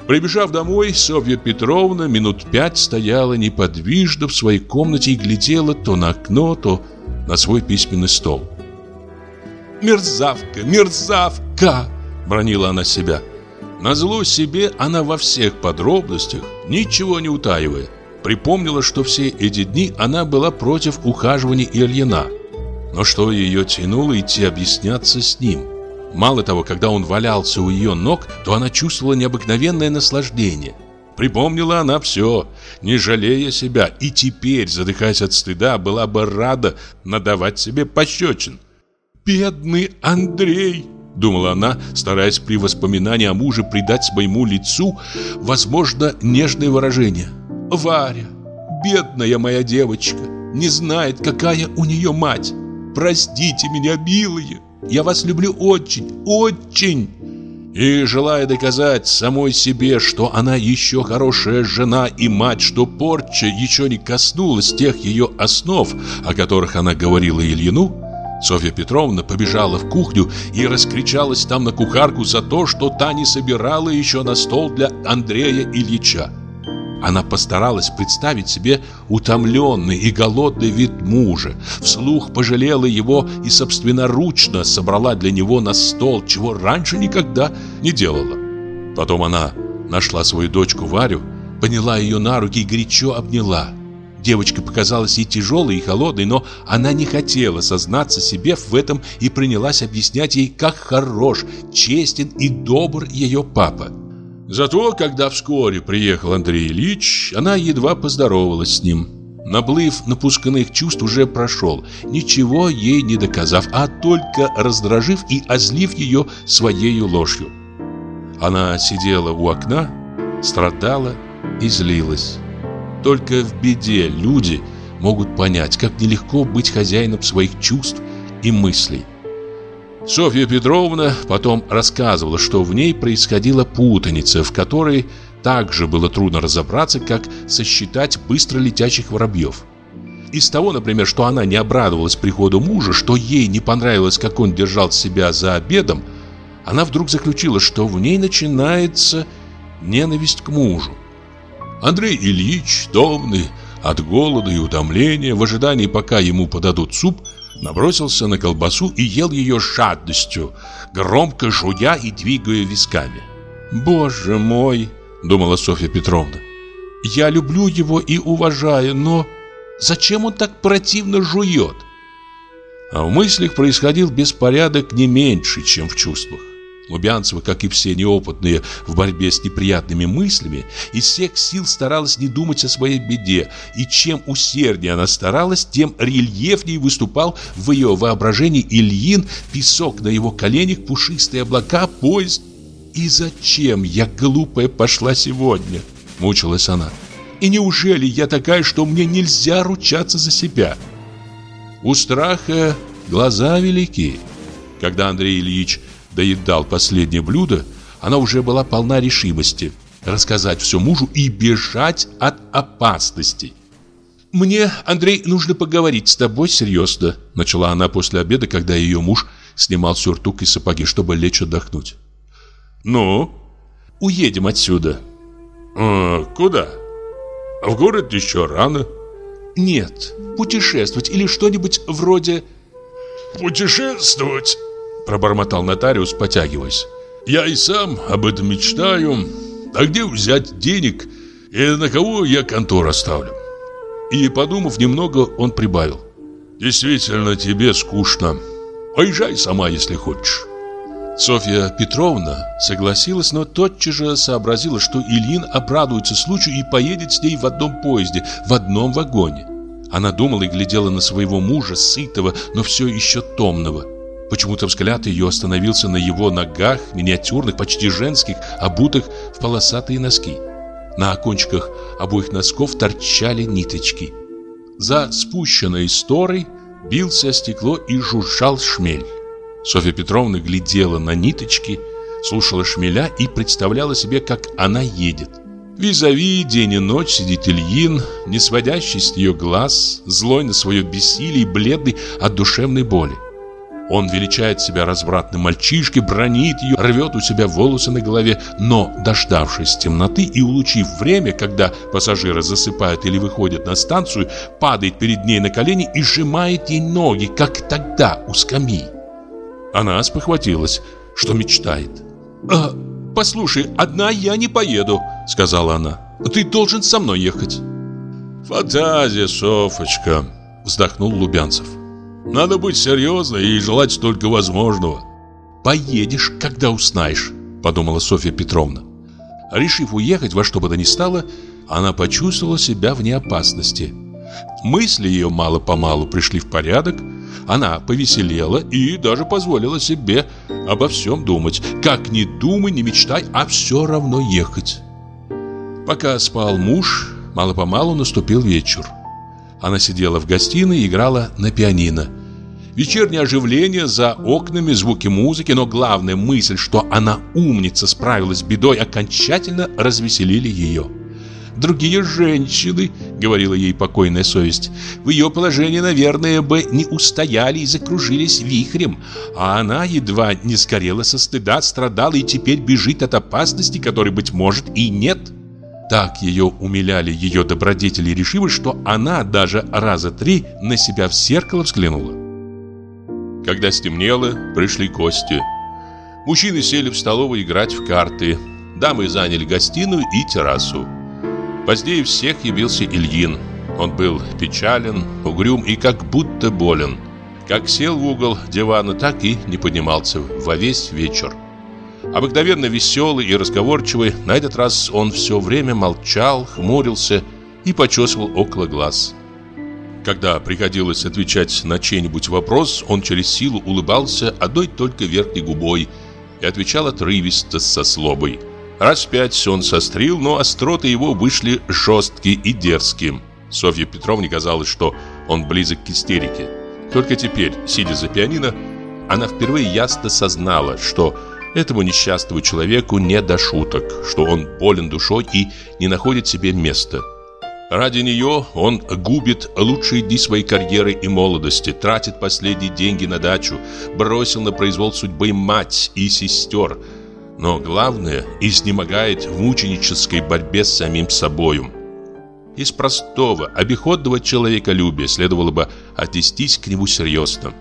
Прибежав домой, Софья Петровна минут пять стояла неподвижно в своей комнате и глядела то на окно, то на свой письменный стол. «Мерзавка! Мерзавка!» – бронила она себя. Назло себе она во всех подробностях, ничего не утаивая, Припомнила, что все эти дни она была против ухаживания Ильина. Но что ее тянуло идти объясняться с ним? Мало того, когда он валялся у ее ног, то она чувствовала необыкновенное наслаждение. Припомнила она все, не жалея себя, и теперь, задыхаясь от стыда, была бы рада надавать себе пощечин. «Бедный Андрей!» — думала она, стараясь при воспоминании о муже придать своему лицу, возможно, нежное выражение. «Варя, бедная моя девочка, не знает, какая у нее мать. Простите меня, милые, я вас люблю очень, очень!» И желая доказать самой себе, что она еще хорошая жена и мать, что порча еще не коснулась тех ее основ, о которых она говорила Ильину, Софья Петровна побежала в кухню и раскричалась там на кухарку за то, что та не собирала еще на стол для Андрея Ильича. Она постаралась представить себе утомленный и голодный вид мужа, вслух пожалела его и собственноручно собрала для него на стол, чего раньше никогда не делала. Потом она нашла свою дочку Варю, поняла ее на руки и горячо обняла. Девочка показалась ей тяжелой и холодной, но она не хотела сознаться себе в этом и принялась объяснять ей, как хорош, честен и добр ее папа. Зато, когда вскоре приехал Андрей Ильич, она едва поздоровалась с ним. Наплыв напусканных чувств уже прошел, ничего ей не доказав, а только раздражив и озлив ее своей ложью. Она сидела у окна, страдала и злилась. Только в беде люди могут понять, как нелегко быть хозяином своих чувств и мыслей. Софья Петровна потом рассказывала, что в ней происходила путаница, в которой также было трудно разобраться, как сосчитать быстро летящих воробьев. Из того, например, что она не обрадовалась приходу мужа, что ей не понравилось, как он держал себя за обедом, она вдруг заключила, что в ней начинается ненависть к мужу. Андрей Ильич, томный, от голода и утомления, в ожидании, пока ему подадут суп, набросился на колбасу и ел ее жадностью, громко жуя и двигая висками. «Боже мой!» — думала Софья Петровна. «Я люблю его и уважаю, но зачем он так противно жует?» А в мыслях происходил беспорядок не меньше, чем в чувствах. Лубянцева, как и все неопытные в борьбе с неприятными мыслями, из всех сил старалась не думать о своей беде, и чем усерднее она старалась, тем рельефнее выступал в ее воображении Ильин, песок на его коленях, пушистые облака, поезд. «И зачем я, глупая, пошла сегодня?» – мучилась она. «И неужели я такая, что мне нельзя ручаться за себя?» У страха глаза велики. Когда Андрей Ильич – доедал последнее блюдо, она уже была полна решимости рассказать все мужу и бежать от опасностей. «Мне, Андрей, нужно поговорить с тобой серьезно», начала она после обеда, когда ее муж снимал сюртук и сапоги, чтобы лечь отдохнуть. «Ну?» «Уедем отсюда». «А, куда? В город еще рано». «Нет, путешествовать или что-нибудь вроде...» «Путешествовать?» Пробормотал нотариус, потягиваясь. Я и сам об этом мечтаю. А где взять денег и на кого я контору оставлю? И, подумав немного, он прибавил. Действительно, тебе скучно. Поезжай сама, если хочешь. Софья Петровна согласилась, но тотчас же сообразила, что Ильин обрадуется случаю и поедет с ней в одном поезде, в одном вагоне. Она думала и глядела на своего мужа, сытого, но все еще томного. Почему-то взгляд ее остановился на его ногах, миниатюрных, почти женских, обутых в полосатые носки. На кончиках обоих носков торчали ниточки. За спущенной сторой бился стекло и жужжал шмель. Софья Петровна глядела на ниточки, слушала шмеля и представляла себе, как она едет. Визави день и ночь сидит Ильин, не сводящий с нее глаз, злой на свое бессилие и бледный от душевной боли. Он величает себя развратным мальчишкой, бронит ее, рвет у себя волосы на голове, но, дождавшись темноты и улучив время, когда пассажиры засыпают или выходят на станцию, падает перед ней на колени и сжимает ей ноги, как тогда у скамьи. Она спохватилась, что мечтает. «А, «Послушай, одна я не поеду», — сказала она. «Ты должен со мной ехать». «Фантазия, Софочка», — вздохнул Лубянцев. Надо быть серьезной и желать только возможного. поедешь, когда узнаешь», — подумала Софья Петровна. Решив уехать во что бы то ни стало, она почувствовала себя вне опасности. Мысли ее мало-помалу пришли в порядок, она повеселела и даже позволила себе обо всем думать. Как ни думай, не мечтай, а все равно ехать. Пока спал муж, мало-помалу наступил вечер. Она сидела в гостиной и играла на пианино. Вечернее оживление, за окнами звуки музыки, но главная мысль, что она умница, справилась с бедой, окончательно развеселили ее. Другие женщины, говорила ей покойная совесть, в ее положении, наверное, бы не устояли и закружились вихрем, а она едва не сгорела со стыда, страдала и теперь бежит от опасности, которой, быть может, и нет. Так ее умиляли ее добродетели и решимость, что она даже раза три на себя в зеркало взглянула. Когда стемнело, пришли гости. Мужчины сели в столовую играть в карты. Дамы заняли гостиную и террасу. Позднее всех явился Ильин. Он был печален, угрюм и как будто болен. Как сел в угол дивана, так и не поднимался во весь вечер. Обыкновенно веселый и разговорчивый, на этот раз он все время молчал, хмурился и почесывал около глаз. Когда приходилось отвечать на чей-нибудь вопрос, он через силу улыбался одной только верхней губой и отвечал отрывисто со слобой – Раз пять он сострил, но остроты его вышли жесткие и дерзкие. Софье Петровне казалось, что он близок к истерике. Только теперь, сидя за пианино, она впервые ясно сознала, что этому несчастному человеку не до шуток, что он болен душой и не находит себе места. Ради нее он губит лучшие дни своей карьеры и молодости, тратит последние деньги на дачу, бросил на произвол судьбы мать и сестер – но главное, изнемогает в мученической борьбе с самим собою. Из простого, обиходного человеколюбия следовало бы отнестись к нему серьезно.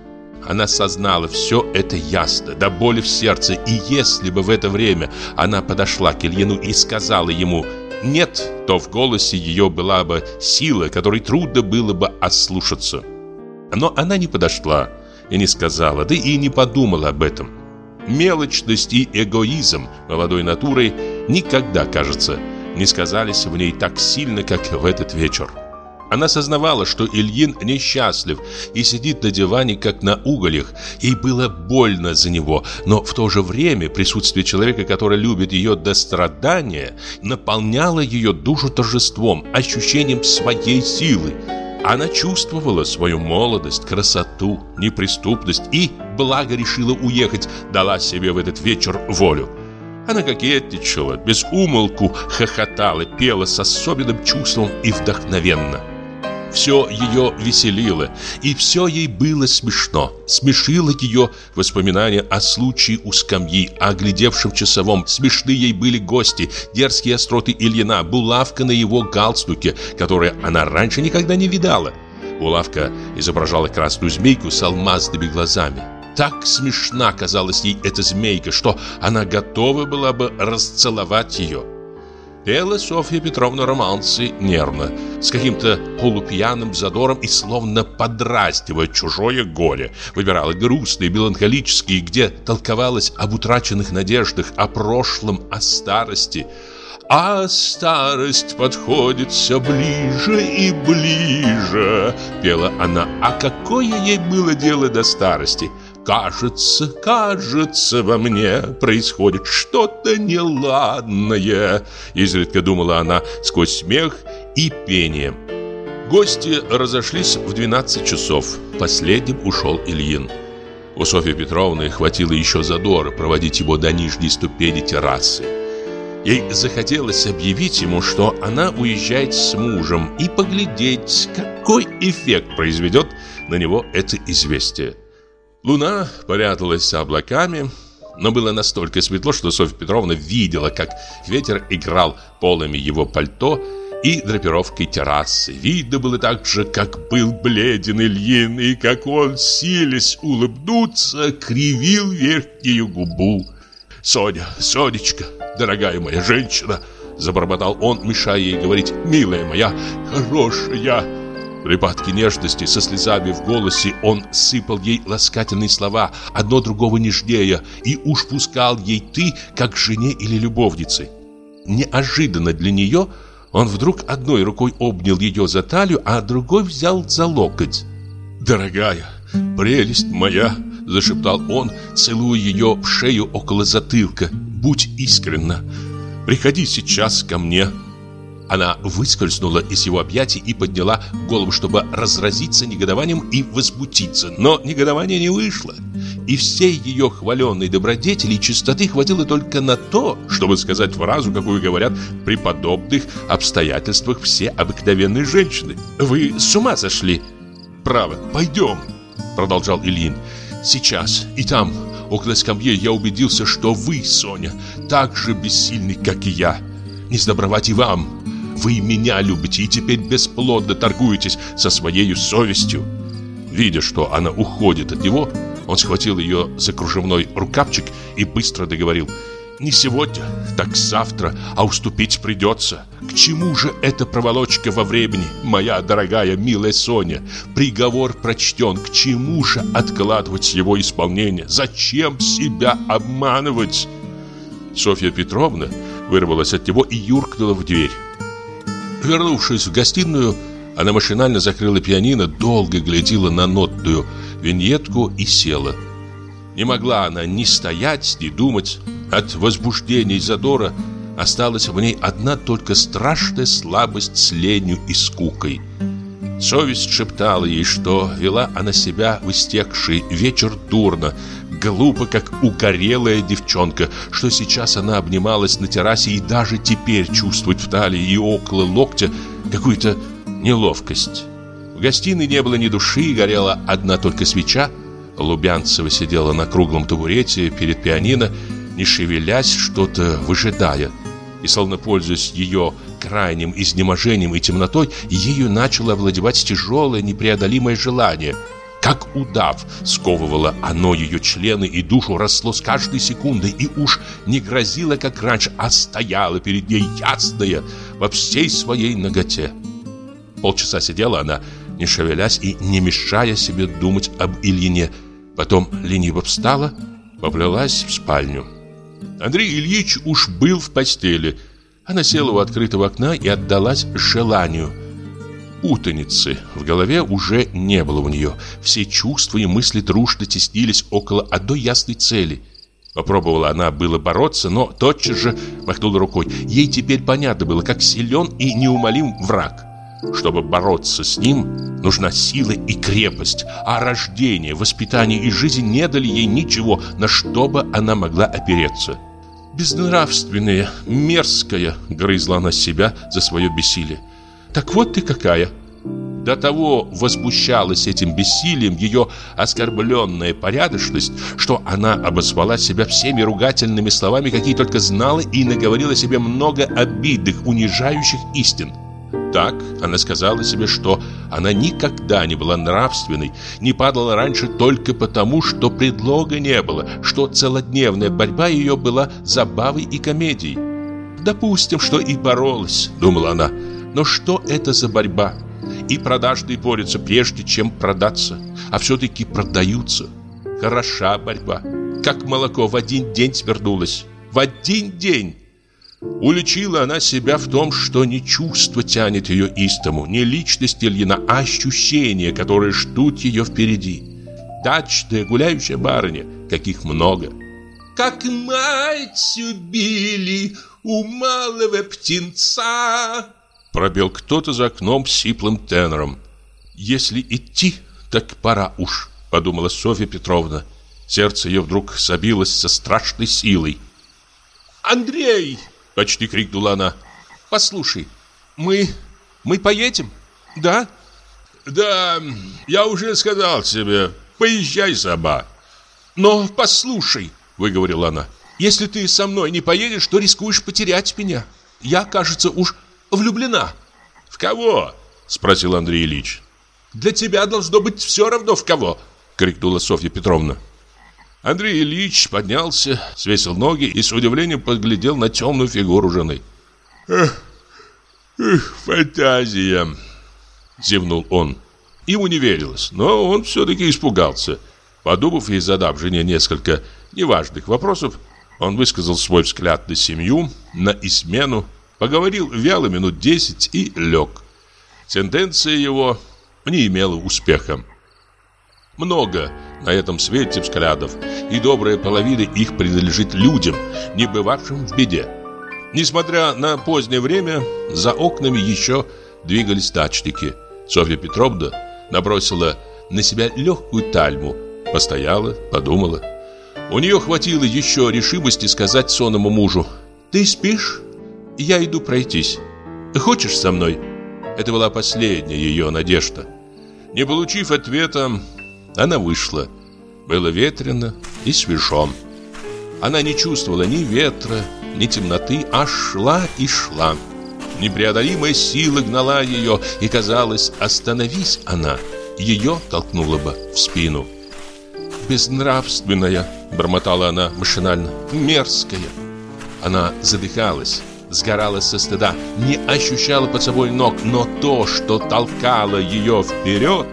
Она сознала все это ясно, до боли в сердце, и если бы в это время она подошла к Ильину и сказала ему «нет», то в голосе ее была бы сила, которой трудно было бы ослушаться. Но она не подошла и не сказала, да и не подумала об этом. Мелочность и эгоизм молодой натуры никогда, кажется, не сказались в ней так сильно, как в этот вечер. Она сознавала, что Ильин несчастлив и сидит на диване, как на угольях. Ей было больно за него, но в то же время присутствие человека, который любит ее до страдания, наполняло ее душу торжеством, ощущением своей силы. Она чувствовала свою молодость, красоту, неприступность и, благо решила уехать, дала себе в этот вечер волю. Она кокетничала, без умолку хохотала, пела с особенным чувством и вдохновенно. Все ее веселило, и все ей было смешно. Смешило ее воспоминания о случае у скамьи, о глядевшем часовом. Смешны ей были гости, дерзкие остроты Ильина, булавка на его галстуке, которую она раньше никогда не видала. Булавка изображала красную змейку с алмазными глазами. Так смешна казалась ей эта змейка, что она готова была бы расцеловать ее. Пела Софья Петровна романсы нервно, с каким-то полупьяным задором и словно подраздивая чужое горе. Выбирала грустные, меланхолические, где толковалось об утраченных надеждах, о прошлом, о старости. А старость подходит все ближе и ближе, пела она. А какое ей было дело до старости? Кажется, кажется, во мне происходит что-то неладное, изредка думала она сквозь смех и пение. Гости разошлись в 12 часов. Последним ушел Ильин. У Софьи Петровны хватило еще задора проводить его до нижней ступени террасы. Ей захотелось объявить ему, что она уезжает с мужем и поглядеть, какой эффект произведет на него это известие. Луна пряталась облаками, но было настолько светло, что Софья Петровна видела, как ветер играл полами его пальто и драпировкой террасы. Видно было также, как был бледен Ильин, и как он, силясь улыбнуться, кривил верхнюю губу. «Соня, Сонечка, дорогая моя женщина!» Забормотал он, мешая ей говорить «Милая моя, хорошая!» В припадке нежности, со слезами в голосе, он сыпал ей ласкательные слова, одно другого нежнее, и уж пускал ей ты, как жене или любовнице. Неожиданно для нее он вдруг одной рукой обнял ее за талию, а другой взял за локоть. «Дорогая, прелесть моя!» – зашептал он, целуя ее в шею около затылка. «Будь искренна, приходи сейчас ко мне». Она выскользнула из его объятий и подняла голову, чтобы разразиться негодованием и возмутиться. Но негодование не вышло. И всей ее хваленной добродетели и чистоты хватило только на то, чтобы сказать фразу, какую говорят при подобных обстоятельствах все обыкновенные женщины. «Вы с ума сошли?» «Право, пойдем», — продолжал Ильин. «Сейчас и там, около скамьи, я убедился, что вы, Соня, так же бессильны, как и я. Не сдобровать и вам». Вы меня любите и теперь бесплодно торгуетесь со своей совестью. Видя, что она уходит от него, он схватил ее за кружевной рукавчик и быстро договорил. Не сегодня, так завтра, а уступить придется. К чему же эта проволочка во времени, моя дорогая, милая Соня? Приговор прочтен, к чему же откладывать его исполнение? Зачем себя обманывать? Софья Петровна вырвалась от него и юркнула в дверь. Вернувшись в гостиную, она машинально закрыла пианино, долго глядела на нотную виньетку и села. Не могла она ни стоять, ни думать. От возбуждения и задора осталась в ней одна только страшная слабость с ленью и скукой. Совесть шептала ей, что вела она себя в истекший вечер дурно, глупо, как угорелая девчонка, что сейчас она обнималась на террасе и даже теперь чувствует в талии и около локтя какую-то неловкость. В гостиной не было ни души, горела одна только свеча. Лубянцева сидела на круглом табурете перед пианино, не шевелясь, что-то выжидая. И, словно пользуясь ее крайним изнеможением и темнотой, ею начало овладевать тяжелое непреодолимое желание – как удав, сковывало оно ее члены и душу, росло с каждой секундой и уж не грозило, как раньше, а стояло перед ней ясное во всей своей ноготе. Полчаса сидела она, не шевелясь и не мешая себе думать об Ильине. Потом лениво встала, поплелась в спальню. Андрей Ильич уж был в постели. Она села у открытого окна и отдалась желанию – путаницы. В голове уже не было у нее. Все чувства и мысли дружно теснились около одной ясной цели. Попробовала она было бороться, но тотчас же махнула рукой. Ей теперь понятно было, как силен и неумолим враг. Чтобы бороться с ним, нужна сила и крепость, а рождение, воспитание и жизнь не дали ей ничего, на что бы она могла опереться. «Безнравственная, мерзкая», — грызла она себя за свое бессилие. Так вот ты какая!» До того возмущалась этим бессилием ее оскорбленная порядочность, что она обозвала себя всеми ругательными словами, какие только знала, и наговорила себе много обидных, унижающих истин. Так она сказала себе, что она никогда не была нравственной, не падала раньше только потому, что предлога не было, что целодневная борьба ее была забавой и комедией. «Допустим, что и боролась», — думала она, — но что это за борьба? И продажные борются прежде, чем продаться, а все-таки продаются. Хороша борьба. Как молоко в один день свернулось. В один день. Уличила она себя в том, что не чувство тянет ее истому, не личность Ильина, а ощущения, которые ждут ее впереди. Дачная гуляющая барыня, каких много. Как мать убили у малого птенца, Пробил кто-то за окном сиплым тенором. «Если идти, так пора уж», — подумала Софья Петровна. Сердце ее вдруг забилось со страшной силой. «Андрей!» — почти крикнула она. «Послушай, мы... мы поедем, да?» «Да, я уже сказал тебе, поезжай сама». «Но послушай», — выговорила она, «если ты со мной не поедешь, то рискуешь потерять меня. Я, кажется, уж влюблена». «В кого?» – спросил Андрей Ильич. «Для тебя должно быть все равно в кого!» – крикнула Софья Петровна. Андрей Ильич поднялся, свесил ноги и с удивлением поглядел на темную фигуру жены. «Эх, эх, фантазия! Зевнул он. Ему не верилось, но он все-таки испугался. Подумав и задав жене несколько неважных вопросов, он высказал свой взгляд на семью, на измену, поговорил вяло минут десять и лег. Сентенция его не имела успеха. Много на этом свете взглядов, и добрая половина их принадлежит людям, не бывавшим в беде. Несмотря на позднее время, за окнами еще двигались дачники. Софья Петровна набросила на себя легкую тальму, постояла, подумала. У нее хватило еще решимости сказать сонному мужу «Ты спишь? Я иду пройтись. Хочешь со мной?» Это была последняя ее надежда. Не получив ответа, она вышла. Было ветрено и свежо. Она не чувствовала ни ветра, ни темноты, а шла и шла. Непреодолимая сила гнала ее, и казалось, остановись она, ее толкнула бы в спину. «Безнравственная», — бормотала она машинально, — «мерзкая». Она задыхалась, сгорала со стыда, не ощущала под собой ног, но то, что толкало ее вперед,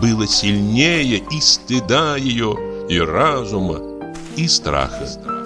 было сильнее и стыда ее, и разума, и страха.